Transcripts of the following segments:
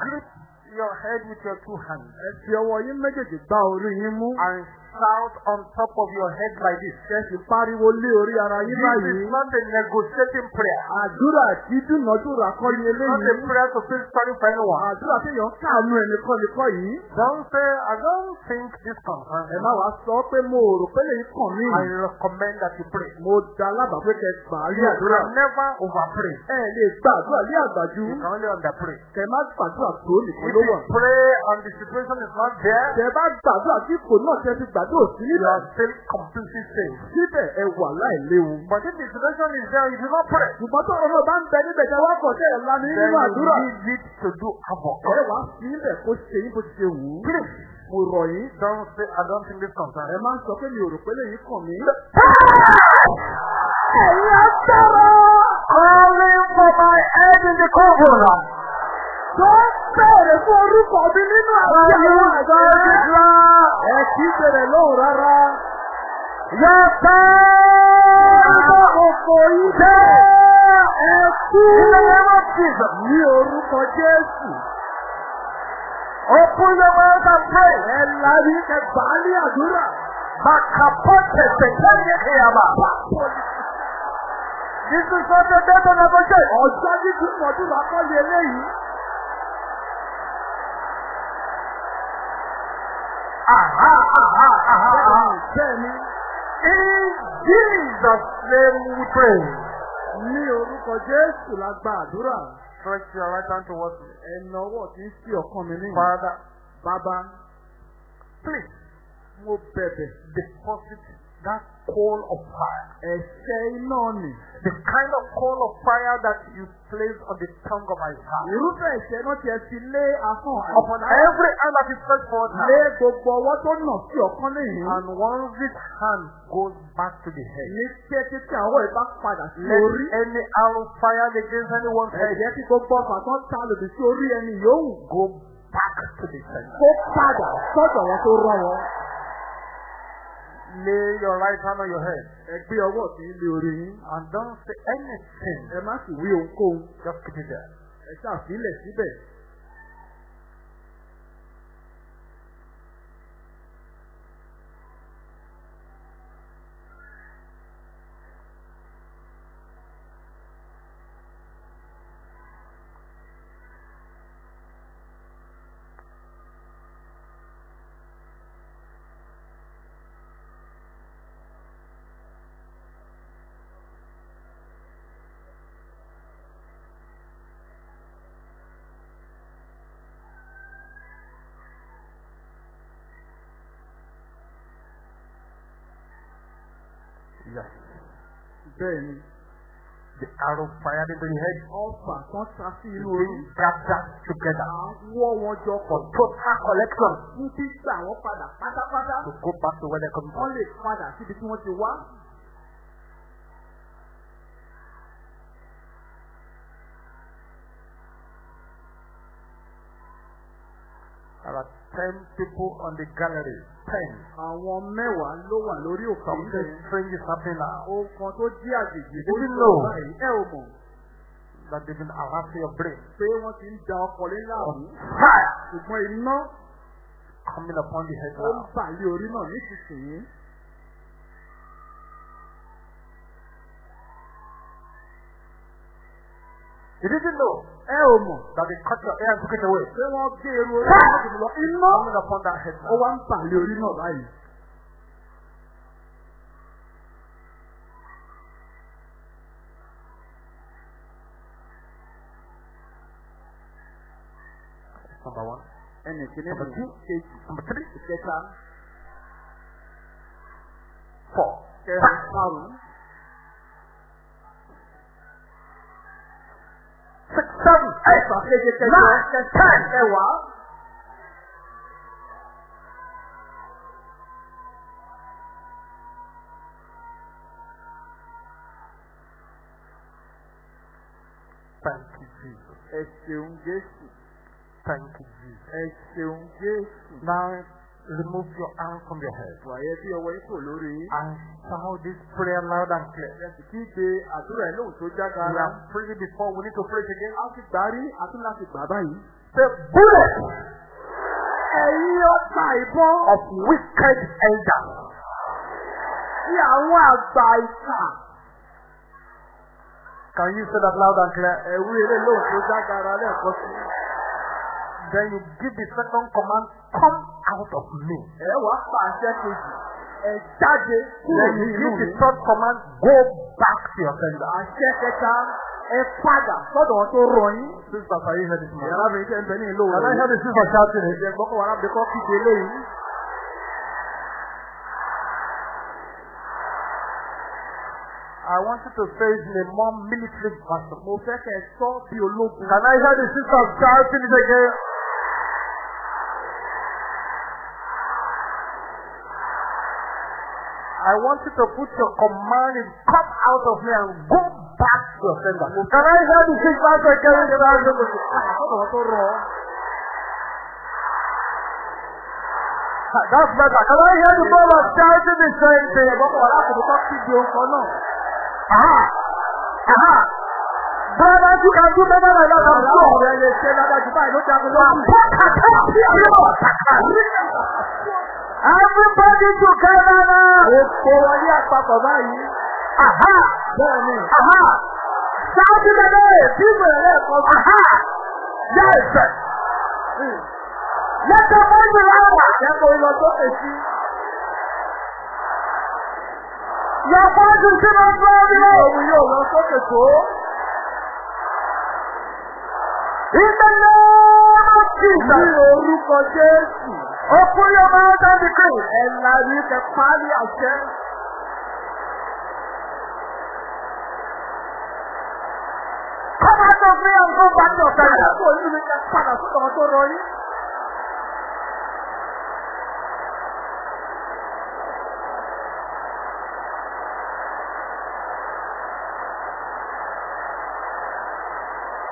grip your head with your two hands Ẹ fi ọwọ́ yín méjèèjì gbá orí yín mú. and shout on top of your head like this. Kẹ́ sì pariwo lé orí ara yín This báyìí. is not a negotiating prayer. Àdúrà tí dúnàdúrà kọ́ ni It's not a eléyìí. prayer to feel sorry for anyone. Àdúrà tí èèyàn káàánú ẹni kọ́ ni kọ́ yìí. Don't say, I don't think this concerns Ẹ má wàá sọ pé mo rò pé lèyí kàn mí. I recommend that you pray. Mo da lábàá pé kẹ́ gbà á lé You àdúrà. can never overpray. Ẹ lè gba àdúrà lé àgbàjú. You can only underpray. Kẹ má gbàdúrà tó nìkan If ló you wà. pray and the situation is not there, Tẹ bá gbàdúrà tí kò náà ti sí you are still completely safe. Síbẹ̀ ẹ wà láìléwu. But if the situation is there, you do not pray. Ṣùgbọ́n tó ọ̀rọ̀ bá ń bẹ níbẹ̀ tẹ wá kọ̀ tẹ̀ ẹ̀ lánàá Then you need to do havoc. Ẹ wá sí ilẹ̀ kó ṣe yín bó ti ṣe wù ú. Please, Mo rọ̀ yín. don't say, I don't think this concerns Ẹ máa ń sọ pé mi ò rò pé lèyí kàn mí. Ẹ̀yin agbára! Calling for my head in the cover. Tó bẹ̀rẹ̀ fún orúkọ mi nínú àwọn àwọn àgbà rẹ̀. Ẹ kì í lóhùn rárá. Yìí jẹ́ ẹkú In the name of Jesus, ní orúkọ Jésù. open your mouth and pray. Ẹ lárí ẹgbà ní àdúrà. Makapote sekanye kiyama. This is not a day to negotiate. Ọjọ́ dídí mọ̀dún bá kọ́ lé eléyìí. Aha, aha, aha, aha. Bẹ́ẹ̀ni, In Jesus' name we pray. ní orúkọ Jésù la gba àdúrà. Stretch your right hand towards me. Ẹ̀nà ọwọ́ kì í sí ọkàn mi ní. Father, Bàbá, please mo bẹ̀bẹ̀. deposit that coal of fire. Ẹ̀ṣẹ̀ iná. The kind of coal of fire that you place on the tongue of Isaiah. Irúfẹ́ ẹ̀ṣẹ̀ náà lé Upon every hand that is stretched forward now. lé gbogbo ọwọ́ tó nà sí ọkàn lẹ́yìn. And once this hand goes back to the head, Ní kété tí àwọn ìbá padà sí let any arrow fired against anyone's head Ẹ̀jẹ̀ tí gbogbo ọkàn tó ta lòdì sí orí ẹni yòówù. go back to the center. Kó padà sọ́dọ̀ wọn tó rán wọn. Lay your right hand on your head Ẹ gbé ọwọ́ sí ilé orí yín. and don't say anything. Ẹ má sì wí ohunkóhun. Just keep it there. Ẹ ṣàfilẹ̀ síbẹ̀. Bẹ́ẹ̀ni, The arrow fired into the head ọfà kan ta sí inú orí. being gathered together Wọ́ wọn jọ for total collection Fún gbígbà wọn padà pátápátá. to go back to where they come Wọ́n from. lè padà síbi tí wọ́n ti wá. Ten people on the gallery. Ten. Àwọn mẹ́wàá ló wà lórí òkè Something strange is happening now. Ohun kan tó jí àjèjì You didn't know. Ẹ ò mọ̀ That they've been harassing your brain. pé wọ́n ti ń da ọkọ̀ lé láàmú. Fire Ṣùgbọ́n iná coming upon the head ó ń now. bà lé orí náà nísinsìnyí. You didn't know Ẹ ò mọ̀ that they cut your hair and took it away. pé wọ́n gé eru orí náà láti lọ. Iná Coming upon that head ó now. wá ń bà lé orí náà báyìí. Number one. Ẹnì kìíní Number two. Kejì. Number three. Ìkẹta. Four. Kẹrin. Seven, eight, Ẹ̀fà keje kẹjọ. ten. Ẹ̀wàá. Thank you, Jesus. Ẹ ṣeun Jésù. Thank you, Jesus. Ẹ ṣeun Jésù. Now, remove your hand from your head wàyẹ ọwọ́ yín kò lórí and shout this prayer loud and clear. ẹ sì kí gbé àdúrà ẹ lóhùn tó já We prayed it before. We need to pray again. a ti gbà rí a tún láti gbà báyìí. Say bullet ẹ̀yin ọ̀tá ìbọn of wicked elders. tí àwọn àgbà ìta. Can you say that loud and clear? ẹ̀wú eré lóhùn tó já gara lẹ́ẹ̀kan sí. Then you give the second command, come out of me. ẹ wá pàṣẹ kejì ẹ jáde kúrò ní you inú give the mi. third command, go back to your sender. àṣẹ kẹta ẹ padà sọ́dọ̀ tó rọ yín. Sisters, are you here this morning? Ìyára mi jẹ́ ń bẹ ní ìlú Can I hear the sister shouting it? Ìjẹ́ gbọ́kọ̀ wàrà bí kọ́ kíkẹ́ eléyìí. I want you to say it in a more military version. Mo fẹ́ kẹ́ sọ bí ológun. Can I hear the sisters shouting it again? I want you to put your command in, come out of me and go back to your sender. Can I hear the shouting it? Sọ́dọ̀ wọn tó rọ. That's better. Can I hear the brothers shouting the same thing? Aha! You can do better than that. I'm sure. Everybody together now. Èpo wọlé àpapọ̀ báyìí. Aha! Bẹ́ẹ̀ ni. Aha! Shout it again. Bíbẹ̀ lẹ́ẹ̀kan sí. Aha! Yes. Let the voice be louder. Jẹ́ kó lọ sókè sí. Voice is still not loud enough. Òun yóò lọ sókè tó. In the name of Ní orúkọ Jésù. Open your mouth and decree. Ẹ̀la ní kẹ páálí àṣẹ. Come out of me and go back to your sender. Ẹ̀kọ́ yìí ní kẹ padà sọ́dọ̀ wọn tó rọ yín.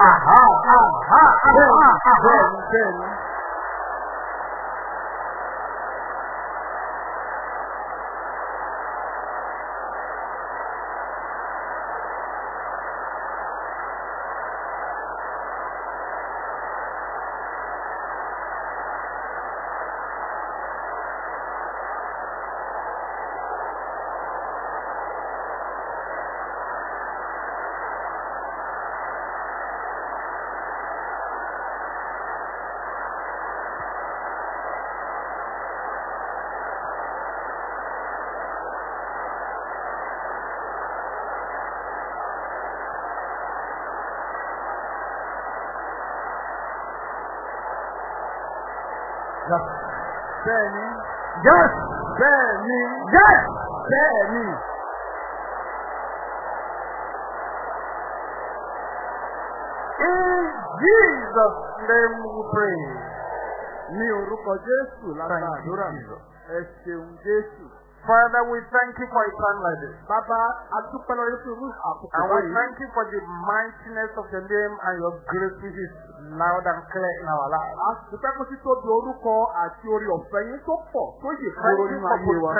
Aha! Aha! Aha! Aha! Bẹ́ẹ̀ni bẹ́ẹ̀ni. Yes. Bẹ́ẹ̀ni. Yes. Bẹ́ẹ̀ni. Yes. Bẹ́ẹ̀ni. In Jesus' name we pray. Ní orúkọ Jésù lára àdúrà mi. Ẹ ṣeun Jésù. Father, we thank you for a time like this. Bàbá adúpẹ́ lọ́yọ́ fún irú àkókò And we thank you for the mightiness of your name and your grace which is loud and clear in our lives. A dúpẹ́ kó sí tóbi orúkọ àti orí ọ̀fẹ́ yín tó pọ̀ tó yè kúrò nínú ayé wa.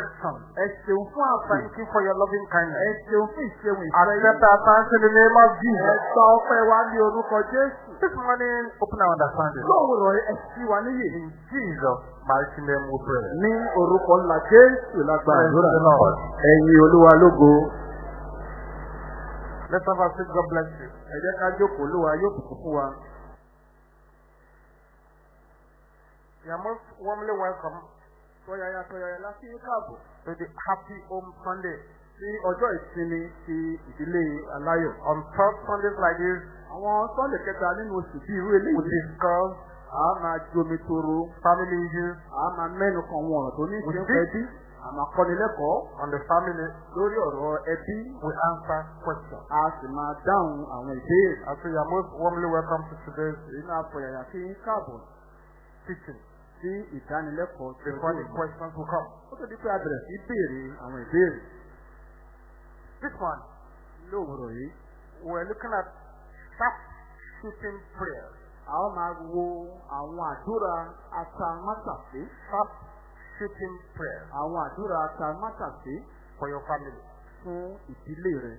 Ẹ ṣeun fún. Thank you for your loving Ẹ kindness. ṣeun fún ìṣeun ìfẹ́ yín. Thanks in the name of Ẹ gba ọpẹ́ wa ní orúkọ Jésù. This morning, open our understanding. Lóòrọ̀ ẹ sí wa níyè. In Jesus' mighty name we pray. Ní orúkọ ńlá Jésù lágbára Lord. Ẹ̀yin Olúwa lógo. Let's have a seat. God bless you. Ẹ jẹ́ ká jókòó Olúwa yóò bùkún fún wa. You are most warmly welcome Tọ́yàyà tọ́yàyà láti káàbọ̀. to the Happy Home Sunday. Sí ọjọ́ ìsinmi ti ìdílé aláyọ̀. On third Sundays like this, Àwọn Sọ́ndẹ̀ kẹta nínú oṣù bí irú we eléyìí. discuss A máa jomi toro. family issues A máa mẹ́nu kan wọn ọ̀rọ̀ tó ní We ìṣe did. ẹbí. A máa kọ́ni lẹ́kọ̀ọ́ on the family. lórí ọ̀rọ̀ ẹbí. We answer questions. A sì máa dáhùn àwọn ìbéèrè. I say you are most warmly welcome to today's Èyí náà fọyàyà kí n káàbọ̀ teaching sí ìdánilẹ́kọ̀ọ́ tí before ọjọ́ the questions will come. Ó tó di pé a bẹ̀rẹ̀ sí béèrè àwọn ìbéèrè. This one, Lóòwúrọ̀ yìí, we're looking at sharp shooting prayers. a ó máa wo àwọn àdúrà atamátàsé. Sharp shooting prayers àwọn àdúrà atamátàsé for your family. fún ìdílé rẹ.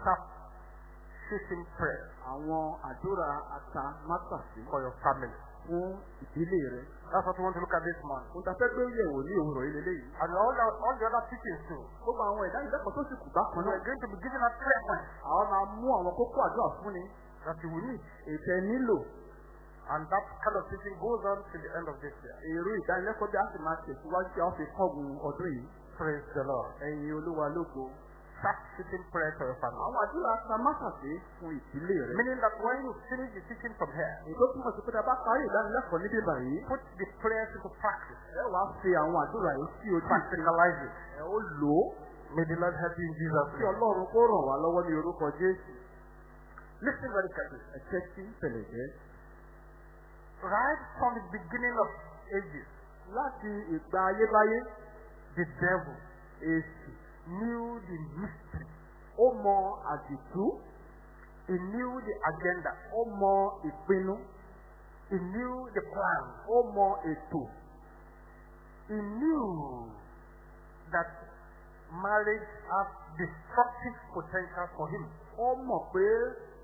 Stop shooting prayers àwọn àdúrà atamátàsé for your family. Fún ìdílé rẹ. That's what we want to look at this morning. Ohun tá a fẹ́ gbé yẹ̀wò ní òwúrọ̀ yìí lélẹ́yìí. And all the, all the other teachings too. Gbogbo àwọn ìdánilẹ́kọ̀ọ́ tó sì kù We náà. are going to be giving out prayer points Àwọn máa mú àwọn kókó àdúrà fún ni. that you will need. Ètò ẹ nílò And that kind of teaching goes on till the end of this year. èrò ìdánilẹ́kọ̀ọ́ bí a sì máa tẹ̀síwájú tí a fi kọ́gun ọdún yìí. Praise the Lord. Ẹ̀yin olúwa lógo. Start shooting prayers for your family. Àwọn àdúrà atamátàsé fún ìdílé rẹ. Meaning that when you finish the teaching from here, tó túmọ̀ sí pé tá a bá parí ìdánilẹ́kọ̀ọ́ níbí báyìí. put the prayers into practice. Ẹ wàá fi àwọn àdúrà yìí sí ojú. Practicalize it. Ẹ ó lò ó. May the Lord help you in Jesus' Kí name. Ọlọ́run kó ràn wá lọ́wọ́ ní orúkọ Jésù. Listen very carefully. Ẹ jẹ́ kí tẹ̀lẹ̀ jẹ́. Right from the beginning of ages, Láti ìgbà ayébáyé, the devil èsì knew the mystery. ó mọ àdìtú, He knew the agenda. ó mọ ìpinnu, He knew the plan. ó mọ ètò. He knew that marriage has destructive potential for him. Ó mọ̀ pé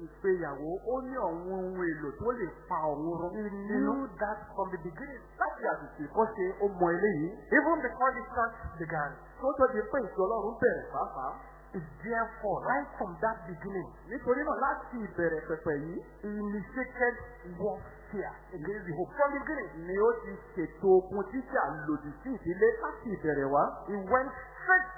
ìgbéyàwó ó ní àwọn ohun èlò tó lè pa òun run He knew that from the beginning. Láti àdìtú ìkọ́ṣe ó mọ eléyìí. Even before the church began. Tó tó di pé ìjọ Ọlọ́run bẹ̀rẹ̀ pàápàá. It's therefore, right from that beginning, Nítorí náà láti ìbẹ̀rẹ̀ pẹ̀pẹ̀ yìí initiated warfare against the hope. From the beginning, ni ó ti ṣètò ogun jíjà lòdì sí ìdílé láti ìbẹ̀rẹ̀ wá. he went straight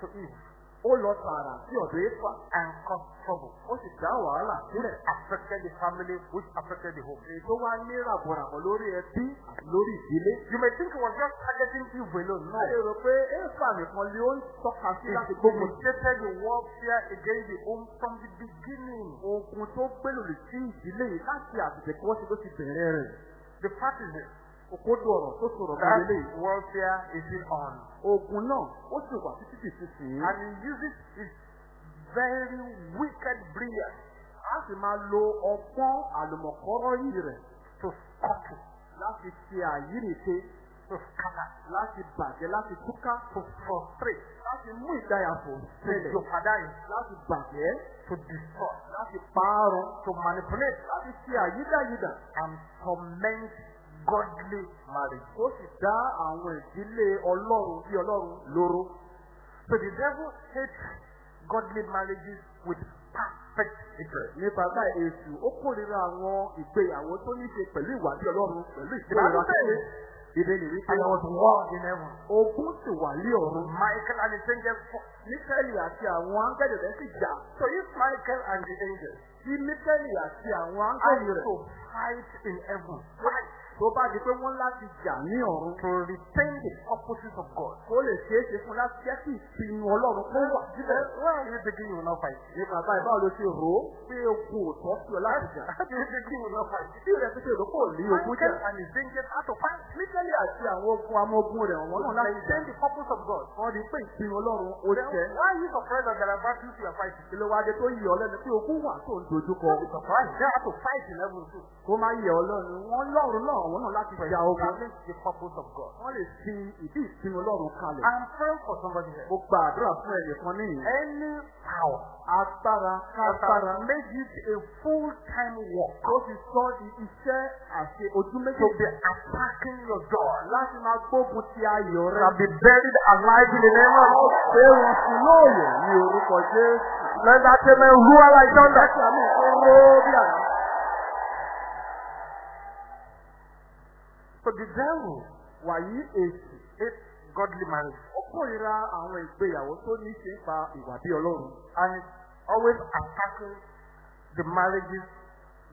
to Eve Ó lọ tààrà sí ọ̀dọ̀ Éfà. and caused trouble. Ó sì dá wàhálà sílẹ̀. affected the family, which affected the home. Èyí tó wá ní ràbọ̀ràbọ̀ lórí ẹbí lórí ìdílé. You may think it was just targeting Eve alone. A lè rò pé Éfà nìkan ni ó ń tọ́ka sí He láti gbógun initiated the warfare against the home from the beginning. ogun tó gbélòlì sí ìdílé yìí láti àtìtẹ̀ kí wọ́n ti tó ti bẹ̀rẹ̀ rẹ̀. The fact is this, Òkodo ọ̀rọ̀ tó sọ̀rọ̀ fún that ilé yìí. warfare is still on. Ogun náà ó sì wà títí di sísìn. And he uses his very wicked brilliance A sì máa lo ọgbọ́n àlùmọ̀kọ́rọ́ yìí rẹ̀ to scuttle, láti ṣe àyírìṣe, to scatter, láti bàjẹ́, láti túká, to frustrate, láti mú ìdáyàfò to ṣẹlẹ̀, jeopardize, láti bàjẹ́, to destroy, láti pààrọ̀, to manipulate, láti ṣe àyídáyídà. and torment godly marriage. Ó sì dá àwọn ìdílé Ọlọ́run bí Ọlọ́run lóró. So the devil hates godly marriages with perfect hatred. Nípa báyìí èsù ó kórìíra àwọn ìgbéyàwó tó ní ṣe pẹ̀lú ìwádìí Ọlọ́run pẹ̀lú The ìkórìíra says, pípé. Ìbéèrè wípé and there was war in heaven. ogun sì wà ní ọ̀run. Michael and his angels fought. Míkẹ́lì àti àwọn áńgẹ́lì rẹ̀ sì jà. So if Michael and the angels Tí Míkẹ́lì àti àwọn áńgẹ́lì rẹ̀ to fight in heaven, fight tó bá di pé wọ́n láti jà ní ọ̀run. to retain the purposes of God, Kó lè ṣeé ṣe fún láti jẹ́ kí ìpinnu Ọlọ́run kó wà síbẹ̀. why are you thinking you not fight? Nípa báyìí báwo ló ṣe rò ó pé ogun ò tọ́ sí ọ láti jà? How you think you not fight? Tí rẹ̀ fi ṣe rò pé ò ní ogun. Michael and his angels had to fight. Míkẹ́lì àti àwọn ogun amọ̀ ogun rẹ̀ wọ́n To náà láti jà. maintain the purpose of God. Wọ́n di pé ìpinnu Ọlọ́run ó jẹ́. why you surprised that there are battles you are fighting? Kí ló wá dé tó yẹ ọ lẹ́nu pé ogun wà tó ń dojúkọ? Be surprised. They have to fight in heaven too. Kó má yẹ ọ lẹ́nu. Wọ́n lọ́run náà wọ́n náà láti jà ogun. Establish the purpose of God. Wọ́n lè fi ìdí ìpinnu Ọlọ́run kalẹ̀. I'm praying for somebody here. Mo gba àdúrà fún ẹnìkan níyìn. Any power Agbára kágbára made it a full-time work ó ti sọ iṣẹ́ àṣe ojú to méjèèjì be attacking your joy, láti máa gbógun ti ayọ̀ rẹ. shall be buried alive in the name of God. Wọn sì lóòyè ní orúkọ Jésù? Let that amen roar like thunder. Láti àmì ìṣòro bí àná. So the devil Wàyí èsì. hates godly marriage Ó kórìíra àwọn ìgbéyàwó tó ní í ṣe ń pa ìwà bí Ọlọ́run. and is always attacking the marriages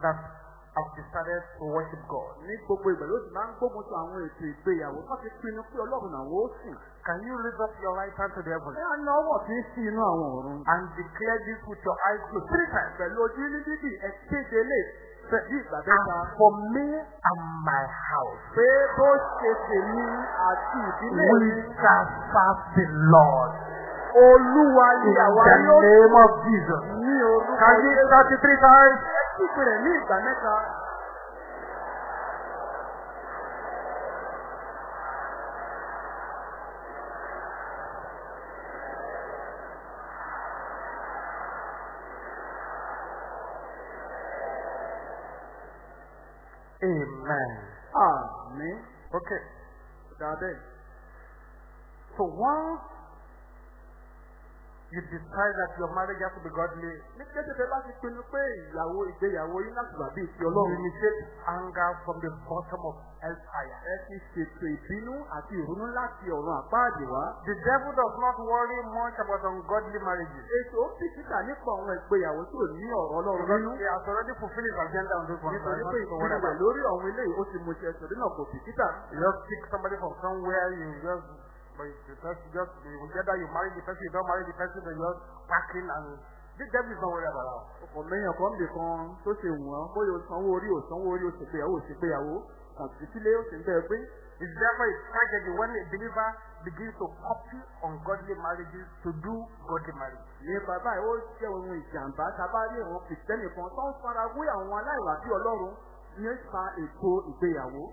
that have decided to worship God. Ní gbogbo ìgbà ló sì máa ń gbógun ti àwọn ètò ìgbéyàwó tó ti pinnu pé Ọlọ́run àwọn ó sìn. Can you raise up your right hand to the heavens Ṣé àná ọwọ́ tí ń sí inú àwọn ọ̀run? and declare this with your eyes closed three times? Pẹ̀lú ojú ní dídì ẹ kéde lè And for me and my house, we shall serve the Lord. Olúwa name of Jesus. ní orúkọ Jésù. it three times? Kíkì rẹ̀ ní ìgbà mẹ́ta. Amen. Àmín. Okay. Dàbẹ̀. So once you decide that your marriage has to be godly, Ní kété tẹ bá ti pinnu pé ìyàwó ìgbéyàwó yín láti wà bí ìfi you Ọlọ́run. initiate anger from the bottom of hellfire. Ẹ ti ṣètò ìbínú àti ìrònú láti ọ̀run àpáàdì wá. The devil does not worry much about ungodly marriages. Ètò ó sì kíkà nípa àwọn ìgbéyàwó tí ò ní ọ̀rọ̀ Ọlọ́run nínú. he has already fulfilled his agenda on this one. Nítorí pé it. lórí ọ̀hún eléyìí ó ti mú ṣe ẹ̀sùn nínú kò bìkítà. You just pick somebody from somewhere, you just, but the person just, whether you marry the person, you don't marry the person, they just packing and the devil is not worried about that. Ọkọ̀ mẹ́yàn kan bì kan tó ṣe wọ́n bóyá sanwó orí o sanwó orí o ṣègbéyàwó o ṣègbéyàwó kàn sí sílé ó sì ń bẹ́ẹ̀ gbé. It's therefore a tragedy when a believer begins to copy ungodly marriages to do godly marriage. Ní bàbá yìí ó jẹ́ ohun ìjàmbá tábà rí àwọn kìrìsìtẹ́nì kan tó ń fara wé àwọn aláìwà bí Ọlọ́run nípa ètò ìgbéyàwó.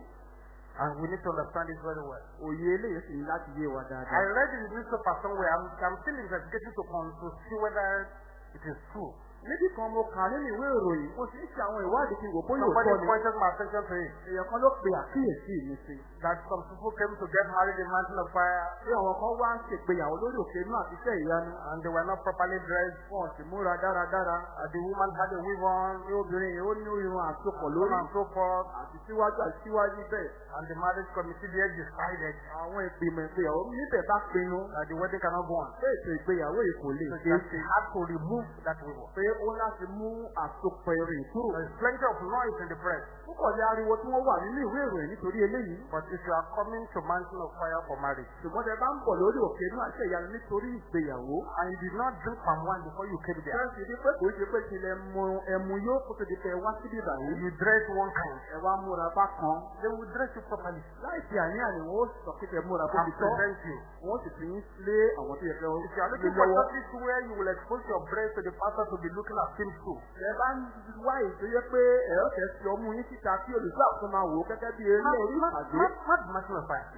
And we need to understand this very well. Òye eléyìí sì ní láti yé wa I dáadáa. read in the newspaper somewhere, I'm, I'm still investigating to, to see whether it is true. Níbi kan mo kà nínú ìwé ìròyìn, mo sì ń ṣe àwọn ìwádìí kí n wò bóyá Somebody òótọ́ ni. pointed my attention to it. Èèyàn kan ló pe àkíyèsí mi sí. That some people came to get married in Mountain of Fire Pé àwọn kan wá ń ṣègbéyàwó lórí òkè àti iṣẹ́ ìyanu. and they were not properly dressed. Wọ́n sì múra dáradára. The woman had a weave on, Ní obìnrin yìí ó ní irun àsopọ̀ so lórí. and so forth. Àti síwájú àti síwájú bẹ́ẹ̀. And the marriage committee there decided Àwọn ìgbìmọ̀ ìgbéyàwó níbẹ̀ bá pinnu. that the wedding cannot go on. Pé ètò ìgbéyàwó yìí kò lè ṣe that they had to remove that weave on. Pé ó láti mú àsopọ̀ ìrìn kúrò. There is plenty of noise in the press. Púpọ̀ ní ariwo tí wọ́n wà nínú ìwé ìròyìn nítorí eléyìí. But if you are coming to Mountain of Fire for marriage Ṣùgbọ́n tẹ bá ń bọ̀ lórí òkè inú àti ìyanu nítorí ìgbéyàwó. and you did not drink palm wine before you came there, Fẹ́ǹsì ní pé kò ṣe pé tilẹ̀ mu ẹmu yóò kó tó di pé wá síbí ìbàyí. you dress one kind, Ẹ wá múra bá kan. they will dress you properly Láì fi àníyàn ni wọ́n sọ pé kẹ múra bó and ti tọ́. present you. Wọ́n sì fi ń lé àwọn tó yẹ kẹ́ If you are looking for something where you will expose your breast to the pastor to be looking at him too, Ẹ bá ń wá ètò yẹ pé ẹ̀rọ ọmú yín síta kí olùsọ́ bí eré orí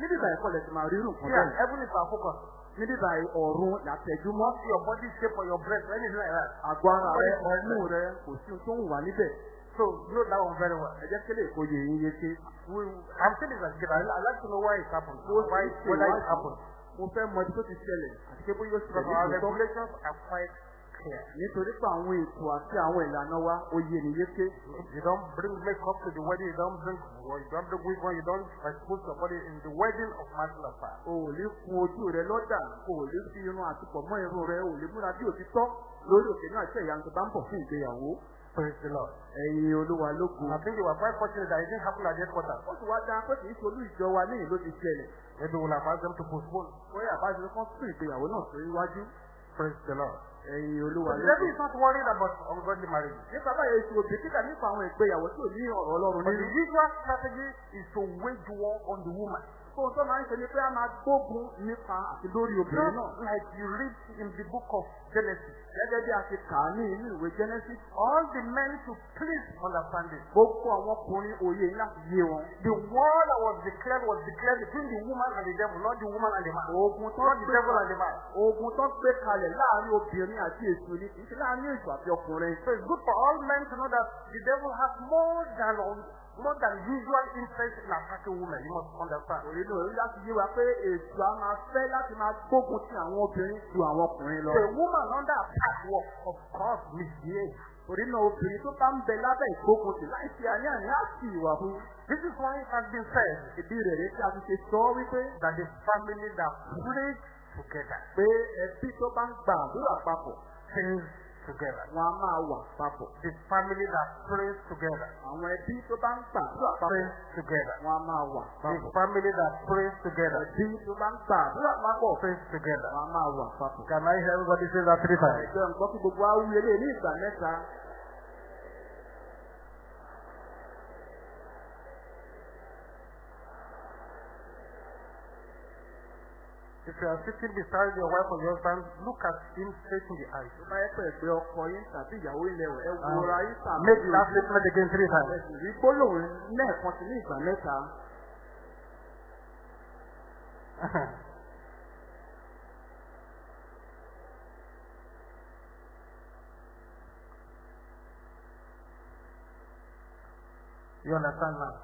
Níbi ìbàyí kọlẹ̀ ti máa rí irun kan Yeah, heaven is our focus. Níbi ìbàyí ọ̀run làtẹ̀júmọ́. Not your body shape or your breast or anything like that. Àgọ́ ara rẹ, ọmú rẹ, kò sí ohun tó ń wà níbẹ̀. So know that one very well. Ẹ jẹ́ kó yẹ yín yéké. We, I'm still investigating. I, I like to know why it happened. Mo Why, whether it happened. Mo fẹ́ mọ ibi tó ti ṣẹlẹ̀ àti pé bóyá ó Because ṣẹlẹ̀ ní clear. Nítorí pé àwọn ètò àti àwọn ìlànà wa ó yé ni yéké. You don't bring makeup to the wedding. You don't bring, well, you don't bring wig on. You don't expose your body in the wedding of of Fire. O ò lè kun ojú rẹ lọ́dà, o ò lè fi irun àtipọ̀ mọ́ irun rẹ, o ò lè múra bí òtítọ́ lórí òkè náà ṣe ìyanu tó bá ń bọ̀ fún ìgbéyàwó. Praise the Lord. Ẹ̀yin olúwa lógo. I think they were quite fortunate that it didn't happen at the headquarters. Ó sì wá dáa pé kì í ṣe olú ìjọ wa níyìn ló ti ṣẹlẹ̀. Maybe we'll have asked them to postpone. Bóyá àbájọ kan sún ìgbéyàwó náà sí iwájú. Praise the Lord. Ẹ̀yin olúwa the lógo. devil is not worried about ungodly marriages. Nípa báyìí èsì òbí kíkà nípa àwọn ìgbéyàwó tí ò ní ọ̀rọ̀ ọlọ́run But the nínú. usual strategy is to wage war on the woman. Ohun tó máa ń ṣe ni pé a máa gbógun nípa àti lórí obìnrin náà. Just like you read in the book of Genesis. Gẹ́gẹ́ bí a ti kà á ní inú ìwé Genesis. All the men to please understanding. Gbogbo àwọn ọkùnrin òye ńlá ti yé wọn. The war that was declared was declared between the woman and the devil, not the woman and the man. Ogun tó Not the devil and the man. ogun tó gbé kalẹ̀ láàárín obìnrin àti èso ni kì í ṣe láàárín èso àti ọkùnrin. So it's good for all men to know that the devil has more than more than usual interest in attacking women. You must understand. Òye náà rí láti yé wa pé èso a máa fẹ́ láti máa gbógun ti àwọn obìnrin ju àwọn ọkùnrin lọ. A woman under attack will of course misbehave. Torí náà obìnrin tó bá ń bẹ lábẹ́ ìgbógun tì láì ṣe àní àní á sì wà fún. This is why it has been said Ìdí rẹ̀ rẹ̀ tí a ti ṣe sọ wípé that the family that prays together pé ẹbí tó bá ń gbà àdúrà papọ̀ sings together. wọn máa wà papọ̀. The family that prays together Àwọn ẹbí tó bá ń gbà àdúrà papọ̀ prays together. wọn máa wà The papọ̀. family that prays together Ẹbí tó bá ń gbà àdúrà papọ̀ prays together. wọn máa wà papọ̀. Can I hear everybody say that three times? Ẹgbẹ́ nǹkan tí gbogbo lé ní ìgbà mẹ́ta. If you are sitting beside your wife or your husband, look at him straight in the eyes. Tó bá yẹ pé ẹgbẹ́ ọkọ yín tàbí ìyàwó ilẹ̀ rẹ̀ ẹ wo ra yín tàbí Make that statement again three times. ẹ̀sìn rí gbólóhùn lẹ́ẹ̀kan sí ní ìgbà mẹ́ta. You understand now?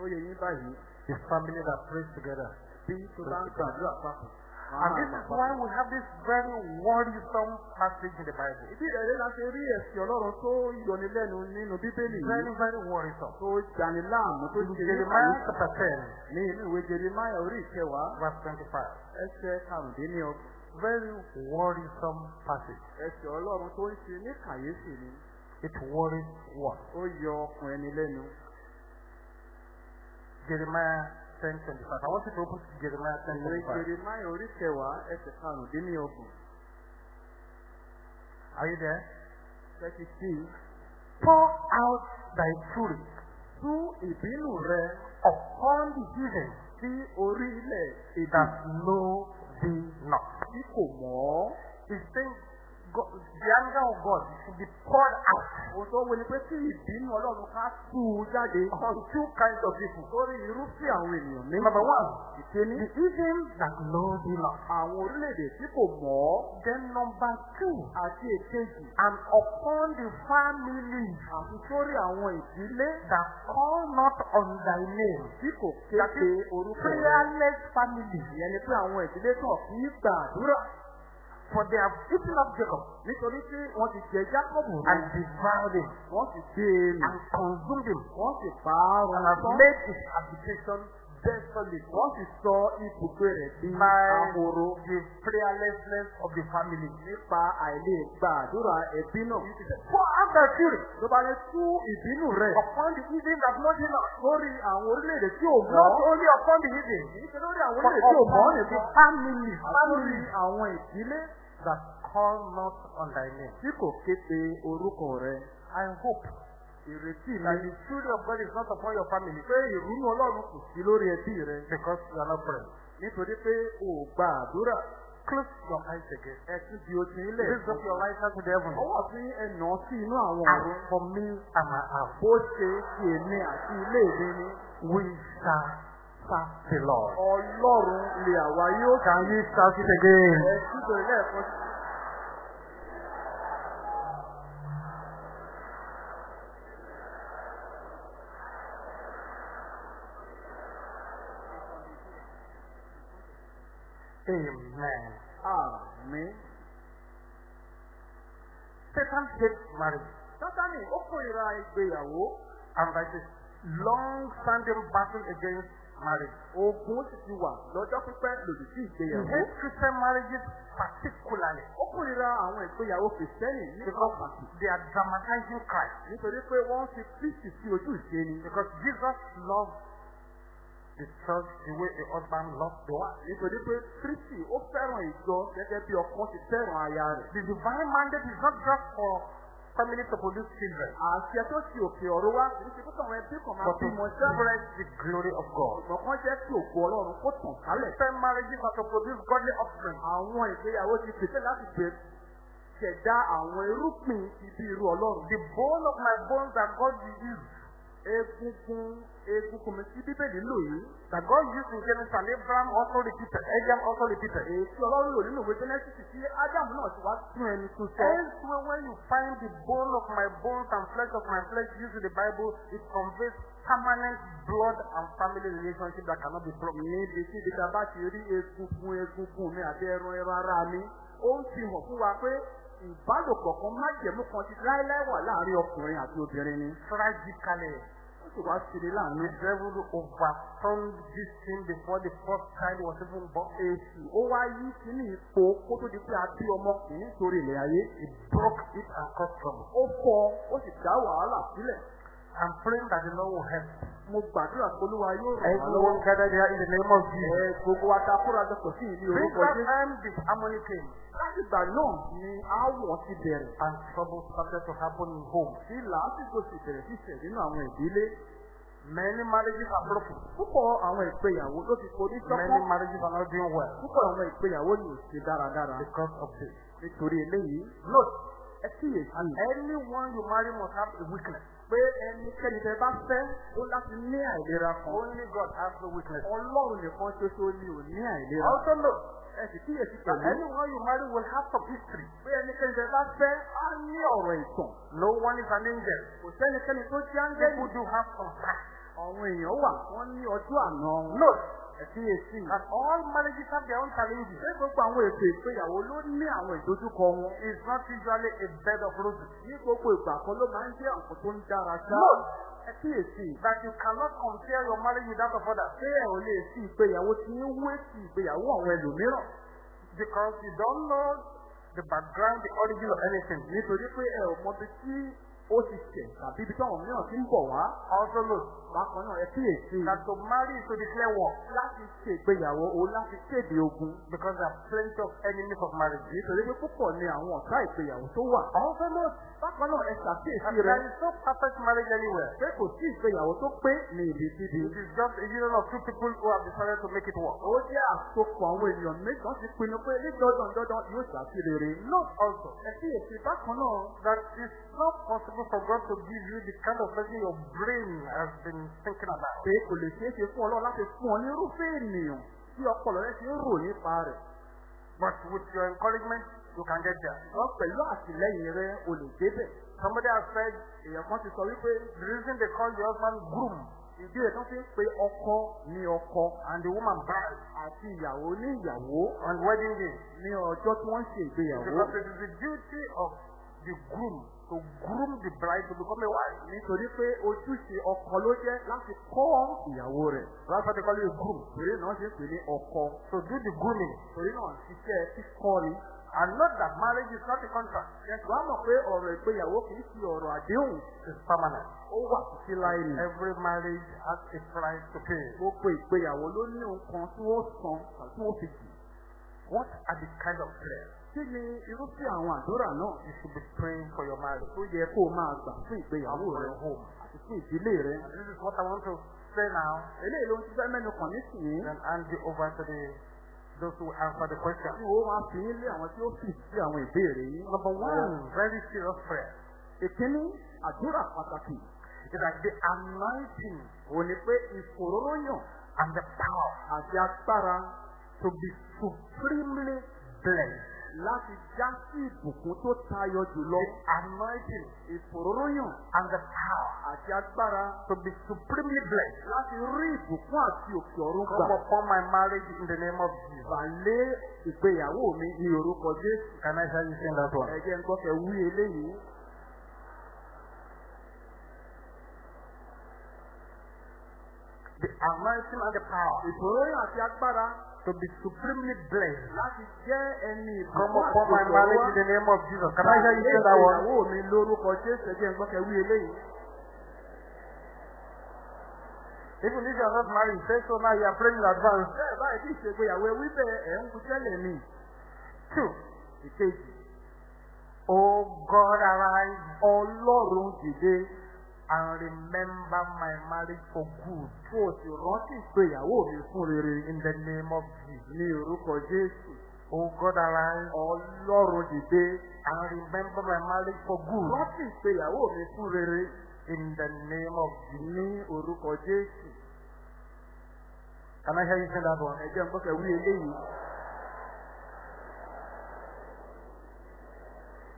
Ó yẹ yín báyìí The family that prays together. bí tó bá ń gbàdúrà papọ̀. And this is why we have this very worrisome passage in the Bible. Ìdí ìrẹ̀lẹ̀ la ṣe rí ẹ̀sìn Ọlọ́run tó yọni lẹ́nu nínú Bíbélì Very, very worrisome. tó jani láàmú tó ṣe Jeremiah chapter 10, ní inú ìwé Jeremáyà orí ìkẹwàá verse 25. ẹsẹ̀ karùndínlọ́gbọ̀n. Very worrisome passage. Ẹsẹ̀ Ọlọ́run tó ń ṣe ní kàyéfì ni It worries what? ó yọ ọkùn ẹni lẹ́nu. Jeremiah 10 25. I want you to open to Jeremiah 10 Ìwé 25. Jeremáyà orí ìkẹwàá ẹsẹ̀ karùndínlọ́gbọ̀n. Are you there? Thirty six. Pour out thy fury Tú ìbínú rẹ upon the heathen sí orílẹ̀ èdè that know thee not. tí kò mọ̀ ọ́. He's saying God, the anger of God should be poured out Ohun tó wọlé pé kí ìbínú Ọlọ́run ká tú u jáde on two kinds of people. sórí irúfẹ́ àwọn ènìyàn ní. Number one, Ìkíní, the heathen that know thee not. àwọn orílẹ̀-èdè tí kò mọ̀ ọ́. Then number two, Àti èkejì, and upon the families àti sórí àwọn ìdílé that call not on thy name. tí kò kéde orúkọ rẹ̀. prayerless families. Ìyẹn ni pé àwọn ìdílé kan kì í gbàdúrà For they have eaten up Jacob. Nítorí tí wọ́n ti jẹ Jákọ́bù and rẹ̀. devoured him. Wọ́n sì gbé e and consumed him. Wọ́n á run and have made his habitation desolate. Wọ́n sì sọ ibùgbé rẹ̀ by ahoro the prayerlessness of the family. nípa àìlè gbàdúrà ẹbí náà. Pour out thy fury Tó bá lè tú ìbínú rẹ̀ upon the heathen that know thee not. lórí àwọn orílẹ̀-èdè tí ò Not only upon the ṣe lórí àwọn orílẹ̀-èdè tí ò mọ̀ upon the families, Lórí àwọn ìdílé that call not on thy name. tí kò kéde orúkọ rẹ̀. I hope Ìrètí that mi the fury of God is not upon your family pé ìrúnú Ọlọ́run kò sí lórí ẹbí rẹ̀ because you are not praying. nítorí pé o gba àdúrà. Close your eyes again. Ẹ̀sìn di ojú ilẹ̀. Raise up your right hand to the heaven. Ọwọ́ sí ẹ̀nà sí inú àwọn And ọ̀run. for me and my house, Bó ṣe ti èmi àti ilé mi ni. we shall serve the Lord. Ọlọ́run lè àwa yóò Can you shout it again? ẹ síbẹ̀ lẹ́ẹ̀kan sí. Amen. Àmín. Satan hates marriage. Sátánì ó kórìíra ìgbéyàwó. And that is long-standing battle against marriage. Ogun sì ti wà lọ́jọ́ pípẹ́ lòdì sí He ìgbéyàwó. hates Christian marriages particularly Ó kórìíra àwọn ìgbéyàwó kìrìsìtẹ́nì ní pàtàkì. they are dramatizing Christ. Nítorí pé wọ́n fi Kristi sí ojú ìṣe ni. Because Jesus loved the church the way a husband loves the wife. Nítorí pé Kristi ó fẹ́ràn ìjọ gẹ́gẹ́ bí ọkọ ti fẹ́ràn aya rẹ̀. The divine mandate is not just for family to produce children, Àṣẹ tó ti òkè ọ̀rọ̀ wá kì í ṣe púpọ̀ àwọn ẹbí kan máa but to spread the glory of God. Ọ̀gbọ̀n kan jẹ́ kí òkú Ọlọ́run kó tàn kálẹ̀. Christian marriages are to produce godly offspring. Àwọn ìgbéyàwó ti pèsè láti gbé ṣẹ̀dá àwọn irúgbìn ibi irú Ọlọ́run. The bone of my bones that God will use, Egungun egungun mi tí Bíbélì lò yìí. that God used in and Abraham also repeated, Abraham also repeated. Tí Ọlọ́run lò nínú ìwé Genesis tí Ádámù náà ti wá tún ẹni tún sọ. Elsewhere, when you find the bone of my bones and flesh of my flesh used in the Bible, it conveys permanent blood and family relationship that cannot be broken. Níbi tí ibi tá a bá ti rí egungun egungun mi àti ẹran ẹran ara mi, ó ń fi hàn fún wa pé ìbálòpọ̀ kan májẹ̀mú kan ti láéláé wà láàárín ọkùnrin àti obìnrin ni. Tragically, Ni láàánú. the devil overturned this thing before the first child was even born. Èsì ó wá yí kíní ipò kó tó di pé a bí ọmọkùnrin sórí ilẹ̀ ayé. It broke it and caused trouble. Ó fọ́ ó sì dá wàhálà sílẹ̀. I'm praying that the Lord will help. Mo gbàdúrà pé Olúwa yóò ràn wá lọ́wọ́. Everyone gathered here in the name of Jesus. Ẹ gbogbo wa ta kóra jọ kò sí ìlú orúkọ that Jésù. time, the harmony came Láti ìgbà náà ni aáwọ̀ ti bẹ̀rẹ̀. and trouble started to happen in home. Tí làásìgbò sì bẹ̀rẹ̀ sí ṣẹ̀ nínú àwọn ìdílé. Many marriages are broken. Púpọ̀ àwọn ìgbéyàwó ló ti forí Many sọ́kọ́. marriages are not doing well Púpọ̀ àwọn ìgbéyàwó ni ò ṣe dáradára. because of this. Nítorí eléyìí, Note, ẹ kíyèsí. anyone you marry must have a weakness. Pé ẹnikẹ́ni tẹ bá fẹ́ ó láti ní àìlera kan. Only God has the weakness. Ọlọ́run nìkan ṣoṣo ni ò ní àìlera. Also note, ẹ sì kíyèsí pẹ̀lú anyone you marry will have some history. pé ẹnikẹ́ni tẹ bá fẹ́ á ní ọ̀rọ̀ ìtàn. No one is an angel. Kò sẹ́nikẹ́ni tó jẹ́ áńgẹ́lì. People do have some facts. Àwọn èèyàn wà wọ́n ní ọjọ́ àná. Note kíyèsí. that all marriages have their own challenges. Ṣé gbogbo àwọn ètò ìgbéyàwó ló ní àwọn ìdojúkọ wọn? It's not usually a bed of roses. Ní gbogbo ìgbà kan ló máa ń jẹ́ nǹkan tó ń dára ṣá. Ẹ kíyèsí. that you cannot compare your marriage with that of others Ṣé ẹ ò lè fi ìgbéyàwó tí ń wé sí ìgbéyàwó àwọn ẹlòmíràn? because you don't know the background, the origin of anything. Nítorí pé ẹ ò mọ ibi tí ó ti ṣẹ̀ tàbí ibi táwọn mìíràn ti ń bọ̀ wá. Also note Bákan náà ẹ kíyèsí. that to marry is to declare war Láti ṣe ìgbéyàwó o láti kéde ogun. because there are plenty of enemies of marriage. Nítorí pé púpọ̀ ni àwọn ọ̀tá ìgbéyàwó tó wà. Also note Bákan náà ẹ ṣàkíyèsí there rẹ̀ is no perfect marriage anywhere. pé kò sí ìgbéyàwó tó pé ní ibikíbi. It is just a union of two people who have decided to make it work. Ó jẹ́ àsopọ̀ àwọn ènìyàn méjì wọ́n ti pinnu pé ní dandan dandan yóò rere. Note also Ẹ kíyèsí bákan náà that it's not possible for God to give you the kind of person your brain has been thinking about. pé kò lè ṣeé ṣe fún Ọlọ́run láti fún ọ ní irúfẹ́ ènìyàn tí ọpọlọ rẹ ti ń rò nípa rẹ̀. But with your encouragement, you can get there. Wọ́n pẹ̀lú àtìlẹ́yìn rẹ o lè débẹ̀. Somebody has said Èèyàn kan ti sọ wípé the reason they call the husband groom ìdí rẹ̀ tó fi ń pe ọkọ ní ọkọ and the woman bride àti ìyàwó ní ìyàwó on wedding day ní ọjọ́ tí wọ́n ń ṣe ìgbéyàwó. because it is the duty of the groom to groom the bride to become a wife. Nítorí pé ojúṣe ọkọ ló jẹ́ láti kọ́ ìyàwó rẹ̀. Call you a groom. Torí náà ṣe pè ní ọkọ. So do the grooming. Torí náà ṣiṣẹ́ kíkọ́ ni. And not that marriage is not a contract. Ẹ̀sùn á mọ̀ pé ọ̀rọ̀ ìgbéyàwó kì í ṣe ọ̀rọ̀ àdéhùn. It's permanent. Ó wà títí láì ní. Every marriage has a price to pay. Gbogbo ìgbéyàwó ló ní nǹkan tí wọ́n san tí wọ́n fi jì. What are the kind of prayers Kí ni irúfẹ́ àwọn àdúrà náà you should be praying for your marriage tó yẹ kó o máa gbà fún ìgbéyàwó rẹ àti fún ìdílé rẹ? This is what I want to say now Eléyìí ló ń ṣiṣẹ́ mẹ́nu kàn nísìnyí. and hand you over to the those who answer the question. Tí o máa fi yín lé àwọn tí ó sì sí àwọn ìbéèrè yìí. Number one, very serious prayer Ìkíní àdúrà pàtàkì. is that the anointing Ò ní pé ìfòróróyàn and the power àti agbára to be supremely blessed. Láti já sí ìbùkún tó tayọ jùlọ. The anointing Ìfòróróyàn and the power àti agbára to be supremely blessed láti rí ìbùkún àti òkè ọ̀run come gbà. upon my marriage in the name of Jesus. Bàlẹ́ ìgbéyàwó mi ní orúkọ Jésù. Can I hear you saying that one? Ẹ jẹ́ gbọ́ kẹ́ wí eléyìí. The anointing and the power Ìfòróróyàn àti agbára to be supremely blessed láti jẹ́ ẹni come upon my marriage in the name of Jesus. Can I hear you say that one? ìgbéyàwó mi lórúkọ Jésù. Ẹ jẹ́ ń gbọ́ kẹ́ wí eléyìí. Even if you are not married, say so now you are praying in advance. Bẹ́ẹ̀ báyìí kì í ṣe ìgbéyàwó ẹ wí bẹ́ẹ̀ ẹ̀ ń kú tẹ́lẹ̀ ni. Two. Ìkejì. Oh God, arise Ọlọ́run dìde and remember my marriage for good kó o sì rántí ìgbéyàwó mi fún in the name of Jesus. Oh God, arise Ọlọ́run dìde and remember my marriage for good rántí ìgbéyàwó mi fún rere in the name of Jesus. Can I hear you say that one? Ẹ jẹ́ ń gbọ́ kẹ́ wí eléyìí.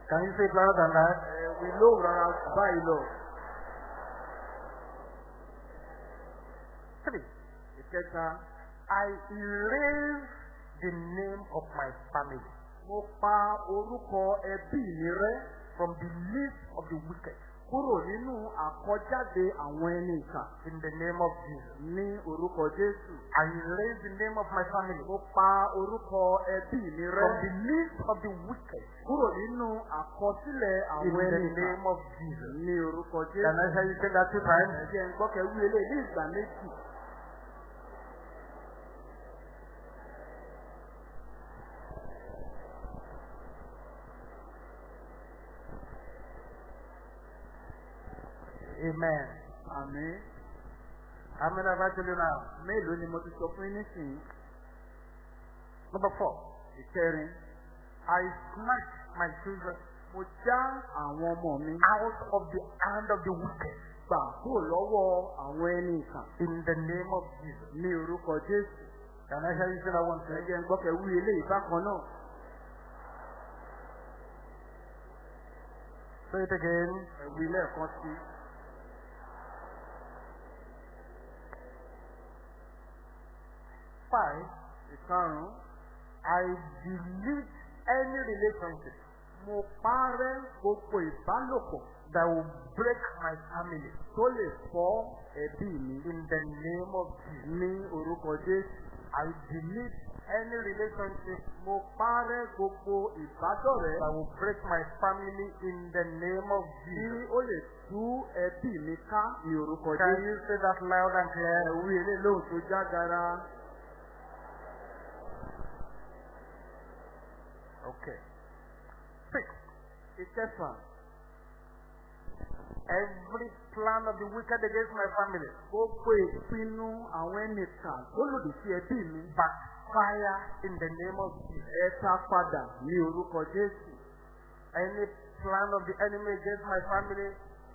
Can you say louder than that? Ẹ̀wì lóhùn rárá báyìí lọ. Ìkẹta. I erase the name of my family Mo pa orúkọ ẹbí mi rẹ́ from the list of the wicked kúrò nínú àkọjáde àwọn ẹni ìkà in the name of Jesus. ní orúkọ Jésù. I erase the name of my family Mo pa orúkọ ẹbí mi from rẹ́ the list of the wicked kúrò nínú àkọsílẹ̀ in àwọn ẹni the ìkà name of Jesus. ní orúkọ Can I Jésù. hear you say that two times? Ẹ̀jẹ̀ ń gbọ́ kẹ́ wí eléyìí ní ìgbà méjì. Amen. Àmín. I told you now? Mélòó ni mo ti sọ fún nísìnyí? Number four. Ìkẹrin. I snatch my children Mo já àwọn ọmọ mi out of the hand of the wicked gbà kúrò lọ́wọ́ àwọn ẹni ìkà in the name of Jesus. ní orúkọ Jésù. Can I hear you say that one thing? Ẹ̀jẹ̀ ń gbọ́ kẹ́ wí eléyìí bákan náà. Say it again. Ẹ̀wí lẹ́ẹ̀kan sí. Five, Ìkarùn-ún. I delete any relationship Mo parẹ́ gbogbo ìbálòpọ̀ that will break my family tó lè fọ́ ẹbí mi in the name of Jesus. ní orúkọ Jésù. I delete any relationship Mo parẹ́ gbogbo ìbádọ́rẹ̀ẹ́ that will break my family in the name of Jesus. ó lè tú ẹbí mi ká ní orúkọ Can Jésù. you say that loud and clear? Ẹ̀wí eléyìí lóhùn tó jágara. Okay. Six. Ìkẹfà. Every plan of the wicked against my family Gbogbo ìpinnu àwọn ẹnìkan tó lòdì ẹbí mi. backfire in the name of Jesus. Ẹ ta padà ní orúkọ Jésù. Any plan of the enemy against my family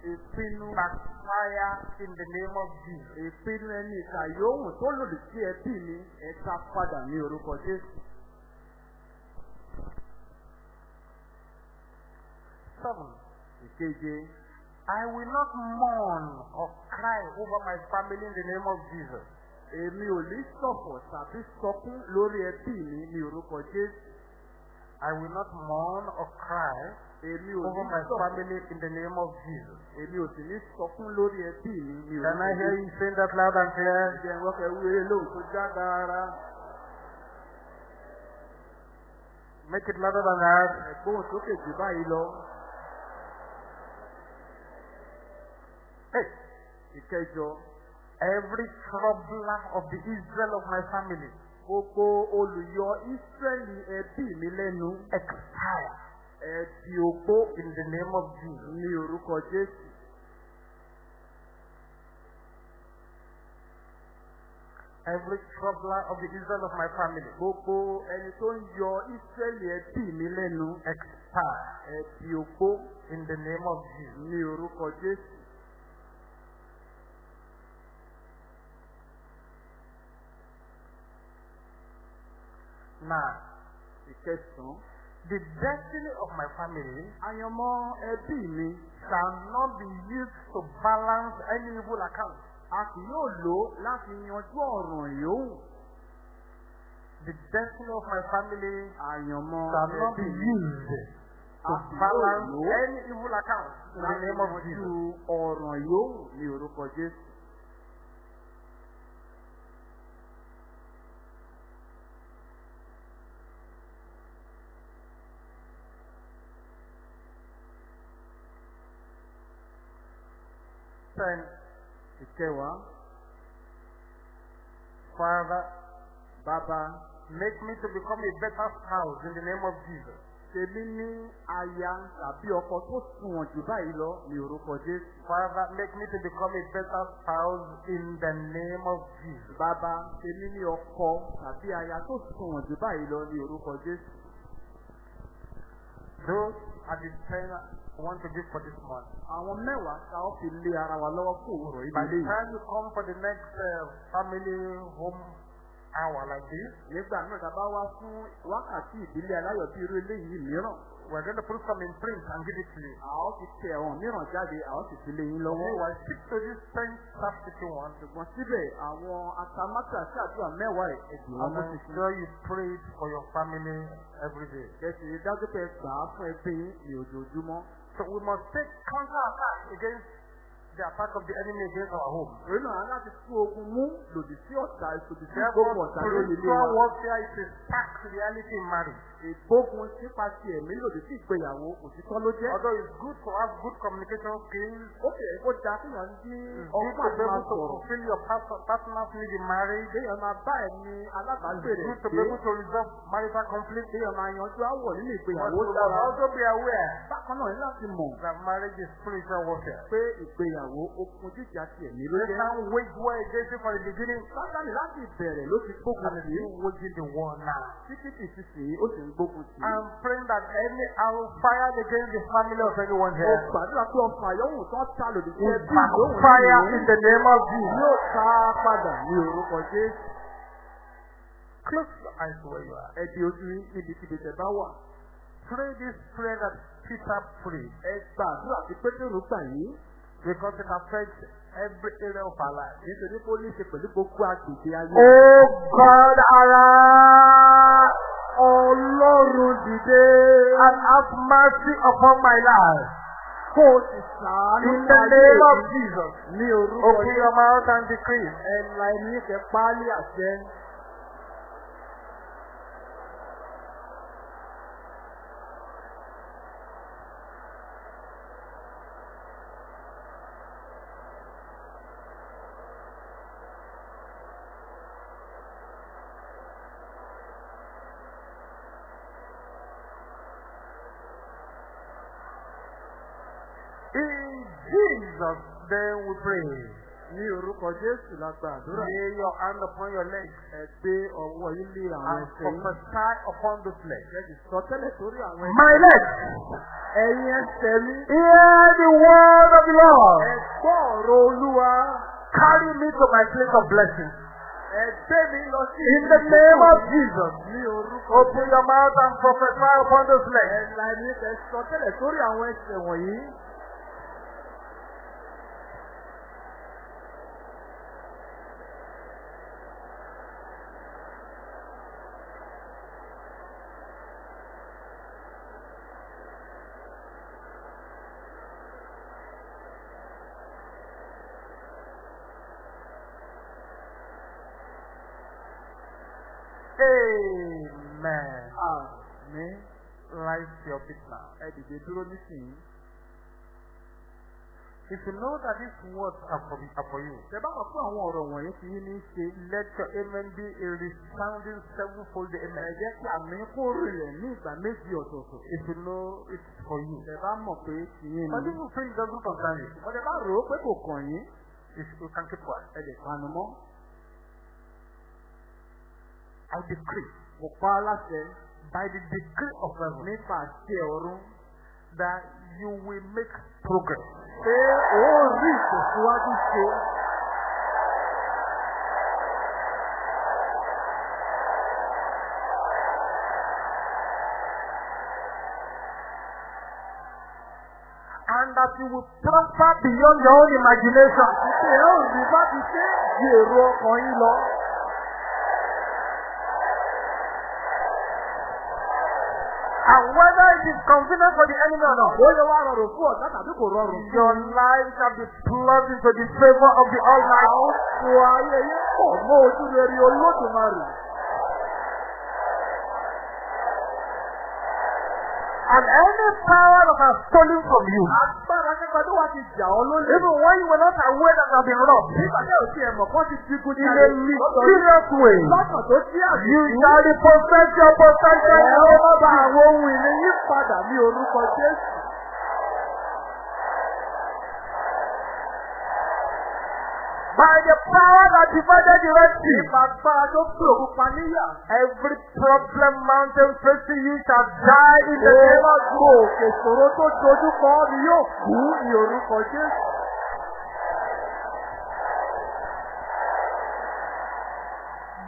Ìpinnu backfire in the name of Jesus. ìpinnu ẹni ìka yòówù tó lòdì ẹbí mi. Ẹ ta padà ní orúkọ Jésù. Ìkeje. I will not mourn or cry over my family in the name of Jesus. Èmi ò ní ṣọ̀fọ̀ tàbí sọkún lórí ẹbí mi ní orúkọ Jésù. I will not mourn or cry Èmi ò over ní family in the name of Jesus. Èmi ò sì ní sọkún lórí ẹbí mi ní Can I orúkọ hear Jésù. you saying that loud and clear? Ǹjẹ́ wọ́n fẹ́ wúre lóhùn tó já dára? Make it louder than that. Ẹ̀gbọ́n sókè jù báyìí lọ. Hey, Ìkẹjọ. every troubler of the Israel of my family Gbogbo olùyọ Ísírẹ́lì ẹbí mi lẹ́nu. expire Ẹbí ogbó in the name of Jesus. ní orúkọ Jésù. Every troubler of the Israel of my family Gbogbo ẹni tó ń yọ Ísírẹ́lì ẹbí mi lẹ́nu. expire Ẹbí ogbó in the name of Jesus. ní orúkọ Jésù. Now, Ìkẹsàn-án. the destiny of my family Àyànmọ́ ẹbí mi. shall not be used to balance any evil account. A kì yóò lò láti yanjú ọ̀ràn yòówù. The destiny of my family Àyànmọ́ shall not be ẹbí used to balance any evil account the Jesus. ọ̀ràn yòówù ní orúkọ Jésù. Ten, Ìkẹwàá. Father, Bàbá make me to become a better spouse in the name of Jesus. tèmi ní aya tàbí ọkọ tó sunwọ̀n jù báyìí lọ ní orúkọ Jésù. Father, make me to become a better spouse in the name of Jesus. Bàbá tèmi ní ọkọ tàbí aya tó sunwọ̀n jù báyìí lọ ní orúkọ Jésù. Those are the I want to give for this month. Àwọn mẹ́wàá ta ó fi lé ara wa lọ́wọ́ fún òwúrọ̀ By ìdílé the yìí. time you come for the next uh, family home hour like this, Nígbà náà tá a bá wá fún wákàtí ìdílé aláyọ̀ bí irú eléyìí mìíràn. we're going to put some in print and give it to you. Ó fi tẹ ẹ̀wọ̀n mìíràn jáde, ó sì fi lé yín lọ́wọ́. Meanwhile, stick to this ten substitute one. Ṣùgbọ́n síbẹ̀ àwọn atamátà sí àdúrà mẹ́wàá ẹ̀dùn wọn sí. ensure you pray it for your family every day. Kẹ̀sì dájú pé gbà á fún ẹbí ní ojoojúmọ́. So we must take counter attack against the attack of the enemy against our home. Èyí náà láti tún ogun mú lòdì sí ọ̀tá ìṣòdì sí gbogbo ọ̀tá lórí ilé spiritual wa. warfare is a stark reality in marriage. Ìgbógun nípa ti ẹ̀mí lòdì sí ìgbéyàwó òtítọ́ ló jẹ́. Although it's good to have good communication skills, Ó kẹ̀ ó da kí wọ́n ní ọgbọ́n to àti máa able to sọ̀rọ̀. fulfill your pers- personal need in marriage. Kéèyàn máa bá ẹ̀mí It's alábàágbèrè good to be able to resolve marital conflict. Kéèyàn máa yanjú áwọ̀ nínú But ìgbéyàwó we must dára. also be aware Bákan náà ní láti mọ̀ that marriage is spiritual warfare. pé ìgbéyàwó okun jíjà ti ẹ̀mí ló jẹ́. Satan wage war against you from the beginning Sátánì láti ìbẹ̀rẹ̀ ló ti gbógun and is tì í. still waging the war now. Títí tì sí sí ó sì ń gbógun tì í. I'm praying that any arrow fired against the family of anyone Mo here gbàdúrà pé ọkọ̀ àyọ̀wò tó ta lòdì sí ẹbí ìlóhùn backfire in the name of Jesus. yóò ká padà ní orúkọ Jésù. Close your eyes where you are. Ẹ di ojú yín níbikíbi tẹ́ bá wà. Pray this prayer that Peter prayed Ẹ gbàdúrà tí Pétérù gbà yín. Because it affects every area of our life. Nítorí pé ó ní ṣe pẹ̀lú gbogbo agbègbè ayé. Oh God, arise Ọlọ́run dìde. and have mercy upon my life. Sì sàánú In the name of Jesus. Ní orúkọ Open your mouth and decree. Ẹ̀la ẹni kẹ páálí àṣẹ. In Jesus' name we pray. Ní orúkọ Jésù la gba àdúrà. Lay your hand upon your legs Ẹ gbé ọwọ́ yín lé àwọn and ẹsẹ̀ yín. prophesy upon those legs. Ẹ sì sọ tẹ́lẹ̀ sórí àwọn ẹsẹ̀. My legs, Ẹ̀yin ẹsẹ̀ mi. hear the word of the Lord. Ẹ gbọ́ ọ̀rọ̀ Olúwa. Carry me to my place of blessing. Ẹ gbé mi lọ sí In the name of Jesus. Ní orúkọ Open your mouth and prophesy upon those legs. Ẹ̀la ẹni kẹ sọ tẹ́lẹ̀ sórí àwọn ẹsẹ̀ wọ̀nyí. Amen. Àmín. Your feet now. Ẹ dìde dúró nísìnyí. If you know that these words are for, are for you, Ṣé bá mọ̀ pé àwọn ọ̀rọ̀ wọ̀nyí ti yín ní í ṣe? let your amen be a resounding sevenfold Ẹ amen. jẹ́ kí àmì kó rìnlẹ̀ ní ìgbà méjì ọ̀tọ̀ọ̀tọ̀. If you know it's for you. Ṣé bá mọ̀ pé ni? if you feel it doesn't concern you, Wọ́n ṣe bá rò ó pé kò kàn yín. you you can keep quiet. Ẹ lè panu mọ́. I decree Mo pa á láṣẹ by the decree of heaven nípa àṣẹ ọ̀run that you will make progress. And that you will prosper beyond your own imagination. And whether it is convenient for the enemy or not, Bóyá wá rọrùn fún ọ̀tá tàbí kò rọrùn fún your life shall be plugged into the favor of the Almighty. Fò ayé yín pọ̀ mọ́ ojú rere olódùmarè. And any power that has stolen from you, Agbára nípa tó wá ti jà ọ́ lólè. even when you were not aware that you have been robbed, Nígbà tí ò sí ẹ̀mọ̀ kan ti a mysterious way, tó you shall repossess your possession. Ẹ ó bá àwọn ohun ìní yín padà ní orúkọ Jésù. By the power that divided the Red Sea, Nípa agbára tó pè òkú pa níyà. every problem mountain facing you shall die in the name of Gbogbo òkè ìṣòro tó dojú kọ ọ́ ni yóò kú ní orúkọ Jésù.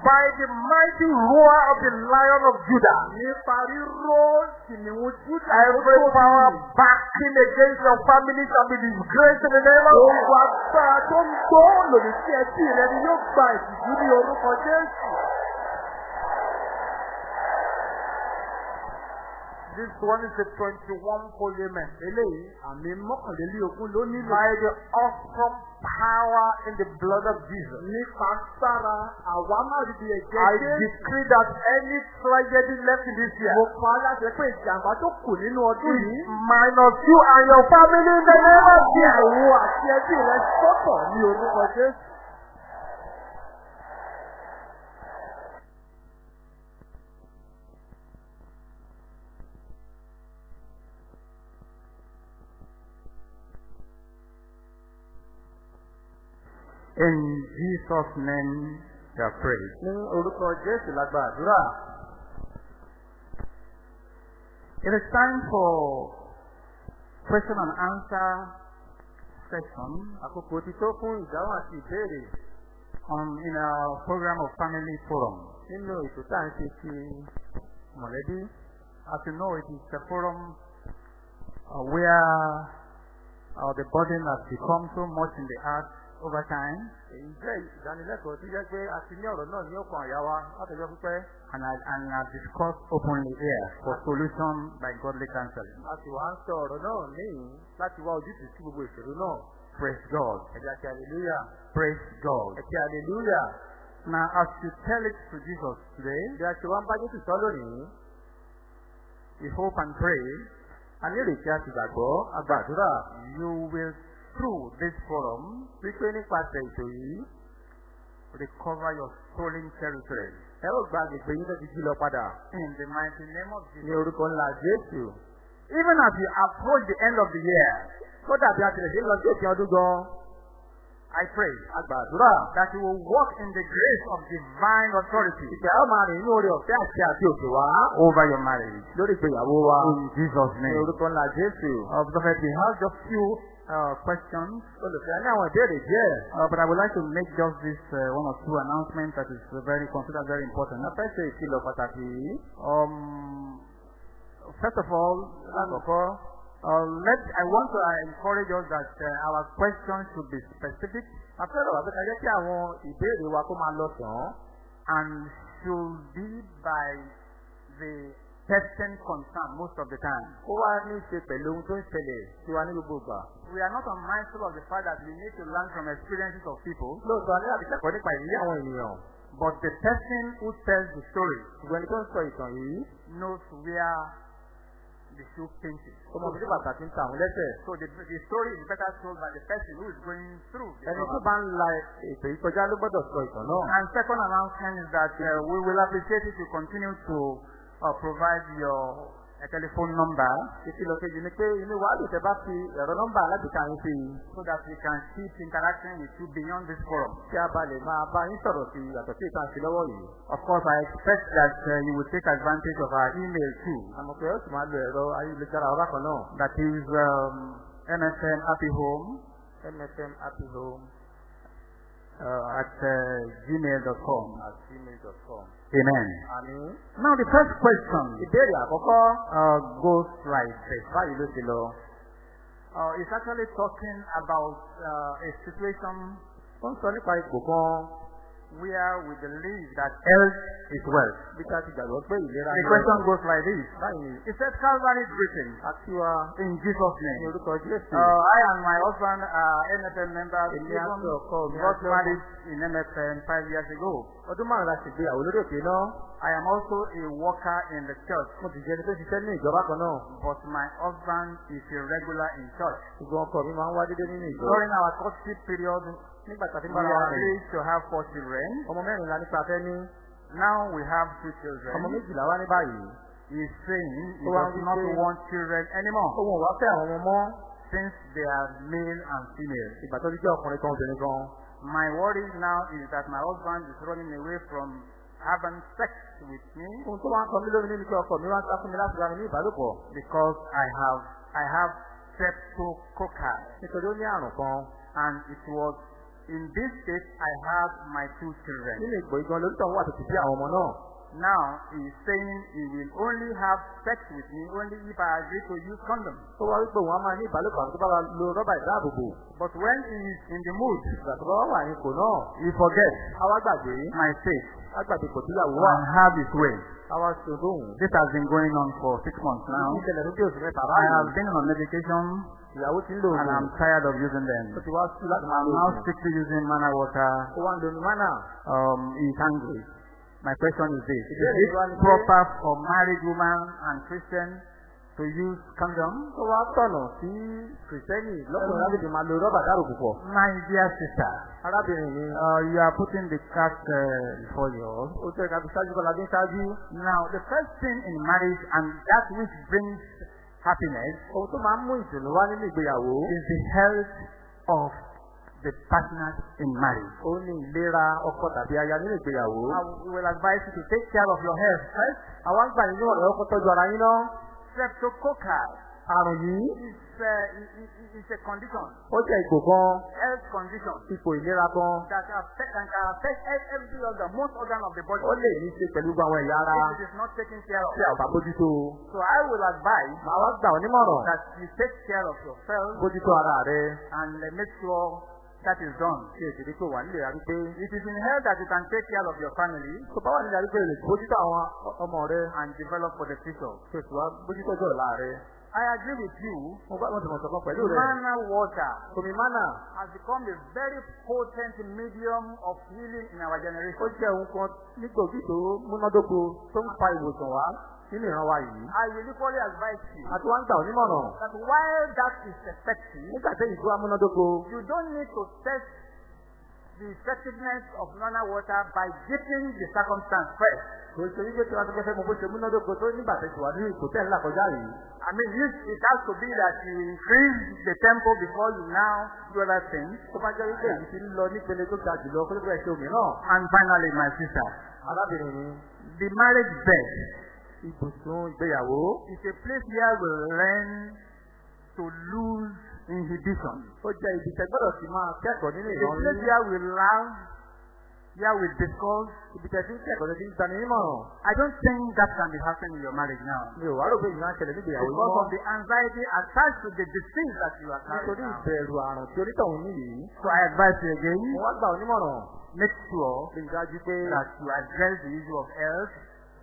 By the mighty roar of the lion of Judah. Nípa ríró kìnìún Júdà tó Every power backing against your family shall be disgraced in the name of Gbogbo Jesus. agbára tó ń gbó lòdì sí ẹtí rẹ ni yóò gba ìtìjú ní orúkọ Jésù. This one is a 21 polymen. Eléyìí àmì mọ́kànlélógún ló nílò. By the awesome power in the blood of Jesus. Nípa agbára àwa máa dìde ẹ̀jẹ̀ I Jésù. decree that any tragedy left in this year Mo pa á láṣẹ pé ìjàmbá tó kù nínú ọdún yìí. minus you and your family in the name of Jesus. Ìyàwó àti ẹbí rẹ sọ́tọ̀ ní orúkọ Jésù. In Jesus' name we are praying. Ní orúkọ Jésù la gba àdúrà. It is time for question and answer session Àkókò ti tó fún ìdáhùn àti ìbéèrè on in our program of Family Forum. nínú ètò tá à ń ṣe ti mọ̀lẹ́bí. As you know, it is a forum uh, where uh, the burden has become so much in the heart over time. èyí jẹ́ ìdánilẹ́kọ̀ọ́ tó jẹ́ pé a ti ní ọ̀rọ̀ náà ní ọkàn àyà wa látọjọ́ pípẹ́. and I, and I discussed openly here for solution by godly counseling. a sì wá ń sọ ọ̀rọ̀ náà níyìn láti wá ojútùú sí gbogbo ìṣòro náà. Praise God. ẹ̀jẹ̀ àti hallelujah. Praise God. ẹ̀jẹ̀ hallelujah. Now, as you tell it to Jesus today, bí a ṣe wá ń bá Jésù sọ lónìí. we hope and pray a ní ìrètí àti ìgbàgbọ́ agbàdúrà you will, through this forum, wípé nípasẹ̀ ètò yìí recover your stolen territory. ẹ ó gba agbègbè yín lọ́ti jí lọ padà. In the mighty name of ní Jesus. orúkọ ńlá Jésù. Even as you approach the end of the year, kódà bí a tilẹ̀ ṣe ń lọ sí òpin ọdún gan. I pray agbàdúrà. that you will walk in the grace of divine authority ìgbà ó máa rìn inú oore ọ̀fẹ́ àti àti òkè wá. over your marriage. lórí ìgbéyàwó wa. In Jesus' ní name. orúkọ ńlá Jésù. Uh, Prophet, we have just few uh, questions, olùfẹ́ uh, but I would like to make just this uh, one or two announcements that is very considered very important. a. Um, first of all, lákọ̀ọ́kọ́, uh, let I want to uh, encourage us that uh, our questions should be specific and should be by the person concerned most of the time. kó wá ní ṣe pẹ̀lú ohun tó ń ṣẹlẹ̀ sí wa ní gbogbo ìgbà. We are not unmindful of the fact that we need to learn from experiences of people, lóòótọ́ a ní láti kẹ́kọ̀ọ́ nípa ìrírí àwọn ènìyàn. but the person who tells the story ṣùgbọ́n ẹni tó ń sọ ìtàn yìí knows where the shoe pinches. ó mọ bí bàtà ti ń ta àwọn lẹ́sẹ̀. So the, the story is better told by the person who is going through. ẹni tó bá ń la ètò yìí kọjá ló gbọ́dọ̀ sọ ìtàn náà. And second announcement is that uh, we will appreciate if you continue to uh, provide your uh, telephone number ìkìlọ̀ kejì ni pé inú wa lè tẹ́ bá fi ẹ̀rọ nọ́mbà alágbèéká yín sí i. so that we can keep interacting with you beyond this forum. kí a bá lè máa bá yín sọ̀rọ̀ sí yàtọ̀. Of course, I expect that uh, you will take advantage of our email too. àmọ́ pé ó sì máa lo ẹ̀rọ ayélujára ọba kan náà. That is um, MSN Happy Home mfm happy home uh, at uh, gmail.com. at gmail Amen. Now the first question ìbéèrè àkọ́kọ́ uh, goes like this. báyìí ló ti lọ. Uh, it's actually talking about uh, a situation ó ń sọ nípa ipò kan where we believe that health is wealth. bí ká ti gbàgbọ́ pé ìlera The question goes like this. báyìí It says Calvary greeting àti wa in Jesus' ní name. orúkọ Jésù. Uh, I and my husband are MFN members. Èmi àti ọkọ mi got married in MFN five years ago. ọdún márùn-ún la ṣègbéyàwó lórí òkè náà. I am also a worker in the church, mo sì jẹ́ ẹni tó ṣiṣẹ́ ní ìjọba kan náà. but my husband is a regular in church. ṣùgbọ́n ọkọ mi máa ń wá dédé nínú ìjọ. During our courtship period, nígbà tá a ti ń we wa are to have four children. ọmọ mẹ́rin la nípa fẹ́ ní. Now we have two ọmọ children. méjìlá wá ní báyìí. He is saying he does not want children anymore ohun ò wá fẹ́ àwọn ọmọ mọ́. since they are male and female. ìgbà tó ti jẹ́ ọkùnrin kan obìnrin kan. My worry now is that my husband is running away from having sex with me ohun tó wá ń kọ mí lómi nínú ọkọ mi wá ń sá fún mi láti ra mi ní ìbálòpọ̀. because I have I have streptococcus nítorí ó ní àrùn kan. and it was in this state I have my two children. nínú ìgbò igan lórúkọ wà tó ti bí àwọn ọmọ náà. Now he is saying he will only have sex with me only if I agree to use condom. ó wá wípé òun á máa ní ìbálòpọ̀ àti bá wa lo rọ́bà ìdáàbòbò. But when he is in the mood, ìgbà tó bá wà ní ipò náà. he forgets a wá gbàgbé. my a gbàgbé kò tíyàwó wà. and have his way. ṣe lóhùn. This has been going on for six months now. I have been on medication ìyàwó ti ń lò and. I'm tired of using them. ó ti wá sí láti máa I'm lo now strictly using mana water. ó wá ń lo mánà. Um, he's angry. My question is this. Is it proper for married woman and Christian to use condom? ó wá tọ̀nà sí kìrìsìtẹ́nì lọ́kùnrin láti fi máa lo rọ́bà pọ̀. My dear sister, arábìnrin mi. uh, you are putting the cat uh, before you. ó tẹ́ ká fi ṣáájú kọ́lá bí ṣáájú. Now, the first thing in marriage and that which brings happiness ohun tó máa ń mú ìdùnnú wá nínú ìgbéyàwó. is the health of the partners in marriage. ó ní ìlera ọkọ tàbí aya nínú ìgbéyàwó. I will advise you to take care of your health first. àwa ń gbà nínú ọ̀rẹ́ ọkọ tọ́jú ara yín náà. Streptococcus Àrùn yìí uh, i- i- i- is a condition, ó jẹ́ ipò kan, health condition, ipò ìlera kan. that affect, and can affect ev- every organ, most organ of the body. Ó lè ní ṣe pẹ̀lú àwọn ẹ̀yà ara If it is not taken care of. tí a ò bá bójútó. So I will advise Màá wá gbà ọ́ nímọ̀ràn. that you take care of yourself Bójútó ara rẹ. and uh, make sure that is done. Ṣé rí pé wà nílé ra wípé It is in health that you can take care of your family tó bá wà nílé ra wípé lè bójútó àwọn ọmọ rẹ. and develop for the future. Ṣé wá bójútó ọjọ́ ọ̀la rẹ. I agree with you. Mo sọ̀kan pẹ̀lú rẹ. Manna water Omi has become a very potent medium of healing in our ó generation. jẹ́ ohun kan nígbòógì tó múnádóko tó ń fa ìwòsàn wá nínú ìran wa yìí. I will equally advise you Àti wá ń gbà ọ́ nímọ̀ràn. that while that is effective, Nígbà tó you don't need to test the effectiveness of manna water by dipping the circumstance first. kò ṣe wípé tí wọ́n ti fẹ́ mọ bó ṣe múnádóko tó nígbà tí wà nínú ìkò tẹ́ ńlá kọjá yìí. I mean, if it has to be that you increase the tempo before you now do other things. Tó bá jẹ́ wípé èyí ti ń lọ nípele tó ga jùlọ kó tó bẹ̀rẹ̀ ṣe òmíràn. And finally, my sister, Arábìnrin mi, the marriage bed ibùsùn ìgbéyàwó is a place where we learn to lose inhibition. ó jẹ́ ibi tẹ́ gbọ́dọ̀ sí máa kẹ́kọ̀ọ́ nínú A place ìrọ̀lẹ́. where we laugh, where we discuss. Ibi tẹ́ ti ń kẹ́kọ̀ọ́ tẹ́ ti ń gbani nímọ̀ràn. I don't think that can be happening in your marriage now. Mi ò wá rò pé ìyá ṣẹlẹ̀ níbi ìyàwó Because mọ́. of the anxiety attached to the disease that you are Nítorí carrying now. ìbẹ̀rù àrùn tí onítọ̀hún ní yìí. So I advise you again, Mo wá gbà ọ́ nímọ̀ràn. make sure Lè dájú pé that you address the issue of health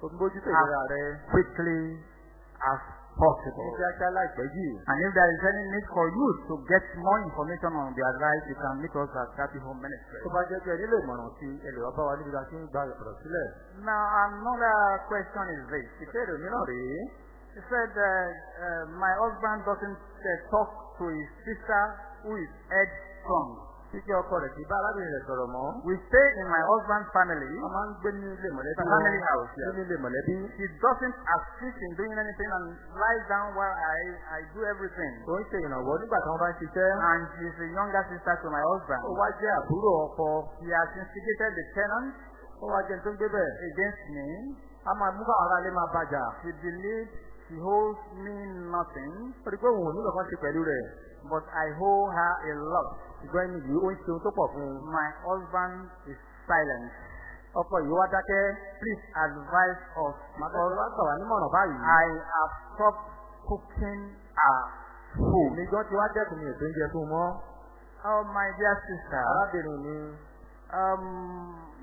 o ń bójútó ìlera rẹ. quickly as possible. And if there is any need for you to get more information on the advice, you can meet us at Happy Home Ministry. Now, another question is this. He said, uh, uh, my husband doesn't uh, talk to his sister who is headstrong. Títí ọkọ rẹ̀ kì bá arábìnrin rẹ̀ sọ̀rọ̀ mọ́. We stay in my husband's family. Wọ́n máa ń gbé ní ilé mọ̀lẹ́bí family house. Nínú ilé mọ̀lẹ́bí. He doesn't assist in doing anything and lies down while I, I do everything. Tó ń ṣe ìrànwọ́ nígbà tí wọ́n bá ń ṣiṣẹ́. And she's a younger sister to my husband. Ó wá jẹ́ àbúrò ọkọ. He has instigated the tenant Ó wá jẹ́ tó ń gbé bẹ̀. against me. A máa mú káwọn aráalé máa bàjà. She believes she owes me nothing, Ó rí pé òun ò ní kankan ṣe pẹ̀lú rẹ̀. but I owe her a lot. Ẹni yìí ó ń ṣe ohun tó pọ̀ fún un. My husband is silent. Ọkọ yìí wá dákẹ́. Please advise us wá gbà wá nímọ̀ràn báyìí. I have stopped cooking her food. Èmi gan ti wá dẹ́kun mi ètò oúnjẹ fún un mọ́. Oh, my dear sister, Arábìnrin mi. um,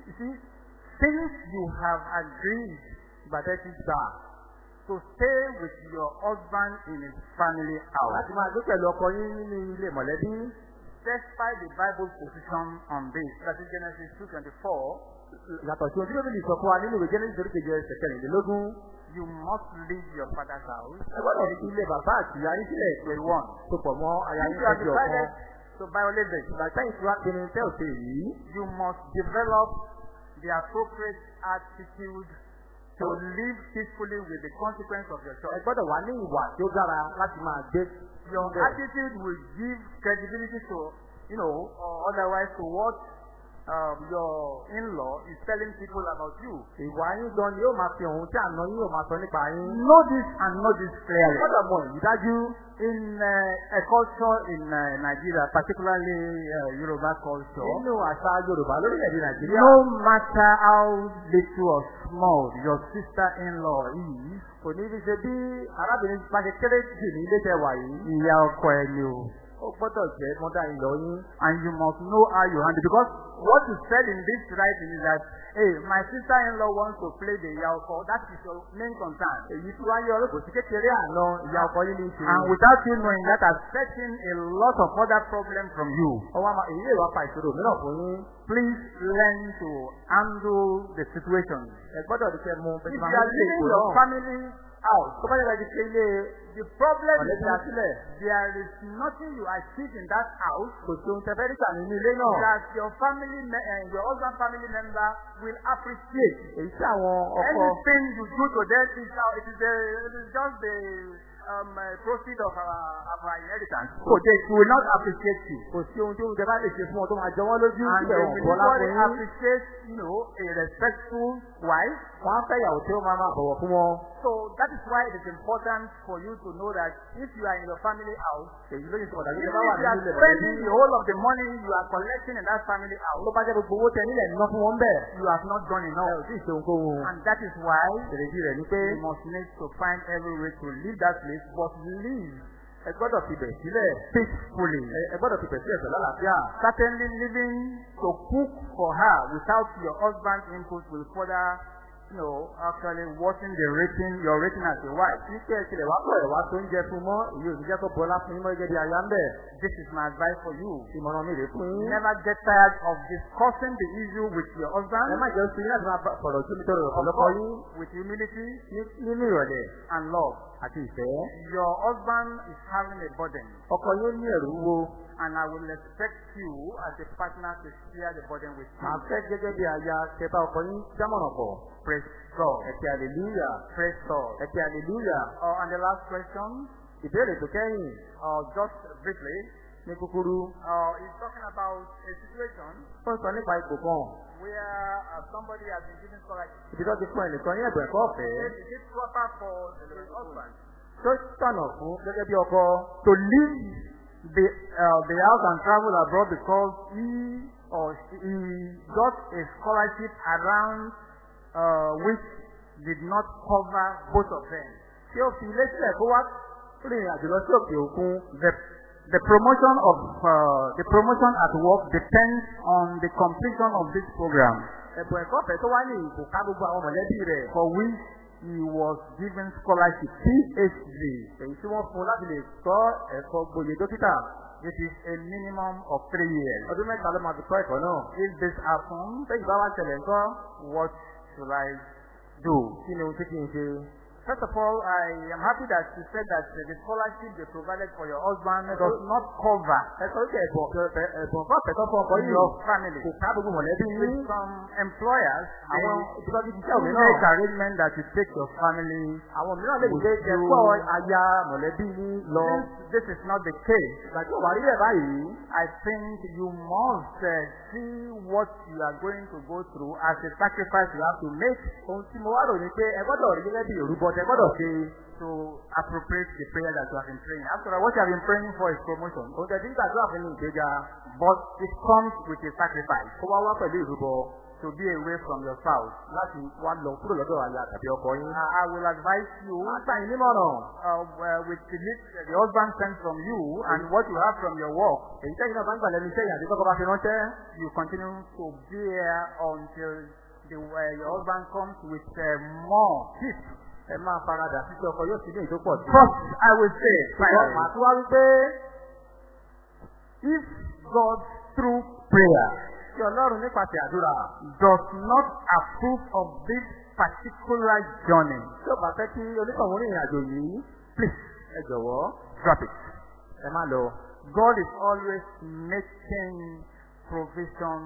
you see, since you have agreed Ìgbàdẹ́ ti gbà. to stay with your husband in his family house, Láti máa gbé pẹ̀lú ọkọ yín nínú ilé mọ̀lẹ́bí. Despite the Bible's position on this, that is Genesis 2.24, Yàtọ̀ sí tí Bíbélì sọ fún wa nínú ìwé torí kejì ẹsẹ̀ kẹrìnlélógún. you must leave your father's house. Ẹ gbọ́dọ̀ fi ilé bàbá àti ìyá yín sílẹ̀ pẹ̀lú wọn. Tó pọ̀ mọ́ aya yín tẹ́jú ọ̀kan. to violate this, tí wá pinnu tẹ́ òṣè yìí. you must develop the appropriate attitude to live peacefully with the consequence of your Ẹ choice. gbọ́dọ̀ wá ní ìwà tí ó dára láti máa gbé. Your attitude will give credibility to, you know, or otherwise to what um, your in-law is telling people about you. Ìwà yín gan ni yóò máa fi ohun tí àná yín yóò máa sọ nípa yín. Know this and know this clearly. gbọ́dọ̀ mọ èyí dájú. In uh, a culture in uh, Nigeria, particularly uh, Yoruba culture, Nínú àṣà Yorùbá lórílẹ̀-èdè Nàìjíríà. no matter how little or small your sister-in-law is, Kò ní fi ṣe bí arábìnrin bá ṣe kéré jù ní ilé tẹ wà yìí. ìyá ọkọ ẹni o. Ó gbọ́dọ̀ jẹ́ mọ́dá ìlọ yín. And you must know how you handle because what is said in this writing is that, hey, my sister-in-law wants to play the Yaoko. That is your main concern. Èyí tí wá yọ ọlọ́pàá sí kékeré àná ìyá ọkọ ní. And without you knowing that has setting a lot of other problems from you. Ọwọ́ àmà èyí lè wá fa ìṣòro mìíràn fún yín. Please learn to handle the situation. Ẹ gbọ́dọ̀ If you are kó your family out, Tó bá yẹ ṣe ilé the problem is that there is nothing you achieve in that house Kò sí ohun tẹ́fẹ́ níta nínú ilé náà. that your family, me- uh, your husband family member will appreciate. Èyí tí àwọn ọkọ Anything you do to them is, uh, it is, a, it is just the um, uh, proceed of our, of our inheritance. So they will not appreciate you. kò sí ohun tí oúnjẹ bá lè ṣe fún ọ tó máa jọ wọ́n lójú. And they will appreciate, you know, a respectful wife Wọ́n á fẹ́ ìyàwó tí ó máa máa bọ̀wọ̀ fún wọn. So that is why it is important for you to know that if you are in your family house, èyí ló sọ if you are ilẹ̀ spending the whole of the money you are collecting in that family house, tó bá jẹ́ gbogbo owó tẹ nílẹ̀ ná fún wọn bẹ́ẹ̀ you have not done ẹ ò enough. tí ì ṣe ohunkóhun And that is why èrèdí rẹ̀ ni pé you must need to find every way to leave that place, but leave ẹ gbọ́dọ̀ fi bẹ̀ sílẹ̀ peacefully. ẹ ẹ gbọ́dọ̀ fi bẹ̀ sílẹ̀ pẹ̀lú àlàáfíà. Certainly living to cook for her without your husband's input will further, know, actually worsen the rating, your rating as a wife. Tí kẹ́ ẹ tilẹ̀ wá pọ̀ ẹ̀ wá tó ń jẹ fún mọ́, èyí ò ní jẹ́ kó bọ́lá fún yín mọ́ gẹ́gẹ́ bí aya ń bẹ̀. This is my advice for you. Ìmọ̀ràn mi rè fún yín. Never get tired of discussing the issue with your husband. Ẹ má jẹ́ oṣù yín láti máa bá- sọ̀rọ̀ sí mi tọrọ Of ọ̀pọ̀lọpọ̀ course, yín with humility ní- nínú ìrọ̀lẹ́ and love. àti ìfẹ́. Your husband is having a burden, Ọkọ yóò ní ẹ̀rù wo. And I will expect you as a partner to share the burden with Màá him. fẹ́ gẹ́gẹ́ bí aya kẹ bá ọkọ yín dámọ̀ràn pọ̀. Praise God. Ẹ ti hallelujah. Praise God. Ẹ ti hallelujah. Uh, and the last question, Ìbéèrè tó kẹ́yìn uh, just briefly, ní kúkúrú. uh, is talking about a situation Ó sọ nípa ipò kan. where uh, somebody has been given scholarship. Ibi tó ti fún ẹnìkan ní ẹ̀bùn ẹ̀kọ́ ọ̀fẹ́. Is it proper for the husband Tó tọ̀nà fún gẹ́gẹ́ bí ọkọ. to leave the uh, the house and travel abroad because he or she, he got a scholarship around uh, which did not cover both of them. Tí ó fi ilé sílẹ̀ kó wá rìn àjò lọ sí òkè òkun. The the promotion of uh, the promotion at work depends on the completion of this program for which he was given scholarship PhD. Èyí tí wọ́n fún láti lè kọ́ ẹ̀kọ́ gboyè dókítà. It is a minimum of three years. Ọdún mẹ́ta ló máa fi kọ́ ẹ̀kọ́ náà. If this happens, Sẹ́yìn bá wá ṣẹlẹ̀ ńkọ́. what should I do? Kí ni ohun tí kì í ṣe? First of all, I am happy that you said that the scholarship they provided for your husband does not cover Ẹ̀kọ́ your family. With some employers, they make arrangement that you take your family. Àwọn mìíràn lè gbé jẹ kọ́ aya mọ̀lẹ́bí lọ. This is not the case, Ìgbà tí ò wá rí ẹ̀ báyìí. I think you must uh, see what you are going to go through as a sacrifice you have to make Ohun tí mo wá rò ní pé ẹ gbọ́dọ̀ rí gẹ́gẹ́ bí òrùbọ tẹ gbọ́dọ̀ ṣe. to appropriate the prayer that you have been praying. After all, what you have been praying for is promotion. Ń gbàdúrà fún ní ìgbéga. But it comes with a sacrifice Ó wá wá pẹ̀lú ìrúbọ to be away from your spouse. láti wá lọ kúrò lọ́dọ̀ aya tàbí ọkọ yín. Uh, I will advise you Má gbà yín nímọ̀ràn. uh, uh, with the list the husband sends from you and what you have from your work, Èyí tẹ́yìn náà bá ń gbà lẹ́nu iṣẹ́ ìyàtí tọ́kọ bá fi ránṣẹ́. you continue to bear until the, uh, your husband comes with uh, more gifts. Ẹ máa faradà títí ọkọ yóò sì ní ìtópọ̀ sí. First, I will say, Ṣùgbọ́n finally, màá tún wá wípé if God through prayer kí Ọlọ́run nípasẹ̀ àdúrà does not approve of this particular journey, tí ó bá fẹ́ kí onítọ̀hún rìn àjò yìí please ẹ jọ̀wọ́ drop it. ẹ má lọ. God is always making provision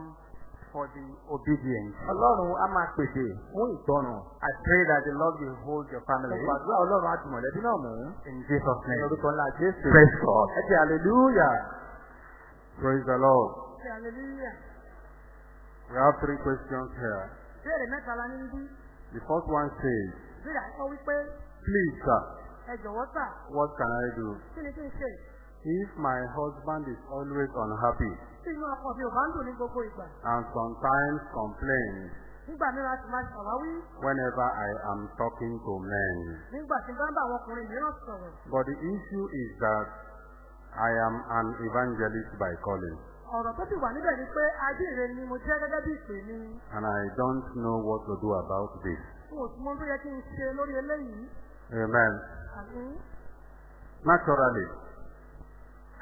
for the obedient. Ọlọ́run á máa pèsè fún ìtọ́nù. I pray that the Lord will hold your Mo family gbàdúrà Ọlọ́run á ti mọ̀lẹ́bí náà mú. in Jesus' Ní name. orúkọ ńlá Jésù. Praise God. Ẹ ti hallelujah. Praise the Lord. Hallelujah. We have three questions here. Béèrè mẹ́ta la ní bí. The first one says, Béèrè àkọ́kọ́ wípé Please, sir, ẹ jọ̀wọ́ sà, what can I do? kí ni kí n ṣe? If my husband is always unhappy Tí inú ọkọ mi ò bá ń dùn ní gbogbo ìgbà. and sometimes complains Nígbà mìíràn a sì máa ṣàwáwí. whenever I am talking to men, Nígbà tí n bá ń bá àwọn ọkùnrin mìíràn sọ̀rọ̀. but the issue is that I am an evangelist by calling Ọ̀rọ̀ tó sì wà níbẹ̀ ni pé ajíire ni mo jẹ́ gẹ́gẹ́ bí ìpè mi. and I don't know what to do about this. N ò mọ tó yẹ kí n ṣe lórí eléyìí. Amen. Àbí Naturally,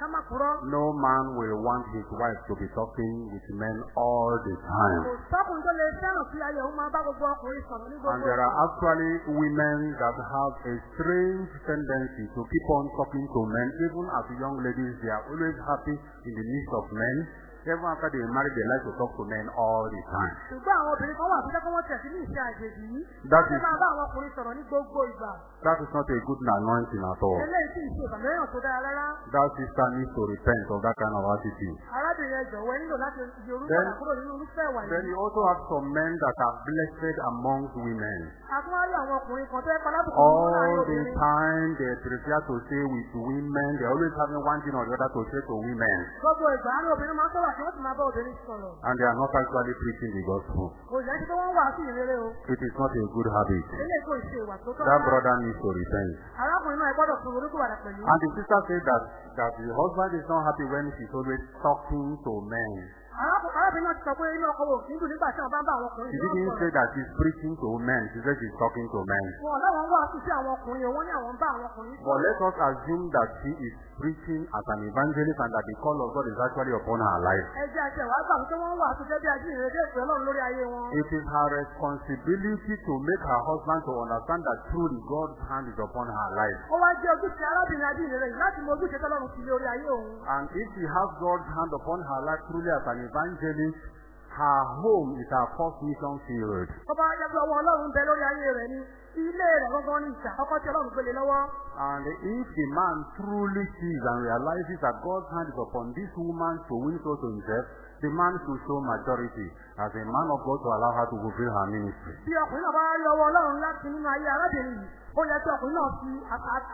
ká má purọ́. no man will want his wife to be talking with men all the time. Kò sọ́kùnrin tó lè fẹ́ràn sí ayé òun máa bá gbogbo ọkùnrin sọ̀rọ̀ ní And there are actually women that have a strange tendency to keep on talking to men. Even as young ladies, they are always happy in the midst of men. Even after they marry, they like to talk to men all the time. ṣùgbọ́n àwọn obìnrin kan wà tó jẹ́ pé wọ́n tẹ̀sí ní ìṣe àjèjì yìí. That is- máa bá àwọn ọkùnrin sọ̀rọ̀ ní gbogbo ìgbà. That is not a good anointing at all. eléyìí sì ń ṣe ìbàmẹ́ràn tó dára rárá. That sister needs to repent of that kind of attitude. arábìnrin ẹ jọ̀wọ́ ẹ nílò láti di orúkọ Then- rà kúrò nínú irúfẹ́ ìwà Then yìí. you also have some men that are blessed amongst women. àtúwárí àwọn ọkùnrin kan tó yẹ palábùkù All the time they prefer to stay with women. They're always having one thing or the other to say to women. gbogbo ìgbà ní obìnrin máa ń sọ̀rọ̀ And they are not actually preaching the gospel. It is not a good habit. That brother needs to repent. And the sister said that, that the husband is not happy when she's always talking to men. She didn't say that she's preaching to men. She said she's talking to men. But let us assume that she is preaching as an evangelist and that the call of God is actually upon her life. It is her responsibility to make her husband to understand that truly God's hand is upon her life. And if she has God's hand upon her life truly as an evangelist, her home is her first mission field. Jẹ́ pé ọwọ́ Ọlọ́run bẹ lórí ayé rẹ̀ ni ilé rẹ̀ gangan ní ìjà àkọ́kọ́ tí Ọlọ́run gbélé lọ́wọ́. And if the man truly sees and realizes that God's hand is upon this woman to win souls to himself, the man should show maturity as a man of God to allow her to fulfill her ministry. Bí ọkùnrin náà bá rí ọwọ́ Ọlọ́run láti nínú ayé arábìnrin yìí, ó yẹ kí ọkùnrin náà fi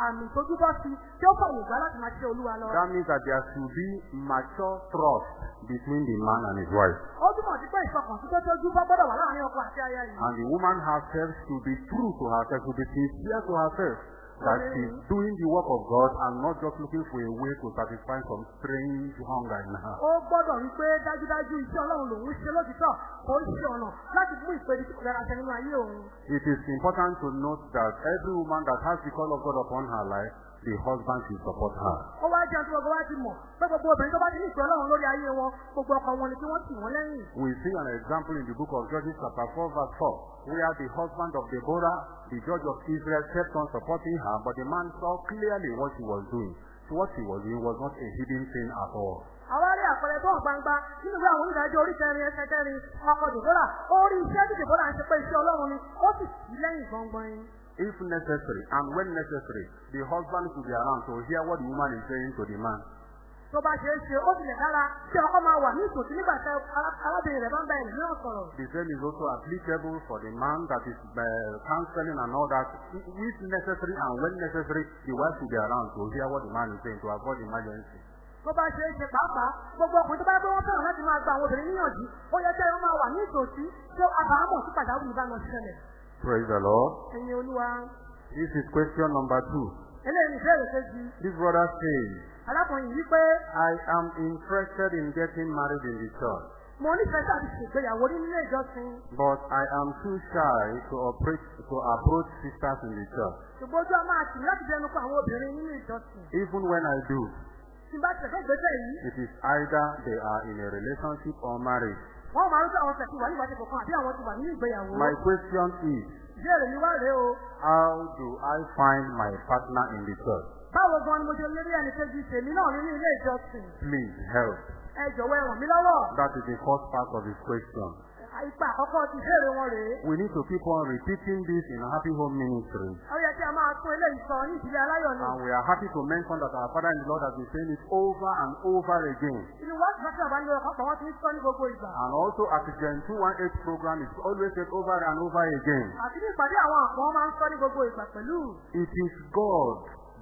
àmì ìtójúbọ́ sí tí ó fàyè gbà láti máa ṣe Olúwa lọ. That means that there should be mature trust between the man and his wife. Ó túmọ̀ sí pé ìfọkànsí tó tójú bọ́ gbọ́dọ̀ wà láàárín ọkọ àti aya yìí. And the woman herself should be true to herself, should be sincere to herself. That she's doing the work of God and not just looking for a way to satisfy some strange hunger in her. Ó gbọ́dọ̀ rí pé dájúdájú iṣẹ́ Ọlọ́run lòun ṣe lótìtọ́, kò ń ṣe ọ̀nà láti mú ìpèdè tí kò nínú ayé òun. It is important to note that every woman that has the call of God upon her life, the husband should support her. Ó wá jẹun tí gbogbo wa ti mọ̀ pé gbogbo obìnrin tó bá ti ní ìpè Ọlọ́run lórí ayé wọn, gbogbo ọkọ wọn ni kí wọ́n tì wọ́n lẹ́yìn. We see an example in the book of Judges chapter 4 verse 4, where the husband of Deborah, the judge of Israel, kept on supporting her, but the man saw clearly what she was doing. So what she was doing was not a hidden thing at all. Àwa rí àpẹẹrẹ tó gbangba nínú ìwé àwọn onídàájọ́ orí kẹrin ẹsẹ̀ kẹrin ọkọ Dèbórà. Ó rí iṣẹ́ tí Dèbórà ń ṣe pé iṣẹ́ Ọlọ́run ni, ó sì sí lẹ́yìn gbọ̀ngbọ̀n. If necessary, and when necessary, the husband should be around to hear what the woman is saying to the man. Tó bá ṣe é ṣe, ó tilẹ̀ dára tí ọkọ máa wà ní ìtòsí nígbà tí ará- arábìnrin rẹ̀ bá ń bá ẹ̀rìn náà sọ̀rọ̀. The same is also applicable for the man that is uh, counseling and all that. If necessary and when necessary, the wife should be around to hear what the man is saying to avoid emergency. Tó bá ṣe é ṣe pàápàá, gbogbo ọkùnrin tó bá gbé wọn fẹ́ràn láti máa gba àwọn obìnrin níyànjú, ó yẹ kí máa wà ní ìtòsí tí àbámọ̀ sí pàjáwìrì bá wọn ṣẹlẹ̀. Praise the Lord. Ẹ̀yin Olúwa, This is question number two. eléyìí ní ìbéèrè kejì. This brother says, Arákùnrin yìí pé I am interested in getting married in the church, mo nífẹ̀ẹ́ sí àti ṣègbéyàwó nínú ilé ìjọsìn. but I am too shy to approach, to approach sisters in the church. Ṣùgbọ́n ojú a máa tì mí láti dẹnu kọ àwọn obìnrin nínú ìjọsìn. Even when I do, Tí bá yìí, it is either they are in a relationship or marriage. Wọ́n máa ń sọ àwọn tẹ̀sí wà ní ìbáṣepọ̀ kan àbí àwọn ti wà nínú ìgbéyàwó. My question is, Ìbéèrè mi wá rèé o. how do I find my partner in the church? Báwo gan ni mo ṣe lérí ẹnì kejì tèmi náà nínú ilé ìjọsìn? Please help. Ẹ jọ̀wọ́ ẹ ràn mí lọ́wọ́. That is the first part of his question. Ipa àkọ́kọ́ ti ìbéèrè wọn rèé. We need to keep on repeating this in Happy Home Ministry. Ó yẹ kí a máa tún eléyìí sọ ní ìdílé aláyọ̀ ni. And we are happy to mention that our Father in the Lord has been saying it over and over again. Inú wá sí fásitì àbálẹ̀ ọkọ̀ pọ̀ wọ́n ti ń sọ ní gbogbo ìgbà. And also at the Gen 218 program, it's always said over and over again. Àti ní ìpàdé àwọn àpọ̀ wọ́n máa ń sọ ní gbogbo ìgbà pẹ̀lú. It is God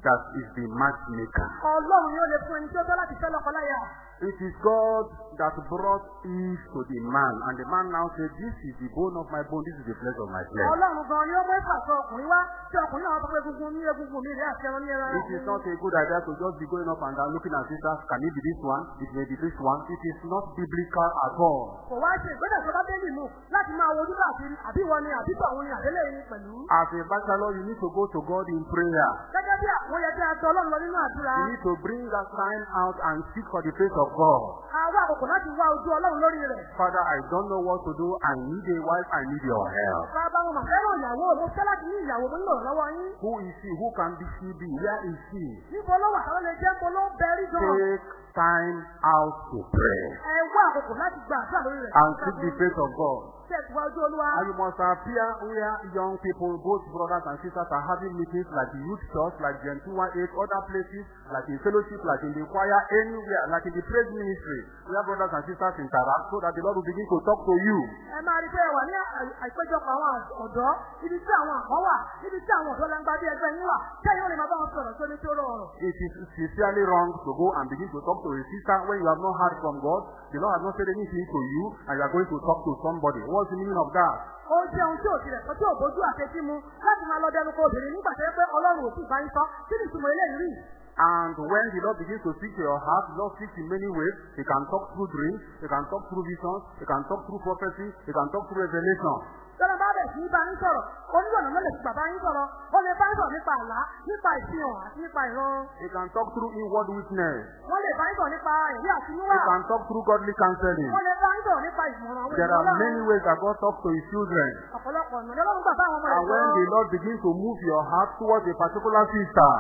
that is the matchmaker. Ọlọ́run ni ó lè fún ẹni tí ó tọ́ láti fẹ́ lọ́kọláya. It is God that brought Eve to the man. And the man now said, This is the bone of my bone, this is the flesh of my flesh. Ọlọ́run gan ni ó mú ìpàṣọ ọkùnrin wá tí ọkùnrin náà sọ pé egungun ní egungun mi rí àti ẹran ní ẹran. It is not a good idea to just be going up and down looking at sisters. Can it be this one? It may be this one. It is not biblical at all. Kò wá ṣe ìgbésẹ̀ tó bá bẹ́ẹ̀lì mú láti máa wojú káàkiri àbí wọn ni àbí tọ̀hún ni àbẹ́lẹ̀ yìí pẹ̀lú. As a bachelor, you need to go to God in prayer. Gẹ́gẹ́ bí àwọn yẹ kí a tọ Ọlọ́run lọ nínú àdúrà. You need to bring that sign out and seek for the face of God. Àwa àkókò láti wá ojú Ọlọ́run lórí rẹ̀. Father, I don't know what to do. I need a wife. I need your help. Bàbá mo mà fẹ́ràn ìyàwó mo fẹ́ láti ní ìyàwó mo nílò lọ́wọ́ yín. Who is she? Who can be she be? Where is she? níbo ló wà táwọn lè jẹ́ mo ló ń bẹ̀rí gan. Take time out to pray ẹ wá àkókò láti gba àdúrà lórí rẹ̀. and seek the face of God. Tẹ̀síwájú olúwa. And you must appear where young people, both brothers and sisters, are having meetings like the youth church, like Gen 218, other places, like in fellowship, like in the choir, anywhere, like in the praise ministry, where brothers and sisters interact, so that the Lord will begin to talk to you. ẹ máa rí pé ẹ wà ní àì- àìpéjọpọ̀ àwọn ọ̀dọ́ ibi tí àwọn àkọ́ wà ibi tí àwọn ọ̀dọ́ lẹ́ngbà bí ẹgbẹ́ yín wà kẹ́yìn ó lè máa bá wọn sọ̀rọ̀ sóní tó rọrùn. It is sincerely wrong to go and begin to talk to a sister when you have not heard from God. The Lord has not said anything to you, and you are going to talk to somebody. What's the meaning of that? ó jẹ́ ohun tí ò tilẹ̀ sọ tí ò bójú àtẹ́tí mu láti máa lọ dẹnu kọ obìnrin nígbà tó yẹ pé ọlọ́run ò sì bá yín sọ kí ni ìtumọ̀ eléyìí rí. And when the Lord begins to speak to your heart, the Lord speaks in many ways. He can talk through dreams, He can talk through visions, He can talk through prophecy, He can talk through revelation. tọ́lá bá bẹ̀ sí bá yín sọ̀rọ̀ onígbọ̀nà lè fi bàbá yín sọ̀rọ̀ ó lè bá yín sọ̀rọ̀ nípa àlá nípa ìfihàn àti nípa ìran. He can talk through inward witness. wọ́n lè bá yín sọ̀rọ̀ nípa ìwé àtinúwà. He can talk through godly counseling. wọ́n lè bá yín sọ̀rọ̀ nípa ìmọ̀ràn àwọn There ènìyàn are many ọlọ́run. ways that God talks to His children. ọ̀pọ̀lọpọ̀ ọ̀nà lọ́wọ́ gbà bá àwọn ọmọ And when rẹ̀ the. Lord begins to move your heart towards a particular sister,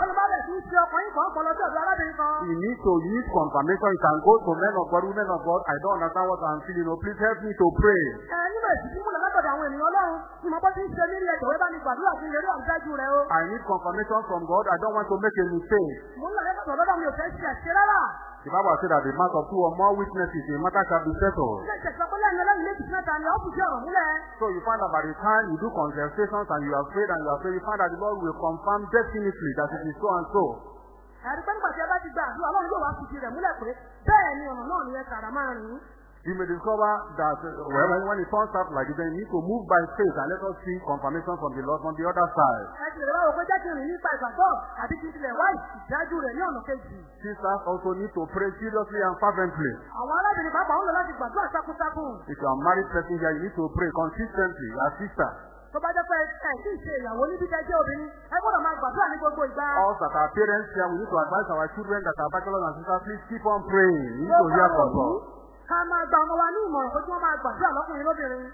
kan. you need to need confirmation. You can go to men of God, women of God. I don't understand what I'm feeling. Oh, please help me to pray. tí tí ń. I need confirmation from God. I don't want to make a mistake. ń The Bible said that the mouth of two or more witnesses, a matter shall be settled. So you find that by the time you do conversations and you are prayed and you are prayed, you find that the Lord will confirm definitely that it is so and so. pé nígbà tí ẹ bá ti gba àdúrà ọlọ́run yóò wá fi ti rẹ̀ múlẹ̀ pé bẹ́ẹ̀ ni ọ̀nà náà ni ẹ tààrà máa rìn. You may discover that uh, well, when, it turns out like this, then you need to move by faith and let us see confirmation from the Lord from the other side. Sisters also need to pray seriously and fervently. If you are married person here, you need to pray consistently as sister. tó bá jẹ́ pé ẹ kí n ṣe ìyàwó níbi tẹ́ jẹ́ obìnrin ẹ gbọ́dọ̀ máa gbàdúrà ní gbogbo ìgbà. Us that are parents here, we need to advise our children that are bachelors and sisters, please keep on praying. You need to hear from God. Ká máa gba ọmọ wa ní ìmọ̀ràn pé kí wọ́n máa gbàdúrà lọ́kùnrin lóbìnrin.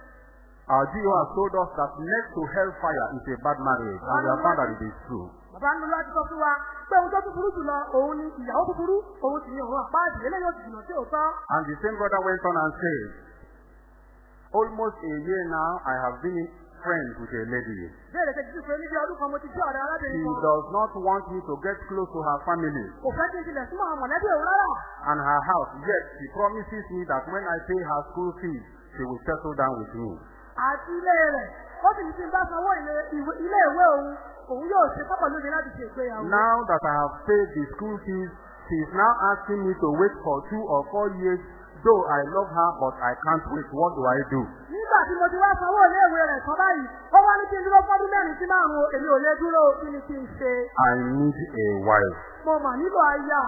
Our GO told us that next to hellfire is a bad marriage, and we have found that it is true. bàbá ń lo láti sọ fún wa pé ohun tó búburú jùlọ òun ni ìyàwó búburú òun sì ni òun àpáàdì eléyìí ó ti jìnnà sí òótọ́. And the same brother went on and said, Almost a year now, I have been friends with a lady. béèrè kejì sí pé níbi ọdún kan mo ti jẹ́ ọ̀rẹ́ She arábìnrin kan. does not want me to get close to her family kò fẹ́ kí n tilẹ̀ súnmọ́ àwọn mọ̀lẹ́bí òun rárá. and her house, yet she promises me that when I pay her school fees, she will settle down with me. àti ilé rẹ̀ ó sì ní kí n bá sanwó ilé ìwé ilé ìwé òun òun yóò ṣe pápá lóde láti ṣe ìgbéyàwó. Now that I have paid the school fees, she is now asking me to wait for two or four years, though I love her, but I can't wait. What do I do? nígbà tí mo ti wá sanwó ilé ìwé rẹ̀ tán báyìí ó wá ní kí n dúró fọ́dún mẹ́rin sí márùn-ún èmi ò lè dúró kí ni kí n ṣe. I need a wife. mo mà nílò aya.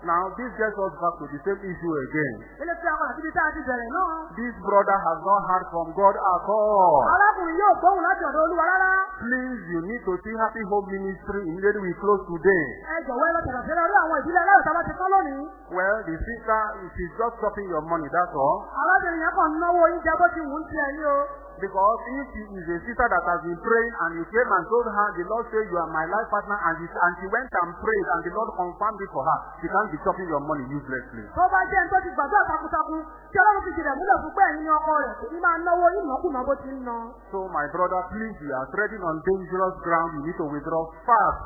Now this gets us back to the same issue again. ilé tí a padà síbi tá a ti bẹ̀rẹ̀ náà. This brother has not heard from God at all. arákùnrin yóò gbóhùn láti ọ̀dọ̀ olúwa rárá. Please, you need to see Happy Home Ministry immediately we close today. ẹ jọ̀wọ́ ẹ lọ tẹ̀lé fẹ́rẹ́ orí àwọn ìdílé aláwọ̀ tá a bá ti tán lónìí. Well, the sister, she's just stopping your money, that's all. arábìnrin yẹn kàn ń náwó oúnjẹ bó ti wù ú tiẹ̀ ní o. Because if she is a sister that has been praying and you came and told her, the Lord said you are my life partner and, she, and she went and prayed and the Lord confirmed it for her, she can't be chopping your money uselessly. tó bá jẹ́ nítorí ti gbàdúrà takuntakun tí ọlọ́run fi jìnnà múlẹ̀ fún pé ẹ̀yin ọkọ rẹ̀ ní máa náwó ìnákùná bó ti ń ná. So my brother, please, you are treading on dangerous ground. You need to withdraw fast.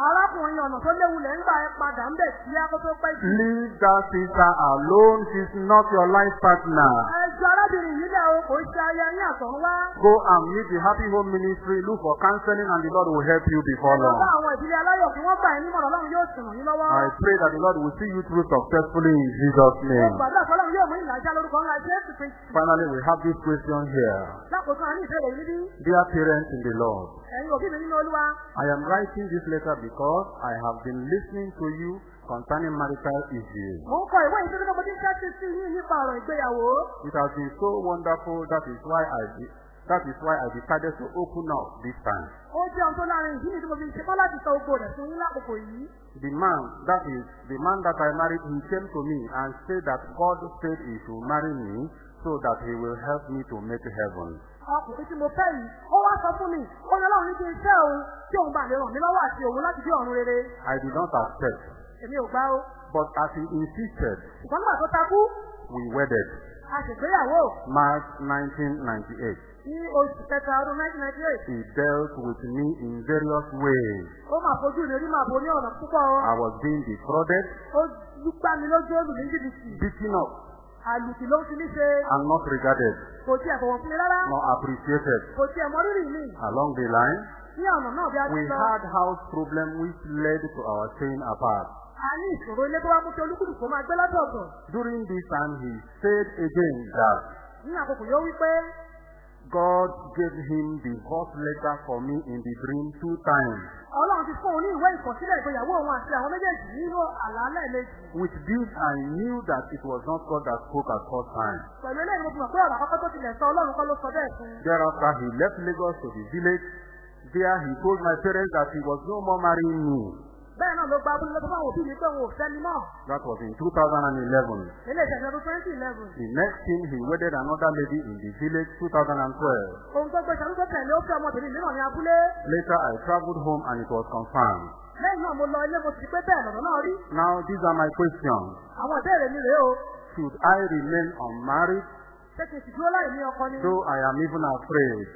arákùnrin ọ̀nà tó léwu lẹ̀ ń gbà ẹ padà ń bẹ̀ sí akótó pẹ́ jù. Leave that sister alone. She's not your life partner. Ẹjọ́ arábìnrin yìí lẹ̀ o kò ṣe ayé ẹ̀yìn àtọ̀run wá. Go and meet the Happy Home Ministry. Look for counseling and the Lord will help you before long. àwọn ìdílé aláyọ̀ kí wọ́n gbà ẹ́ nímọ̀ràn ọlọ́run yóò sì ràn yín lọ́wọ́. I pray that the Lord will see you through successfully in Jesus' name. gbàdúrà kọ́ ọlọ́run yóò mú ìlàjà lórúkọ ńlá jésù kristi. Finally, we have this question here. lákòókò àní ìbéèrè yìí níbí Dear parents in the Lord, ẹ̀yin òbí mi nínú olúwa. I am writing this letter because I have been listening to you concerning marital issues. mo ń kọ ìwé yìí tó mo ti ń sí yín nípa ọ̀rọ̀ ìgbéyàwó. It has been so wonderful. That is why I de- that is why I decided to open up this time. ó jẹ́ tó láàárín ìdí mo fi ṣe kọ́ láti sọ gbogbo rẹ̀ fún lákòókò yìí. The man, that is the man that I married, he came to me and said that God said he should marry me so that he will help me to make heaven. ọkùnrin tí mo fẹ́ yìí ó wá sọ fún mi ó ní ọlọ́run ní kí n fẹ́ òun tí òun bá lè ràn mí lọ́wọ́ àti òun láti dé ọ̀run rere I did not accept. Èmi ò gbà ó But as he insisted, ṣùgbọ́n nígbà tó takú we wedded. a ṣègbéyàwó March 1998. ní oṣù kẹta ọdún 1998 He dealt with me in various ways. ó máa fojú ìrírí máa bo ní ọ̀nà púpọ̀ I was being defrauded, ó gbá mi lójú olù ní jìbìtì beaten up, àlùkì ló ń fi mí ṣe and not regarded, kò tiẹ̀ fọwọ́ fún mi rárá nor appreciated. kò tiẹ̀ mọ rírì mi Along the line, ní ọ̀nà náà bí a ti we lọ had house problem which led to our staying apart. A ní ìṣòro ilé tó wá mú kí olúkúlùkù máa gbé lọ́tọ̀ọ̀tọ̀ During this time, he said again that ní àkókò yóò wí pé God gave him the divorce letter for me in the dream two times. ọlọ́run ti fún òun ní ìwé ìkọ̀sílẹ̀ ìgbéyàwó òun àti àwọn méjèèjì nínú àlàálẹ̀ méjì With this, I knew that it was not God that spoke at first time. pẹ̀lú eléyìí mo fi mọ̀ pé ọ̀rọ̀ àkọ́kọ́ tó tilẹ̀ sọ ọlọ́run kọ́ ló sọ bẹ́ẹ̀ fún. Thereafter, he left Lagos to the village. There, he told my parents that he was no more marrying me. Bẹ́ẹ̀ náà ló gba abúlé lọ́sọ́ fáwọn òbí mi pé òun ò fẹ́ mi mọ́ That was in 2011. ilé ìṣẹ̀lẹ̀ ọdún twenty eleven The next thing, he wedded another lady in the village 2012. ohun tó gbé tó tẹ̀lé ó fẹ́ ọmọbìnrin mìíràn ní abúlé Later, I traveled home and it was confirmed. lẹ́yìn náà mo lọ ilé mo sì pé bẹ́ẹ̀ lọ́dọ̀ náà rí Now, these are my questions. àwọn ìbéèrè mi rèé o Should I remain unmarried? Though I am even afraid.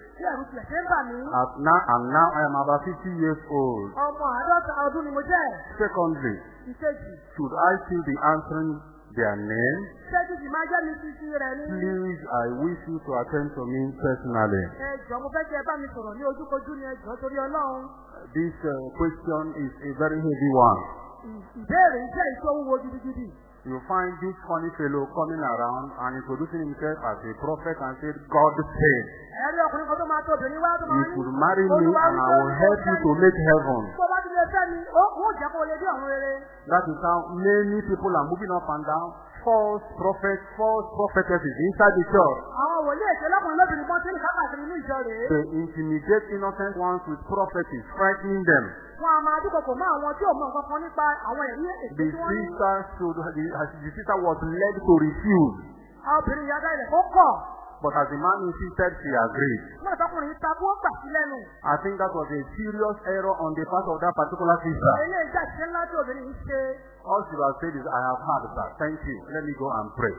As now, and now I am about 50 years old. Secondly, should I still be answering their name? Please, I wish you to attend to me personally. This uh, question is a very heavy one. You find this funny fellow coming around and introducing himself as a prophet and said, God said, you should marry me and I will help you to make heaven. That is how many people are moving up and down. False prophets, false prophetesses inside the church. Àwọn wòlíì èké lọ́kùnrin lóbìnrin kan tí ní káàkiri inú ìjọ rèé. They intimidate innocent ones with prophecies, frightening them. Wọ́n a máa dúkokò mọ́ àwọn tí ò mọ nǹkan kan nípa àwọn ẹ̀rí èké The tí wọ́n ní. sister should, the, the sister was led to refuse. Obìnrin ìyá dáìlẹ̀ kó kọ̀. But as the man insisted, she agreed. Wọ́n lè tọkùnrin yìí takú ó gbà sí lẹ́nu. I think that was a serious error on the part of that particular sister. Ilé ìjà ìṣe ńlá tí obìnrin yìí ṣe. All she was said is, I have heard that. Thank you. Let me go and pray.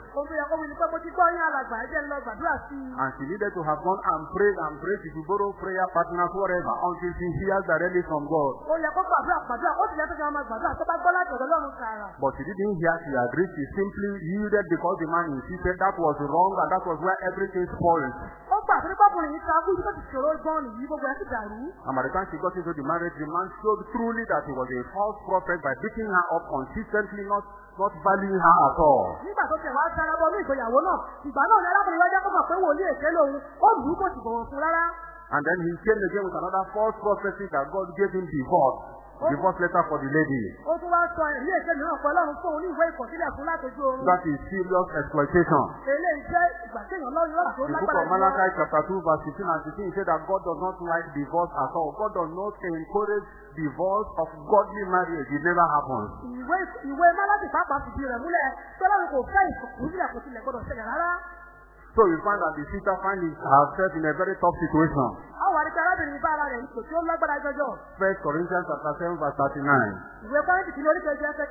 And she needed to have gone and prayed and prayed. She should borrow prayer partners, whatever, until she hears directly from God. But she didn't hear, she agreed. She simply yielded because the man insisted that was wrong and that was where everything spoiled. And by the time she got into the marriage, the man showed truly that he was a false prophet by beating her up consistently, not, not valuing her at all. Nígbà tó tẹ̀ wá sára bọ́ ní ìgbéyàwó náà, ìgbà náà ni arákùnrin wájú kó mọ̀ pé wòlíì èké lòun, ó lù ú kò sì bọ̀wọ̀ fún rárá. And then he came again with another false prophecy that God gave him divorce. Divorce letter for the lady. Ó tún wá sọ ẹ̀rí èké mìíràn pé Ọlọ́run fún òun ní ìwé ìkọ̀sílẹ̀ fún látọjú oorun. That is serious exploitation. Eléyìí jẹ́ ìgbà lọ́rùn lọ́rà tó The book of Malachi chapter 2 verse 15 and 16 said that God does not like divorce at all. God does not encourage divorce of godly marriage. It never happens. Ìwé ìwé Málásì pàápàá fìdí rẹ̀ múlẹ̀ tó lọ́run kò fẹ́ ìkọ̀sílẹ̀ kò tilẹ̀ gbọdọ̀ ṣẹlẹ̀ rárá. So we find that the sister finds herself in a very tough situation. Àwọn àdìsí arábìnrin bá ara rẹ̀ ní kò tí ó lágbára jọjọ. First Corinthians chapter 7 verse 39. Ìwé Kọ́rìntì kìíní oríkèéjì ẹsẹ̀.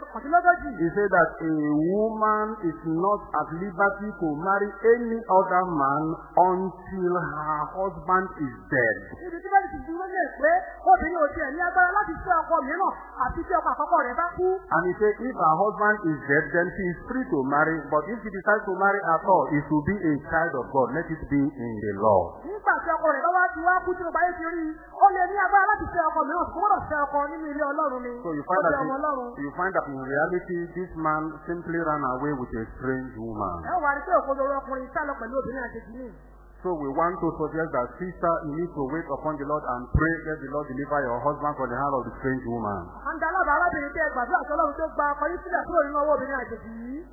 He said that a woman is not at liberty to marry any other man until her husband is dead. Ibi tí bẹ́ẹ̀ ti dúró lè pé obìnrin ò tiẹ̀ ní agbára láti fẹ́ ọkọ mìíràn àti tí ọkọ àkọ́kọ́ rẹ̀ bá kú. And he said if her husband is dead, then she is free to marry. But if she decides to marry at all, it will be a child of God. Let it be in the law. Nígbà tí ọkọ rẹ̀ bá wá ti wá kú tí mo bá yé ti rí i, ó lè ní agbára láti fẹ́ ọkọ mìíràn kó gbọ́dọ̀ fẹ́ ọkọ nínú ilé Ọlọ́run ni. So you Ó fẹ́ ọmọ Ọlọ́run. you find that in reality, this man simply ran away with a strange woman. Ẹ wà ní pé òkodoro ọkùnrin sá lọ pẹ̀lú obìnrin àjèjì ni. So we want to suggest that sister, you need to wait upon the Lord and pray that the Lord deliver your husband from the hand of the strange woman.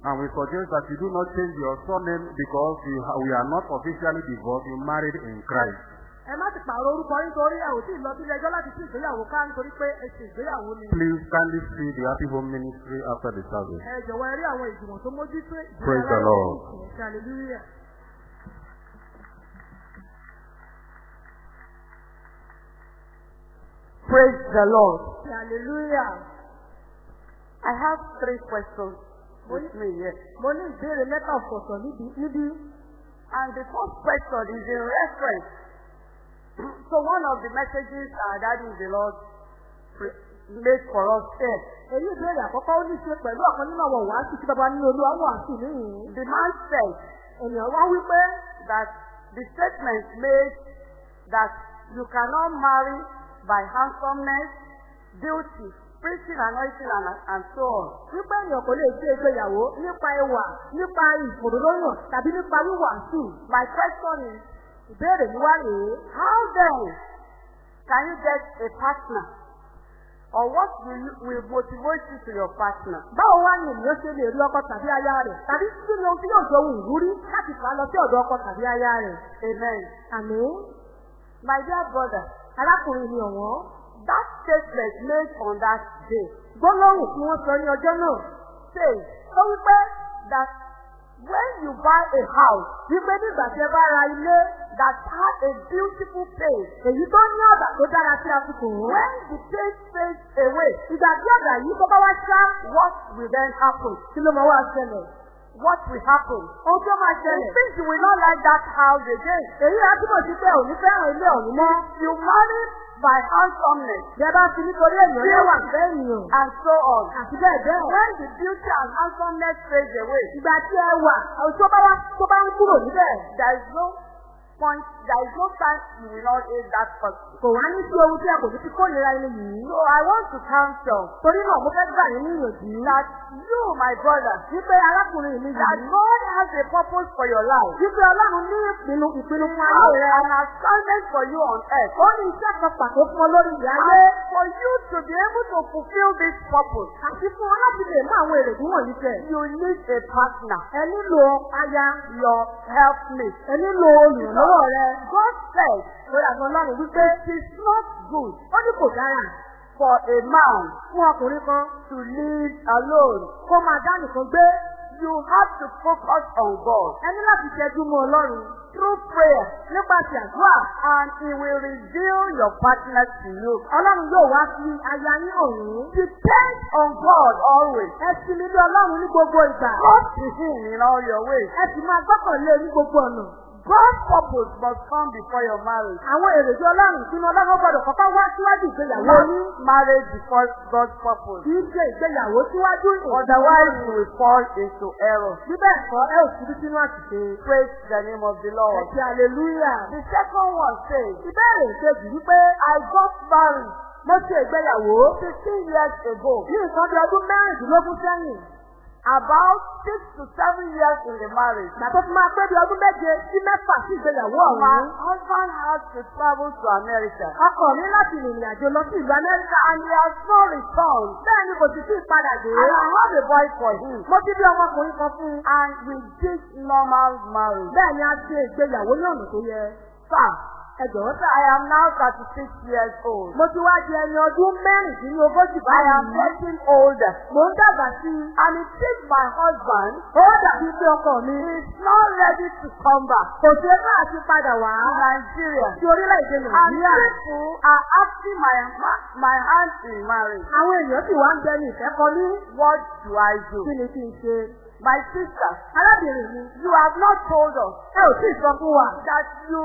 And we suggest that you do not change your surname because you, we are not officially divorced, you married in Christ. Ẹ má ti pààrọ̀ orúkọ yín torí ẹ ò tí ì lọ sílé ẹjọ́ láti tún ìgbéyàwó ká nítorí pé ẹ ṣe ìgbéyàwó ni. Please kindly see the Happy Home Ministry after the service. Ẹ jọ̀wọ́ ẹ rí àwọn ìgbìmọ̀ tó mójútó ìgbéyàwó. Praise the Lord. Hallelujah. Praise the Lord. hallelujah. I have three questions with me here. mo ní ìbéèrè mẹ́ta ọ̀tọ̀ọ̀tọ̀ níbi níbí. And the first question is in reference to one of the messages our daddy in the Lord made for us here. èyí ìbéèrè àkọ́kọ́ ó ní ṣe pẹ̀lú ọ̀kan nínú àwọn wàásù tí bàbá nínú olúwa wàásù níyìn. The man said ènìyàn wá wípé that the statement made that you cannot marry by handsomeness, beauty, preaching, anointing, and, and so on. wípé ènìyàn kò lè ṣe ìgbéyàwó nípa ẹwà nípa ìfòròlóyàn tàbí nípa wíwàásù. My question is, ìbéèrè mi wá rèé. how then can you get a partner? Or what will, will motivate you to your partner? báwo wá ni ènìyàn ṣe lè rí ọkọ tàbí aya rẹ̀ tàbí kí ni ohun tí yóò jọ ohun ìwúrí láti fà á lọ sí ọ̀dọ̀ ọkọ tàbí aya rẹ̀. Amen. àmín. My dear brother, arákùnrin mi ọ̀wọ́n. that statement made on that day gbólóhùn tí wọ́n sọ ní ọjọ́ náà. says, ó wípé that when you buy a house wípé nígbà tí ẹ bá ra ilé that has a beautiful face, èyí tó ní ọ̀dà tó dára sí àsìkò when the face fades away, ìgbà tí ọ̀dà yìí tó bá wá ṣá what will then happen? kí ló máa wá ṣẹlẹ̀? What will happen? ohun tó máa It ṣẹlẹ̀. you will not like that house again. èyí á túbọ̀ sí pé òní fẹ́ràn ilé ọ̀hún mọ́. You marry by handsomeness bí ẹ bá fi nítorí èèyàn lẹ́wà fẹ́ ènìyàn. and so on. àti bẹ́ẹ̀ bẹ́ẹ̀. When the beauty and handsomeness fades away, ìgbà tí ẹ wà àwọn tó bá wá tó bá ń kúrò níbẹ̀. there is no point, there is no time you will not hate that person. kò wá ní sí ohun tí a kò fi kórìíra ẹni yìí. So I want to counsel torí náà mo fẹ́ gbà yín ní ìyànjú. that you, my brother, wípé arákùnrin mi that yìí. God has a purpose for your life. wípé ọlọ́run ní ìpinnu ìpinnu fún ayé rẹ. an assignment for you on earth. ó ní iṣẹ́ kan pàtó fún ọ lórí ìyá. And for you to be able to fulfill this purpose, àti fún ọ láti lè mú àwọn èrè wọ̀nyí tẹ̀. you need a partner, ẹ nílò aya. your helpmate. ẹ nílò olùrànlọ́wọ́ rẹ. God said lórí àgbọn ọlọ́run wípé it is not good ó ní kò dára for a man fún ọkùnrin kan to live alone. kó máa dá nìkan gbé. You have to focus on God ẹ ní láti ṣẹ́jú mọ́ ọlọ́run. through prayer nípasẹ̀ àdúrà and He will reveal your partner to you. ọlọ́run yóò wá fi aya yín yín. Depend on God always. ẹ sì nílé ọlọ́run ní gbogbo ìgbà. Trust to Him in all your ways. ẹ sì máa gbọ́kànlé ní gbogbo ọ̀nà. God's purpose must come before your marriage. àwọn èrèjì ọlọ́run ìpinnu ọlọ́run gbọ́dọ̀ kọ́kọ́ wá síwájú ìgbéyàwó yín. marriage before God's purpose. kì í ṣe ìgbéyàwó síwájú Otherwise, you will fall into error. Bíbẹ̀ ẹ̀kọ́ ẹ ò síbi sínú àṣìṣe. Praise the name of the Lord. Ẹ̀sìn hallelujah. The second one says, Ìbéèrè ìkejì wípé I got married mo ṣe ìgbéyàwó 15 years ago. ní bí ọdún mẹ́rìndínlógún sẹ́yìn. About six to seven years in the marriage. Tó fi máa pé bí ọdún méje sí mẹ́fà sí ìgbéyàwó My ọ̀hún. husband had to travel to America. Ọkọ mi láti rìnrìn àjò lọ sí ìlú Amẹ́ríkà. And he has not returned. Bẹ́ẹ̀ ni kò sì sí ìpadà dé. And I had a boy for him. Mo ti bí ọmọkùnrin kan fún. And we did normal marriage. Bẹ́ẹ̀ ni a ṣe ìgbéyàwó ní ọ̀nà tó yẹ. Sir, Ẹ jọ̀wọ́ sá. I am now 36 years old. Mo ti wá di ẹni ọdún mẹ́rìndínlógójì I am báyìí. getting older. Mò ń dàgbà sí i. And it is my husband Ó dàbí pé ọkọ mi is not ready to come back kò ṣe é máa ti padà wá to Nigeria. sí orílẹ̀-èdè And Nàìjíríà. people are asking my, ma- my hand in marriage. Àwọn èèyàn sì wá ń bẹ ní ìfẹ́ kan ní. What do I do? Kí ni kí n ṣe? My sister, Arábìnrin mi, you have not told us ẹ ò tí ì sọ fún wa. that you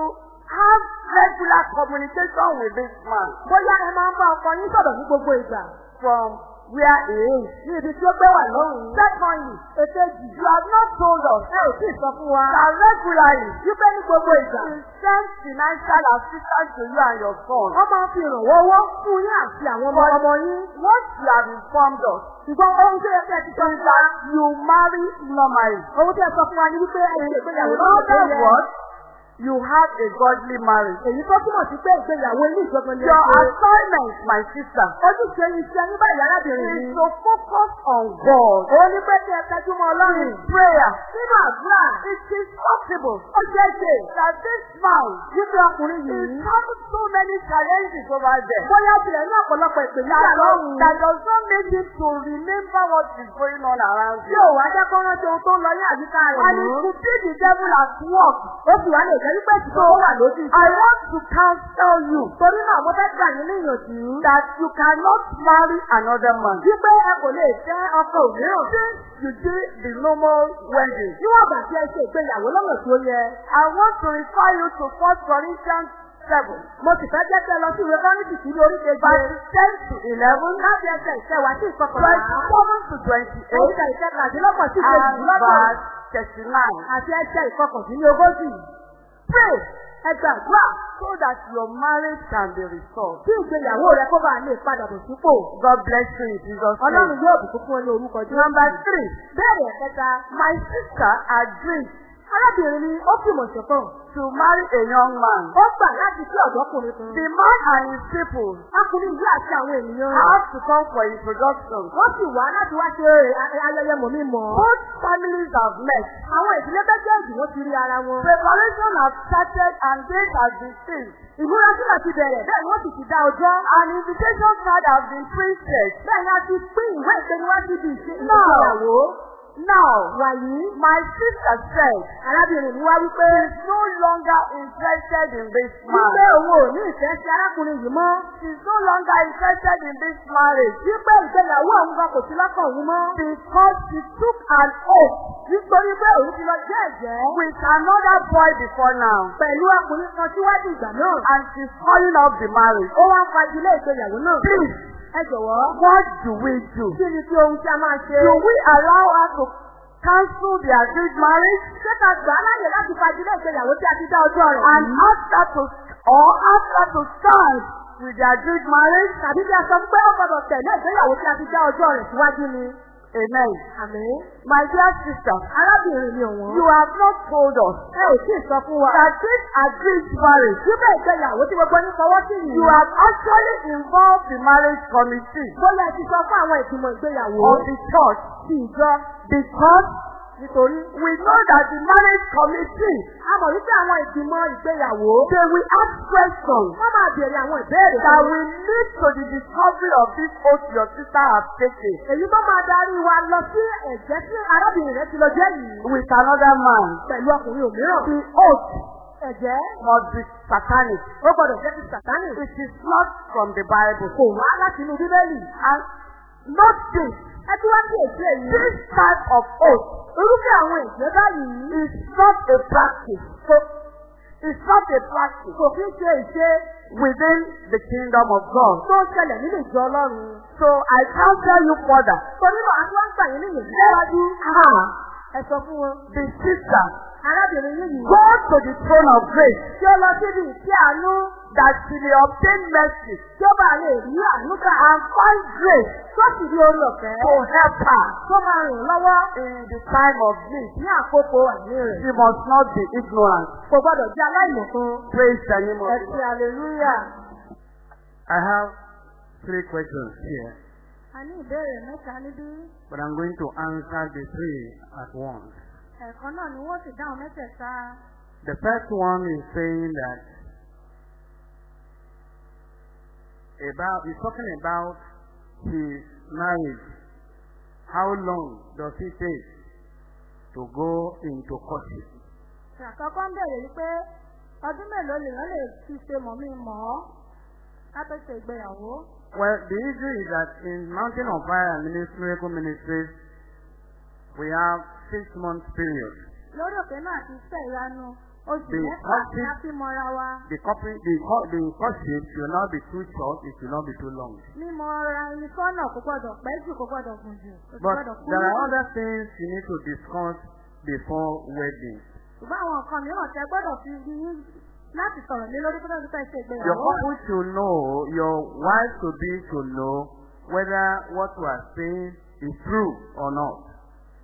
have regular communication with this man Bóyá ẹ máa ń bá ọkọ yín sọ̀rọ̀ ní gbogbo ìgbà. from where he is. Ní ibi tí ó gbé wà lọ́rùn. Secondly, Èkejì, you have not told us ẹ ò tí ì sọ fún wa. that regularly Wípé ní gbogbo ìgbà. he sends financial assistance to you and your son. Wọ́n máa ń fi ìrànwọ́ owó fún yín àti àwọn ọmọ ọmọ yín. What you have informed us Ṣùgbọ́n ohun tó yẹ kí ẹ ti sọ that you marry normally. Ohun tí ẹ sọ fún wa ni wípé ẹ ṣe ìgbéyàwó lọ́wọ́ tó yẹ. words, you have a godly marriage. Èyí tó túmọ̀ sí pé ìgbéyàwó ilé ìjọba ni ẹ Your assignment, my sister, Ojúṣe iṣẹ́ yín báyìí arábìnrin is mi. to focus on God. Òun ní pé kí ẹ tẹ́jú mọ́ Ọlọ́run. In prayer, Nínú àdúrà, it is possible ó ṣeé ṣe that this man wípé ọkùnrin is yìí. having so many challenges over there. Bóyá tilẹ̀ ní ọ̀pọ̀lọpọ̀ ìpèníjà That, lọ́rùn. that does not make him to remember what is going on around Tí you. ò wá jẹ́ kó rántí ohun tó ń lọ ní àyíká rẹ̀ And it could be the devil at work Ó sì wá lè jẹ́ wípé ìtìkọ́ wà lójú I want to counsel you Torí náà mo fẹ́ gbà yín ní ìyànjú. that you cannot marry another man. Wípé ẹ kò lè fẹ́ ọkọ òmíràn. Since you did the normal wedding, Níwọ̀n ìgbà tí ẹ ṣe ìgbéyàwó lọ́nà tí ó yẹ. I want to refer you to 1 Corinthians 7, Mo sì fẹ́ jẹ́ kí ẹ lọ sí ìwé Kọ́rìntì sí ní orí keje. verses 10 to 11, Láti ẹsẹ̀ ìkẹwàá sí ìkọkànlá. 27 to 28, Ẹsẹ̀ ìkẹtàdínlọ́gbọ̀n sí and ìkejìlélọ́gbọ̀n. verse 39. Àti ẹsẹ̀ ìkọkàndínlógójì. Pray Ẹ gbàdúrà so that your marriage can be restored. kí ìgbéyàwó rẹ kó bá lè padà bọ̀ sípò. God bless you in Jesus' Ọlọ́run name. yóò bùkún fún ọ ní orúkọ Jésù. Number three, Bẹ́ẹ̀ni ẹ̀kẹta, my sister agreed arábìnrin ni ó fìmọ̀ ṣọ̀kan. to marry a young man. Ó gbà láti sí ọ̀dọ́kùnrin kan. The man and his people Ọkùnrin yìí àti àwọn ènìyàn. have to come for introduction. Wọ́n sì wá láti wá ṣe ayẹyẹ mọ̀mímọ̀. Both families have met. Àwọn ìdílé méjèèjì wọ́n ti rí ara wọn. Preparation has started and date has been fixed. Ìmúra sílẹ̀ ti bẹ̀rẹ̀ bẹ́ẹ̀ ni wọ́n sì ti dá ọjọ́. An invitation card has been printed. Bẹ́ẹ̀ ni a ti pín ìwé ìgbéniwájú di ìṣe Now, ìgbéyàwó. Now, Wàyí, my sister said arábìnrin mi wá wípé she's no longer interested in this wípé man. òun ò ní ìfẹ́ sí arákùnrin yìí mọ́. She's no longer interested in this marriage Wípé ìgbéyàwó òun gan kò sí lọ́kàn òun mọ́. because she took an oath Nítorí pé òun ti lọ jẹ́ ẹ̀jẹ́ with another boy before now pẹ̀lú ọkùnrin kan síwájú ìgbà náà. and she's calling up the marriage. Ó wá fagilé ìgbéyàwó náà. Please, Ẹ jọ̀wọ́. what do we do? Kí ni kí ohun tí a máa ṣe? Do we allow her to cancel the agreed marriage Ṣé ká gbà á láyè láti fagilé ìgbéyàwó tí a ti dá ọjọ́ rẹ̀? and ask her to or ask her to stand with the agreed marriage? Tàbí bí a sọ pé ó gbọdọ̀ tẹ̀lé ìgbéyàwó tí a ti dá ọjọ́ rẹ̀ síwájú ni. Amen. Àmín. My dear sister, Arábìnrin mi ọ̀wọ́n. you have not told us Ẹ ò tí ì sọ fún wa. that this agreed marriage, Síbẹ̀ ìgbéyàwó tí gbogbo yín fọwọ́ sí yìí. you have actually involved the marriage committee Bóyá ẹ ti sọ fún àwọn ìgbìmọ̀ ìgbéyàwó. of the church Ti ìjọ. because Nítorí. we know that the marriage committee, A mọ̀ wípé àwọn ìgbìmọ̀ ìgbéyàwó. they will ask questions Wọ́n máa béèrè àwọn ìbéèrè. that will lead to the discovery of this oath your sister has taken Èyí tó máa darí wa lọ sí ẹ̀jẹ̀ tí arábìnrin rẹ̀ ti lọ jẹ́ yìí. with another man. Pẹ̀lú ọkùnrin òmíràn. The oath Ẹ̀jẹ̀. must be satanic. Ó gbọdọ̀ jẹ́ ti sàtánì. It is not from the Bible. Kò wá láti inú Bíbélì. And not this. Ẹ tí wá sí èsì èyí. This type of oath Irúfẹ́ àwọn ìgbé báyìí. is not a practice. So, it's not a practice Kò kí ń ṣe ìṣe within the kingdom of God. tó ń ṣẹlẹ̀ nínú ìjọ Ọlọ́run. So I counsel you further. Torí náà, a tún wá ń gbà yín ní ìyẹn síwájú. Ah, Ẹ sọ fún wọn. the sister Arábìnrin yín yìí. go to the throne of grace Tí ó lọ síbi ìtí àánú. that she may obtain mercy Tí ó bá lè rí àánú gbà. and find grace Tó sì rí orí ọ̀fẹ́. to help her Tó máa ràn lọ́wọ́ in the time of need. ní àkókò àìní rẹ̀. She must not be ignorant. Kò gbọdọ̀ jẹ́ aláìmọ̀kan. Praise the name of Ẹ the ti hallelujah. I have three questions here, A ní ìbéèrè mẹ́ta níbí. but I'm going to answer the three at once. Ẹ̀kan náà ni wọ́n sì dáhùn mẹ́tẹ̀ẹ̀ta. The first one is saying that about he's talking about his marriage. How long does it take to go into courtship? Àkọ́kọ́ ń bèrè wípé ọdún mélòó lèèyàn lè fi ṣe mọ̀mí mọ̀ ọ́ ṣe ìgbéyàwó. Well, the issue is that in Mountain of Fire and Miracle Ministries, we have six months period. Lórí òkè náà ti ṣe ìyanu oṣù The mẹ́fà courtship- a fi mọ́ra wa. The couple, the, co- the courtship should not be too short, it should not be too long. Mímọ ara ẹni sọ́nà kò gbọdọ̀ pẹ́ jù kò gbọdọ̀ gùn jù. But there are other things you need to discuss before wedding. Ṣùgbọ́n àwọn nǹkan mìíràn tẹ gbọ́dọ̀ fi ní láti sọ̀rọ̀ lé lórí kó tó ti fẹ́ ṣe Your ìgbéyàwó. couple should know, your wife to be to know whether what you are saying is true or not.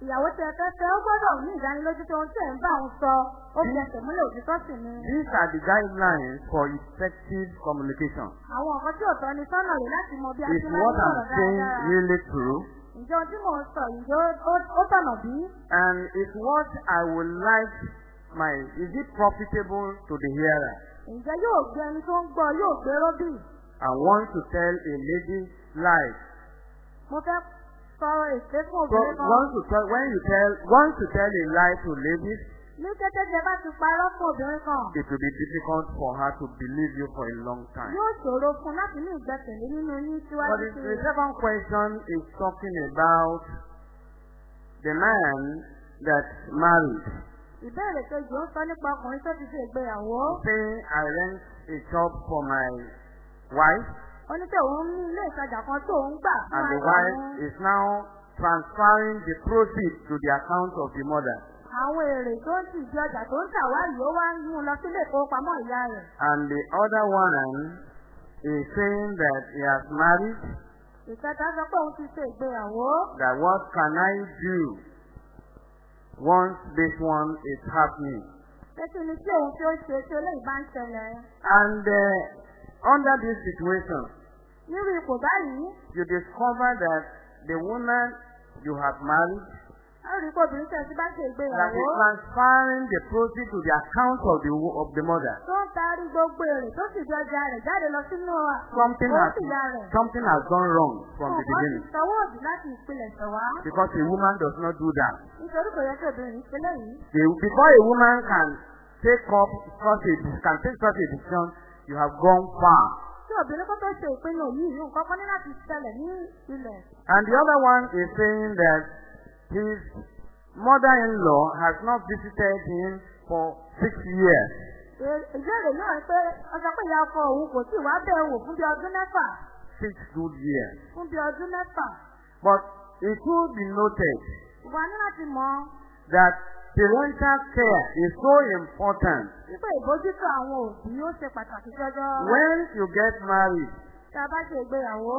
Ìyàwó tẹ fẹ́ fẹ́ ó gbọ́dọ̀ ní ìdánilójú tó ń tẹ̀ ń bá òun sọ. Ó fi ẹsẹ̀ múlẹ̀ òtítọ́ sì ni. These are the guidelines for effective communication. Àwọn nǹkan tí ò tọ́ ni sọ́nà rẹ̀ láti mọ bí a Is ti máa ń what I'm sọ̀rọ̀ saying dáadáa. really true? Ǹjẹ́ ohun tí mò ń sọ yìí ó- tọ̀nà bí? And is what I would like my, is it profitable to the hearer? Ǹjẹ́ yóò gbé ẹni tó ń gbọ́ yóò gbé róbì? I want to tell a lady lies. Mo fẹ́ sọ èké fún So obìnrin kan. once you tell, when you tell, once you tell a lie to ladies, Ní kété tí ẹ bá ti parọ́ fún obìnrin kan, it will be difficult for her to believe you for a long time. yóò ṣòro fún un láti ní ìgbẹ́kẹ̀lé nínú yín But the, the second question is talking about the man that married. Ìbéèrè kejì ó sọ nípa ọkùnrin tó ti ṣe ìgbéyàwó. Say, I rent a shop for my wife, Ó ní pé òun ní ilé ìtajà kan tó ń gbà fún and the wife is now transferring the proceeds to the account of the mother. Àwọn èrè tó ń tì di ọjà tó ń tà wá yìí ó wá ń mú un lọ sílé ìfowópamọ́ ìyá rẹ̀. And the other one is saying that he has married, Ìkẹta sọ pé òun ti ṣe ìgbéyàwó. that what can I do once this one is happening? Pé kí ni tí òun tí ó ṣe tí eléyìí bá ń ṣẹlẹ̀? And uh, under this situation, Nírú ipò báyìí, you discover that the woman you have married a rí obìnrin bá ṣe that is transferring the proceeds to the account of the of the mother. Tó ń taari gbogbo èrè tó sì di ọjà rẹ̀ jáde lọ sínú Something has something has gone wrong from the beginning láti because a woman does not do that. Nítorí kò yẹ kí obìnrin yìí ṣe léyìí. The, before a woman can take up such a can take such a decision, you have gone far. Tí obìnrin kó tó ṣe ìpinnu yìí, nǹkan kan ní láti ṣẹlẹ̀ ní ilẹ̀. And the other one is saying that his mother-in-law has not visited him for six years. È- Ìbéèrè náà pé ọjọ́ pé ìyá ọkọ òun kò tí ì wá bẹ̀ wò fún bí ọdún mẹ́fà. Six good years. Fún bí ọdún mẹ́fà. But it should be noted Wà ní láti mọ that parental care is so important. wípé ìbójútó àwọn òbí ó ṣe pàtàkì jọjọ. When you get married, a bá ṣe ìgbéyàwó,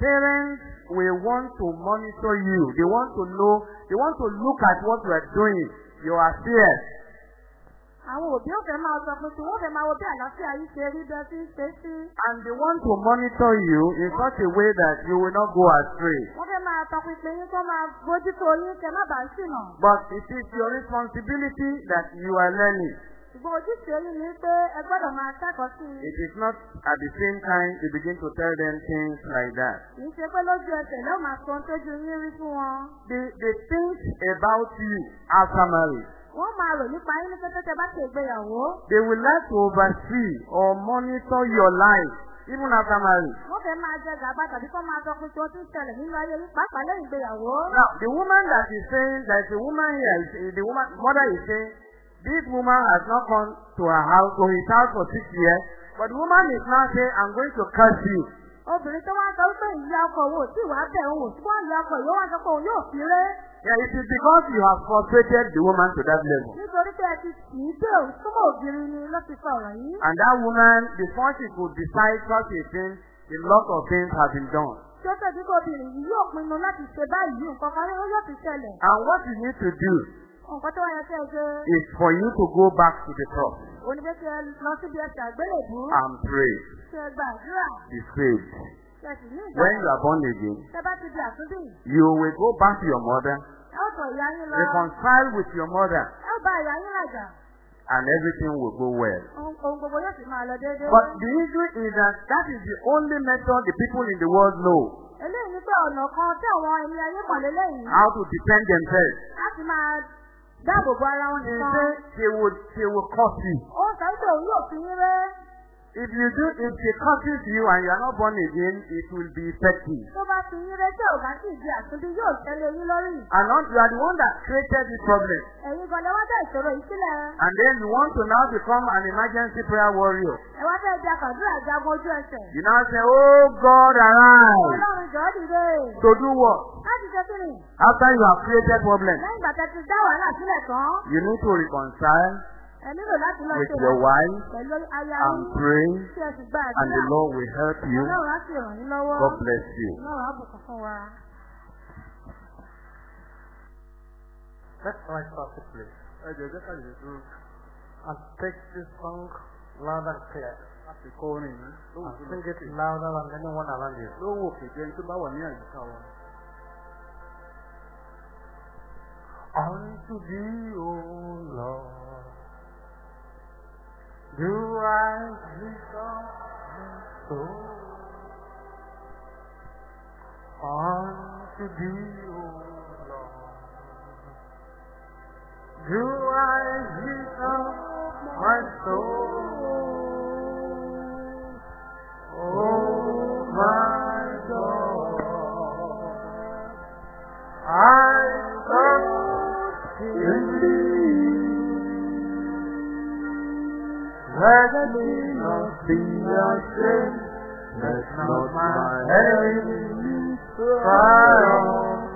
parents will want to monitor you. They want to know, they want to look at what you are doing, your affairs. Àwọn òbí ò fẹ́ máa sọ pé tí wọ́n fẹ́ máa wo bí àlàáfíà yìí ṣe rí bẹ́ẹ̀ sí ṣe sí. And they want to monitor you in such a way that you will not go astray. Wọ́n fẹ́ máa tọpinpin yín kó máa bójútó yín kẹ́ má bàa ṣìnà. But it is your responsibility that you are learning. Ṣùgbọ́n ojúṣe yín ni pé ẹ gbọ́dọ̀ máa kẹ́kọ̀ọ́ sí i. It is not at the same time you begin to tell them things like that. Kì í ṣe pé lójú ẹsẹ̀ ló máa sọ ohun tójú yín rí fún wọn. They, they think about you after marriage. Wọ́n máa rò nípa yín ní kété tẹ bá ṣe ìgbéyàwó. They will like to oversee or monitor your life even after marriage. Wọ́n fẹ́ máa jẹ gàba tàbí kó máa sọ pé tí ó ti ń ṣẹlẹ̀ nínú ayé yín pàápàá lẹ́yìn ìgbéyàwó. Now, the woman that is saying, is a woman here, is- the woman, mother is saying, this woman has not come to her house, to his house for six years, but the woman is now saying, I'm going to curse you. Obìnrin tó wá sọ wípé ìyá ọkọ òun ò tí wá bẹ̀ òun ò ṣùgbọ́n ìyá ọkọ yóò wá sọ pé òun yóò fi ré. Yeah, it is because you have frustrated the woman to that level. Nítorí pé ẹ ti kì í dé òun súnmọ́ ògiri ni ló ti sọ ọ̀rọ̀ yìí. And that woman, before she could decide such a thing, a lot of things have been done. Ó tẹ̀sí kó obìnrin yìí yóò pinnu láti ṣe báyìí nǹkan kan ní ó yóò fi ṣẹlẹ̀. And what you need to do Nǹkan tó wáyé kí ẹ ṣe. is for you to go back to the cross lọ síbi àgbélébú. and pray, Kí ẹ gba àdúrà. be saved. When you are born again, you will go back to your mother, reconcile with your mother, and everything will go well. But the issue is that that is the only method the people in the world know. How to defend themselves. Ara wọn They will, they will curse you. If you do, if they curses you and you are not born again, it will be effective. Tó bá fi yín ré tí ò bá sì di àtúndì yóò tẹ́lẹ̀ yín lórí. And not, you are the one that created this problem. Ẹ̀yin gan lẹ́wọ́n tẹ̀ ìṣòro yìí sílẹ̀. And then you want to now become an emergency prayer warrior. Ẹ wá fẹ́ di akàdúrà jagun ojú ẹsẹ̀. You now say, Oh God, arise. Ọlọ́run jọ̀ọ́ dìde. To do what? Láti ṣe kí ni? After you have created problems, Lẹ́yìn ìgbà tẹ́ ti dá wàhálà sílẹ̀ tán. you need to reconcile With your wife and pray, and the. Lord will help you. God bless you. Let's rise up, please. And take this song loud and clear. orin yìí lóhùn And sing it louder than anyone around you. tó bá wà ní àyíká. Unto thee, O Lord, do I lift my soul. Unto thee, O Lord, You are Jesus, my soul. Oh my God. I trust in thee. Let me not be ashamed. Let not my enemies triumph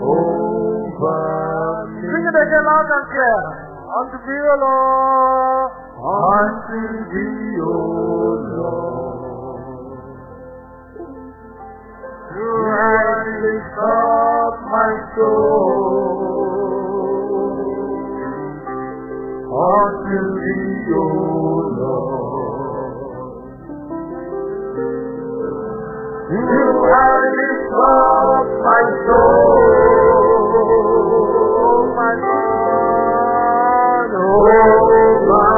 over me. Sing it again loud and clear. Unto thee, O Lord. Unto thee, O Lord. You lift up my soul. Unto thee, O Lord. You have lift up my soul, my God, oh my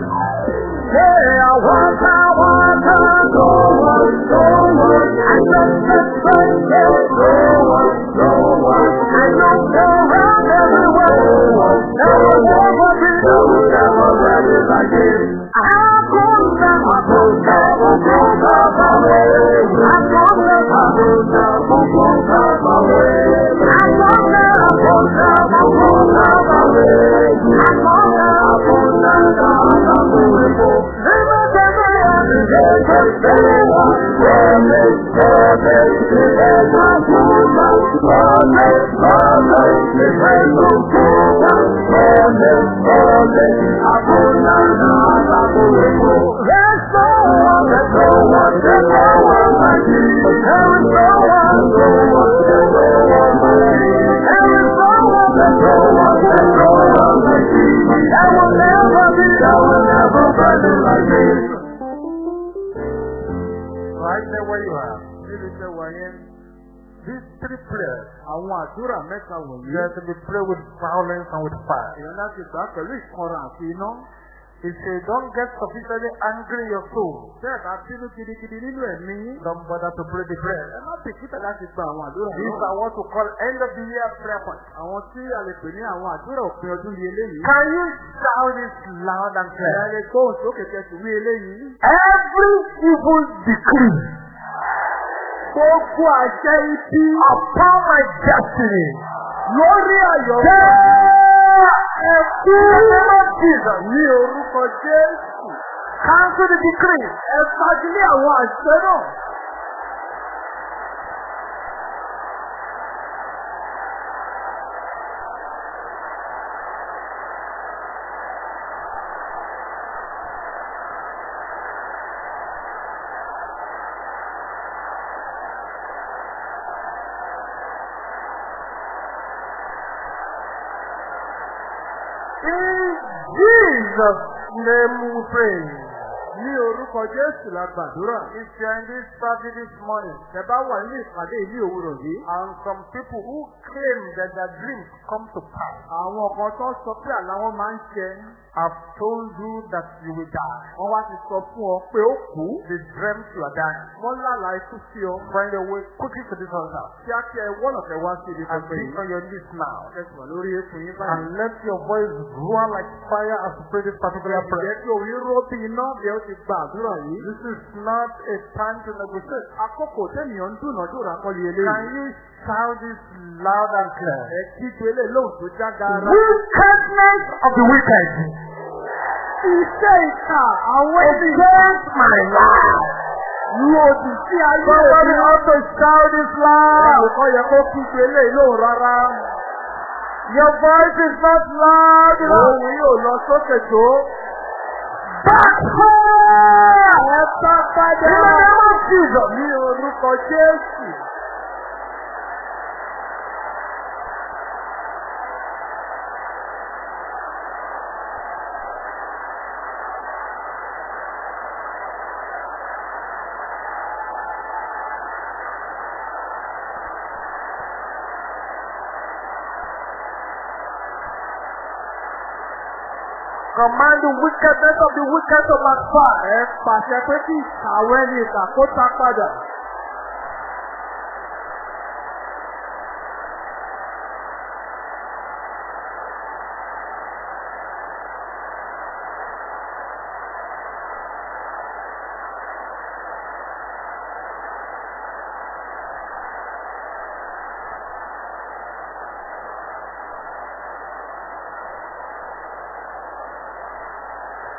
There will never be, there will never like you. Right there where you are. Níbi tẹ wà yẹn. These three prayers. Àwọn àdúrà mẹ́ta wọ̀nyí. Have to be pray with violence and with fire. Èèyàn láti gbà pẹ̀lú ìkanra àti iná. If you don't get sufficiently angry your soul, bẹ́ẹ̀ bá bínú gidigidi nínú ẹ̀mí. Don't bother to pray the prayer. Ẹ má bìkítà láti gba àwọn àdúrà náà. These are what to call end of the year prayer points. Àwọn tí a lè pè ní àwọn àdúrà òpin ọdún yìí eléyìí. Can you shout this loud and clear? Ẹ lè gbóhùn sókè kẹsì wí eléyìí. Every evil decree. Gbogbo àṣẹ ibi. Upon my destiny. Lórí àyọ̀. Jesus ní orúkọ Jésù. Cancel the decree. Ẹ fagilé àwọn àṣẹ náà. In Jesus' name we pray. Ní orúkọ Jésù la gbàdúrà. If you are in this party this morning, tẹ bá wà ní ìpàdé ìlú òwúrọ̀ yìí. And some people who claim that their dreams come to pass. Àwọn kan tó sọ pé àlá wọn máa ń ṣẹ. Have told you that you will die. Wọ́n wá ti sọ fún ọ pé ó kú. They dreamt you are dying. Wọ́n lálàá ikú sí ọ. Find a way quickly to this altar. Kíákíá ẹ wọ́n ọ̀fẹ́ wá sí ibi And pẹpẹ be on your knees now. Kẹsàn-án lórí ètò yín báyìí. And let your voice roar like fire as you pray this particular prayer. Jẹ́ kí òun ró bí iná bí ó ti gba àdúrà yìí. This is not a time to negotiate. Àkókò tẹ́nìyàn ń dúnàádúrà kọ́ lé Can eléyìí. you shout this loud and clear? Ẹ kígbe lè lóhùn tó já gaara. Wickedness of the wicked Iṣẹ́ ìka àwọn against my life. lòdì sí ayé Somebody mi. ought to shout this loud. Ẹnìkan yẹ kó kígbe lè lóhùn rárá. Your voice is not loud enough. Òun yóò lọ sókè tó. Backfire! Ẹ bá padà. Ní orúkọ Jésù. Command the wickedness of the wicked to backfire. Pàṣẹ pé kí ìkàwé ní ìkà kó tá padà.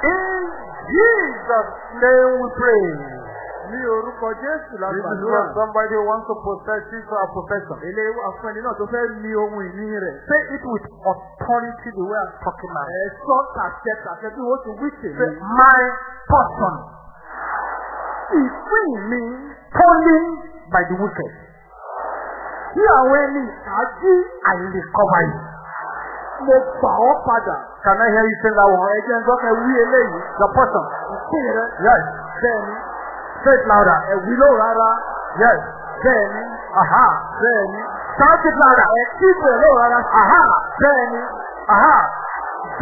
In Jesus' name we pray. Ní orúkọ Jésù la This is what somebody wants to possess it for a possession. Ilé wà fún ẹni náà tó fẹ́ ní ohun ìní rẹ̀. Say it with authority the way I'm talking now. Ẹ sọ tàṣẹ tàṣẹ bí wọ́n ti wí Say, tèmi. my portion Ìpín mi stolen by the wicked. tí àwọn ẹni ìṣáájú I recover it. Mo gbà ọ́ padà. Can I hear you say that one? Ẹ̀jẹ̀ ń gbọ́kẹ́ wí eléyìí. Your portion. Ìpín rẹ̀ Yes. bẹ́ẹ̀ni. Say it louder. Ẹ̀wí ló rárá. Yes. Bẹ́ẹ̀ni. Aha. Bẹ́ẹ̀ni. Shout it louder. Kíkọ̀ ló rárá. Aha. Bẹ́ẹ̀ni. Aha.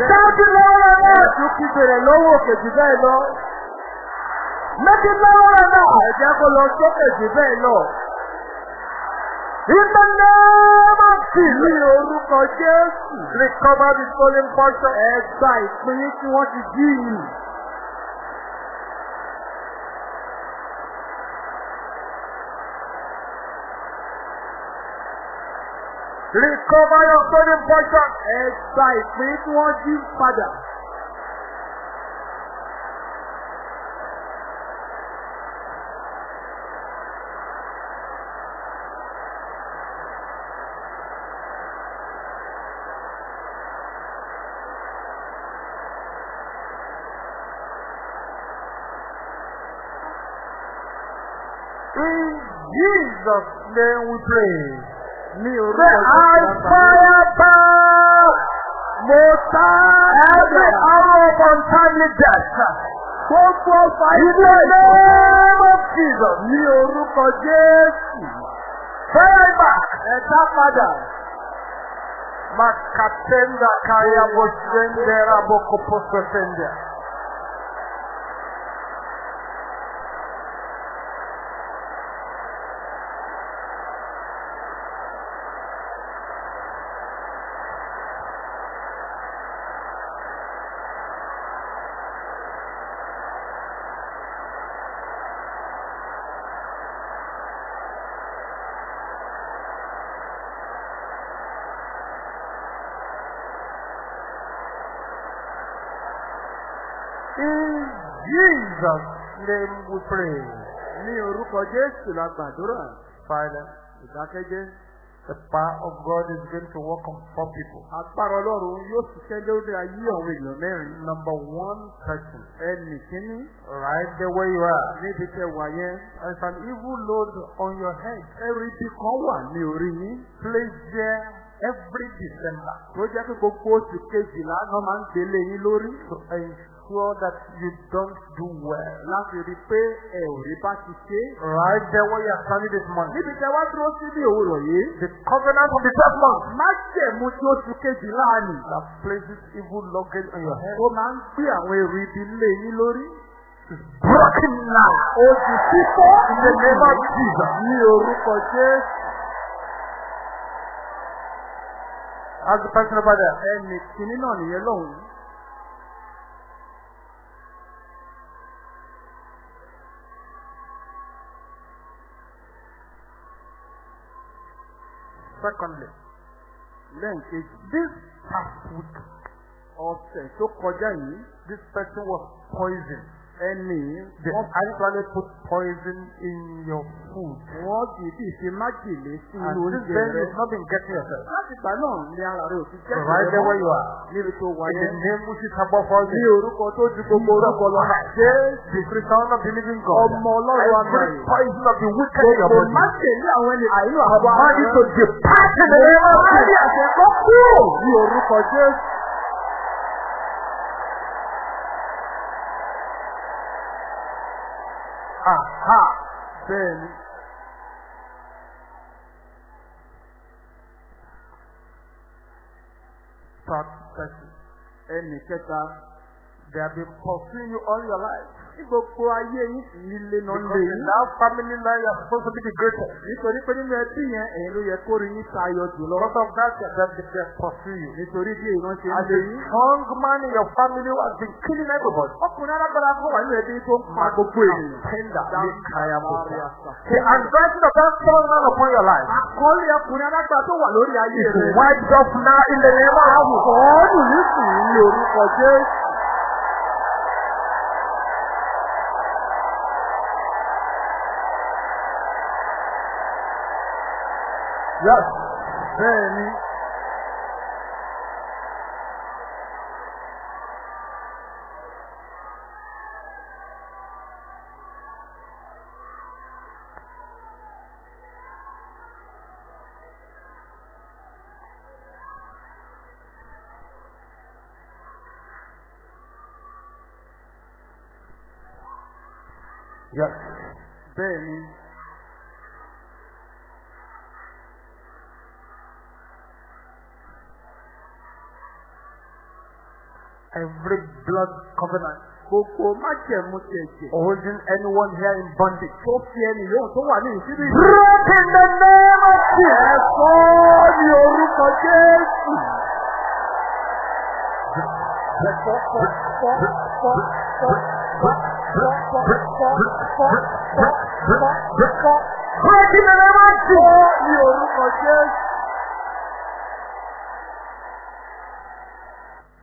Shout it louder. Ẹ̀jú lọ́wọ́ òkè jù bẹ́ẹ̀ lọ. Make it louder now. Ẹ̀jẹ̀ kó lọ sókè jù bẹ́ẹ̀ lọ. In the name of Jesus. Recover the stolen portion. Ẹ gba ìpín tí wọ́n ti jí. Recover your stolen portion. Ẹ gba ìpín tí wọ́n jí padà. In Jesus' name we pray. Ní orúkọ Jésù. back Mo tá every arrow of untimely death. Gbogbo name of Jesus. Ní orúkọ Jésù. Fire it back. Ẹ dá padà. Makatenda kaya bosendera bokoposefendia. In Jesus' name we pray. Ní orúkọ Jésù la gbàdúrà. Silence. Ìdákẹ́jẹ́. The power of God is going to work on four people. Agbára Ọlọ́run yóò ṣiṣẹ́ lórí ayé àwọn èèyàn mẹ́rin. Number one person, Ẹnì kíní right there where you are. níbi tẹ wà yẹn. There's an evil load on your head. Ẹrù ibi kan wà ní orí yín. Placed there every December Tó jẹ́ pé gbogbo oṣù kejìlá náà máa ń gbélé yín lórí. to ensure that you don't do well. Láti rí pé ẹ ò rí bá ti ṣe. Right there where you are standing this morning. Níbi tẹ wá dúró sí ní òwúrọ̀ yìí. The covenant of the twelfth month Májẹ̀mú tí oṣù kejìlá nì. that places evil luggage on your head Ó máa ń gbé àwọn èrò ibi lé yín lórí. broken now. Oṣù fífọ́ In the name of Jesus. ní orúkọ Jésù. agbẹ́sẹ̀rẹ̀ padà ẹnì kìíní náà nìyẹn lọ́hùn. Secondly, then is this past week or tó kọjá yìí, this person was poisoned ẹni wọ́n actually put poison in your food. wọ́n dìídì ṣe májèlé sí And inú since oúnjẹ then, rẹ. you've not been getting yourself. láti ìgbà náà ni ara rẹ ò ti jẹ́ Right there where you are. níbi tó wà In the yẹn. name which is above all ní names. orúkọ tó ju gbogbo orúkọ lọ. The Son of the living God. ọmọ ọlọ́run Every àgbáyé. poison of the wicked in your body. májèlé àwọn ẹni àìnú àwọn Command you to depart in the name of Jesus. àṣẹ kọ́ kúrò ní orúkọ Jésù. bẹ́ẹ̀ ni. ẹnì kẹta They have been pursuing you all your life. Ní gbogbo ayé yín ní ilé náà Because lè yín. that family life, are supposed to be the greatest. Nítorí pé nínú ẹbí yẹn, ẹ̀yin ló yẹ kó rí yín tayọ jùlọ. Because of that, they have they have pursuing you. Nítorí bí èèyàn ṣe ń As lé a yín. strong man in your family who has been killing everybody. Ọkùnrin alágbára kan wà nínú ẹbí tó ń pa gbogbo ènìyàn. Tender. Dáńtà. The anointing of that strong man upon your life. Àkọlé ọkùnrin alágbára tó wà lórí ayé rẹ̀. wiped off now in the name of Jesus. Ọ̀ọ́dù nísìnyí ní orúkọ Jésù. Yes. Bẹ́ẹ̀ni. Every blood covenant Gbogbo májẹ̀mú ti ẹ̀jẹ̀. holding anyone here in bondage. Tó fi ẹni yóò tó wà ní ìṣírí. Break in the name of Jesus. Ẹ̀fọ́ ní orúkọ Jésù. Break in the name of Jesus. Ní orúkọ Jésù.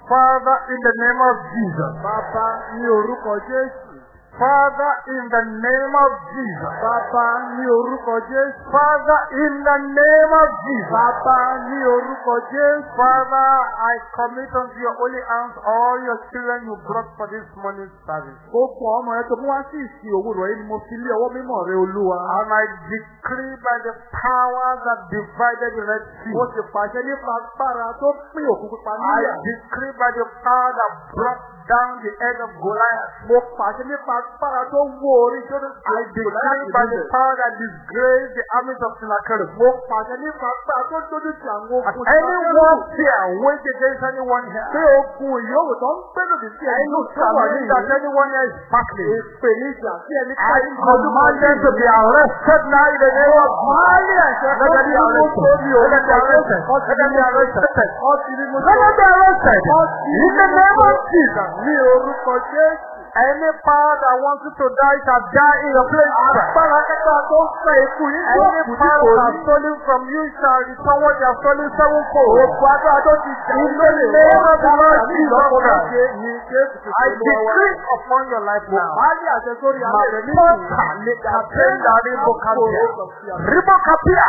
Father, in the name of Jesus. Bàbá ní orúkọ Jésù. Father, in the name of Jesus. Bàbá ní orúkọ Jésù. Father, in the name of Jesus. Bàbá ní orúkọ Jésù. Father, I commit unto your holy hands all your children you brought for this morning's service. Gbogbo ọmọ ẹ tó mú wá sí ìsìn òwúrọ̀ yìí ni mo fi lé ọwọ́ mímọ́ rẹ Olúwa. And I decree by the power that divided the Red Sea. Mo sì pàṣẹ nípa agbára tó pín òkú pupa I níyà. decree by the power that brought down the head of Goliath. Mo pàṣẹ nípa agbára tó wó orí tó ní I decree by the power that disgraced the armies of Sennacherib. Mo pàṣẹ nípa agbára tó dójú ti àwọn ogun any warfare waged against anyone here. Pé ogun ìyówù tó ń gbé lòdì sí ẹni tó wà ní ìlú. anyone here is battling. Ìpèníjà sí ẹni I command them to be arrested now in the name of Máàlì ẹ̀ṣẹ̀ Let them be arrested. Let them be arrested. Let them be arrested. Let them be arrested. Ní. Any power that wants you to die shall die in your place. Agbára kẹta tó ń fẹ́ ikú yín tó Any kù ní power kò that has ní. stolen from you shall return what they have stolen sevenfold. Òkú agbára tó ti jà of the Lord Jesus Christ. Ní Jésù ti I decree upon your life now. Máàlì àṣẹ sórí Ma alẹ́ rẹ̀ ní poka le kapenda ribo kapia. Ribo kapia.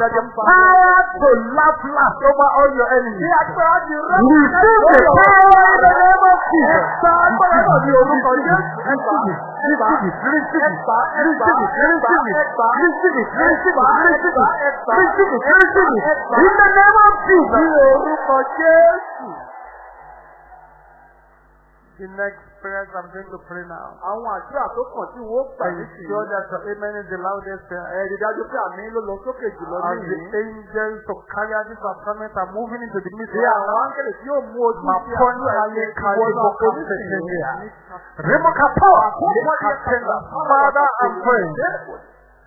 That the power to laugh last over all your enemies. Ní agbára ti rẹ́ Receive the power in the name of Jesus. Ẹ̀ka agbára náà ní orúkọ of Ní Jesus. orúkọ Jésù. The next prayer I'm going to pray now. Àwọn àdúrà tó kàn tí wọ́n gbà ní sí. sure that your amen is the loudest prayer? Ẹ̀rí dájú pé àmì ló lọ sókè jùlọ As the angels to carry out this assignment are moving into the midst Bí àwọn áńgẹ̀lì tí yóò mú ojú sí Ale yẹn Kali ìwọ náà kò ní Boka sí Petelia. ní Remokapoa. Father, I'm praying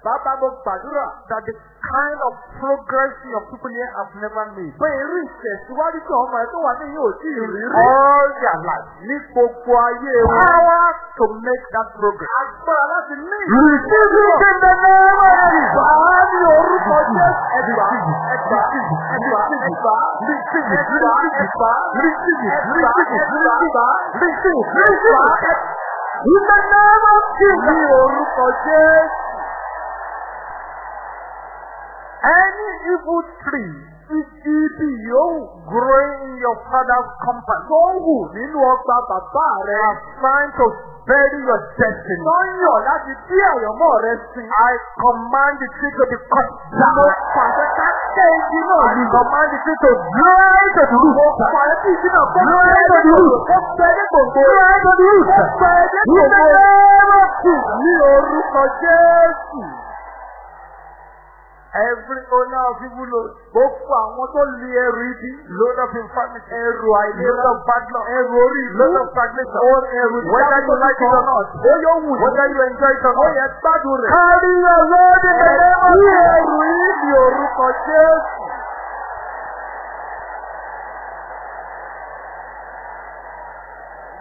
Bàbá mo gbàdúrà. that the kind of progress your people here have never made. Pé irú ìtẹ̀síwájú tí ọmọ ẹ̀ tó wà ní yóò tí ì rí rí. All their life. Ní gbogbo ayé wọn. Power to make that progress. Agbára láti ní Receive it in the name of Jesus. Bàá ní orúkọ Jésù. Ẹgbà ẹgbà ẹgbà ẹgbà Receive it. ẹgbà ẹgbà Receive it. ẹgbà ẹgbà Receive it. Receive it. In the name of Jesus. Ní orúkọ Jésù. Any evil tree Ibi yòówù growing in your father's compound tó wù nínú ọgbà bàbá rẹ̀. assigned to bury your destiny. Ń yọ̀ láti bí àyànmọ́ rẹ̀ sin. I command the tree to be cut Mo down. pàṣẹ ká ké igi náà I lù. command the tree to dry to the root. Mo pàṣẹ kí igi náà kó Dry to the root. kó bẹ́ẹ̀ ní gbòǹgbò. Dry to the root. Kó bẹ́ẹ̀ ní gbòǹgbò. Ní orúkọ Jésù. Every owner of evil load, Gbogbo àwọn tó li ẹrù ibi. load of infirmity, Ẹrù load àìlera. of bad luck, Ẹrù orí ìlú. load of stagnation, Ó ẹrù whether you like it or not, Ó yóò wù whether you enjoy it or Ó not, yẹ gbádùn rẹ̀. load in the name of Ní ẹrù yìí ní orúkọ Jésù.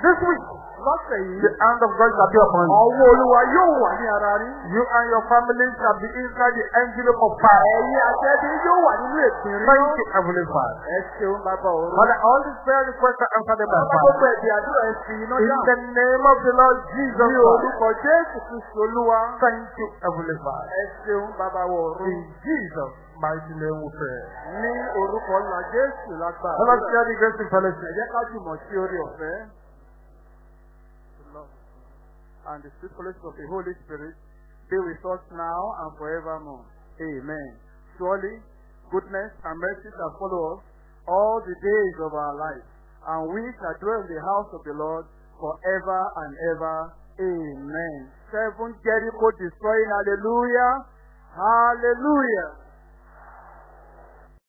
This week, Lọ́sẹ̀ yìí. the hand of God shall be upon you. Ọwọ́ Olúwa yóò wà ní ara rí. You and your family shall be inside the envelope of fire. Ẹ̀yin àtẹ́bí yóò wà nínú ìpín rí. Thank you, Heavenly Father. Ẹ ṣeun bàbá òru. Father, all these prayer requests are answered by fire. gbogbo ẹ̀bí àdúrà ẹ̀ fi iná In dáhùn. the name of the Lord Jesus Ní orúkọ Jésù Kristu Olúwa. Thank you, Heavenly Father. Ẹ ṣeun bàbá òru. In Jesus' mighty name we pray. Ní orúkọ ńlá Jésù lágbára. Let us share the grace in Ẹ fellowship. jẹ́ ká jùmọ̀ sí orí ọ̀fẹ́. And the fellowship of the Holy Spirit be with us now and forevermore. Amen. Surely, goodness and mercy shall follow us all the days of our life, and we shall dwell in the house of the Lord forever and ever. Amen. Seven Jericho destroying. Hallelujah. Hallelujah.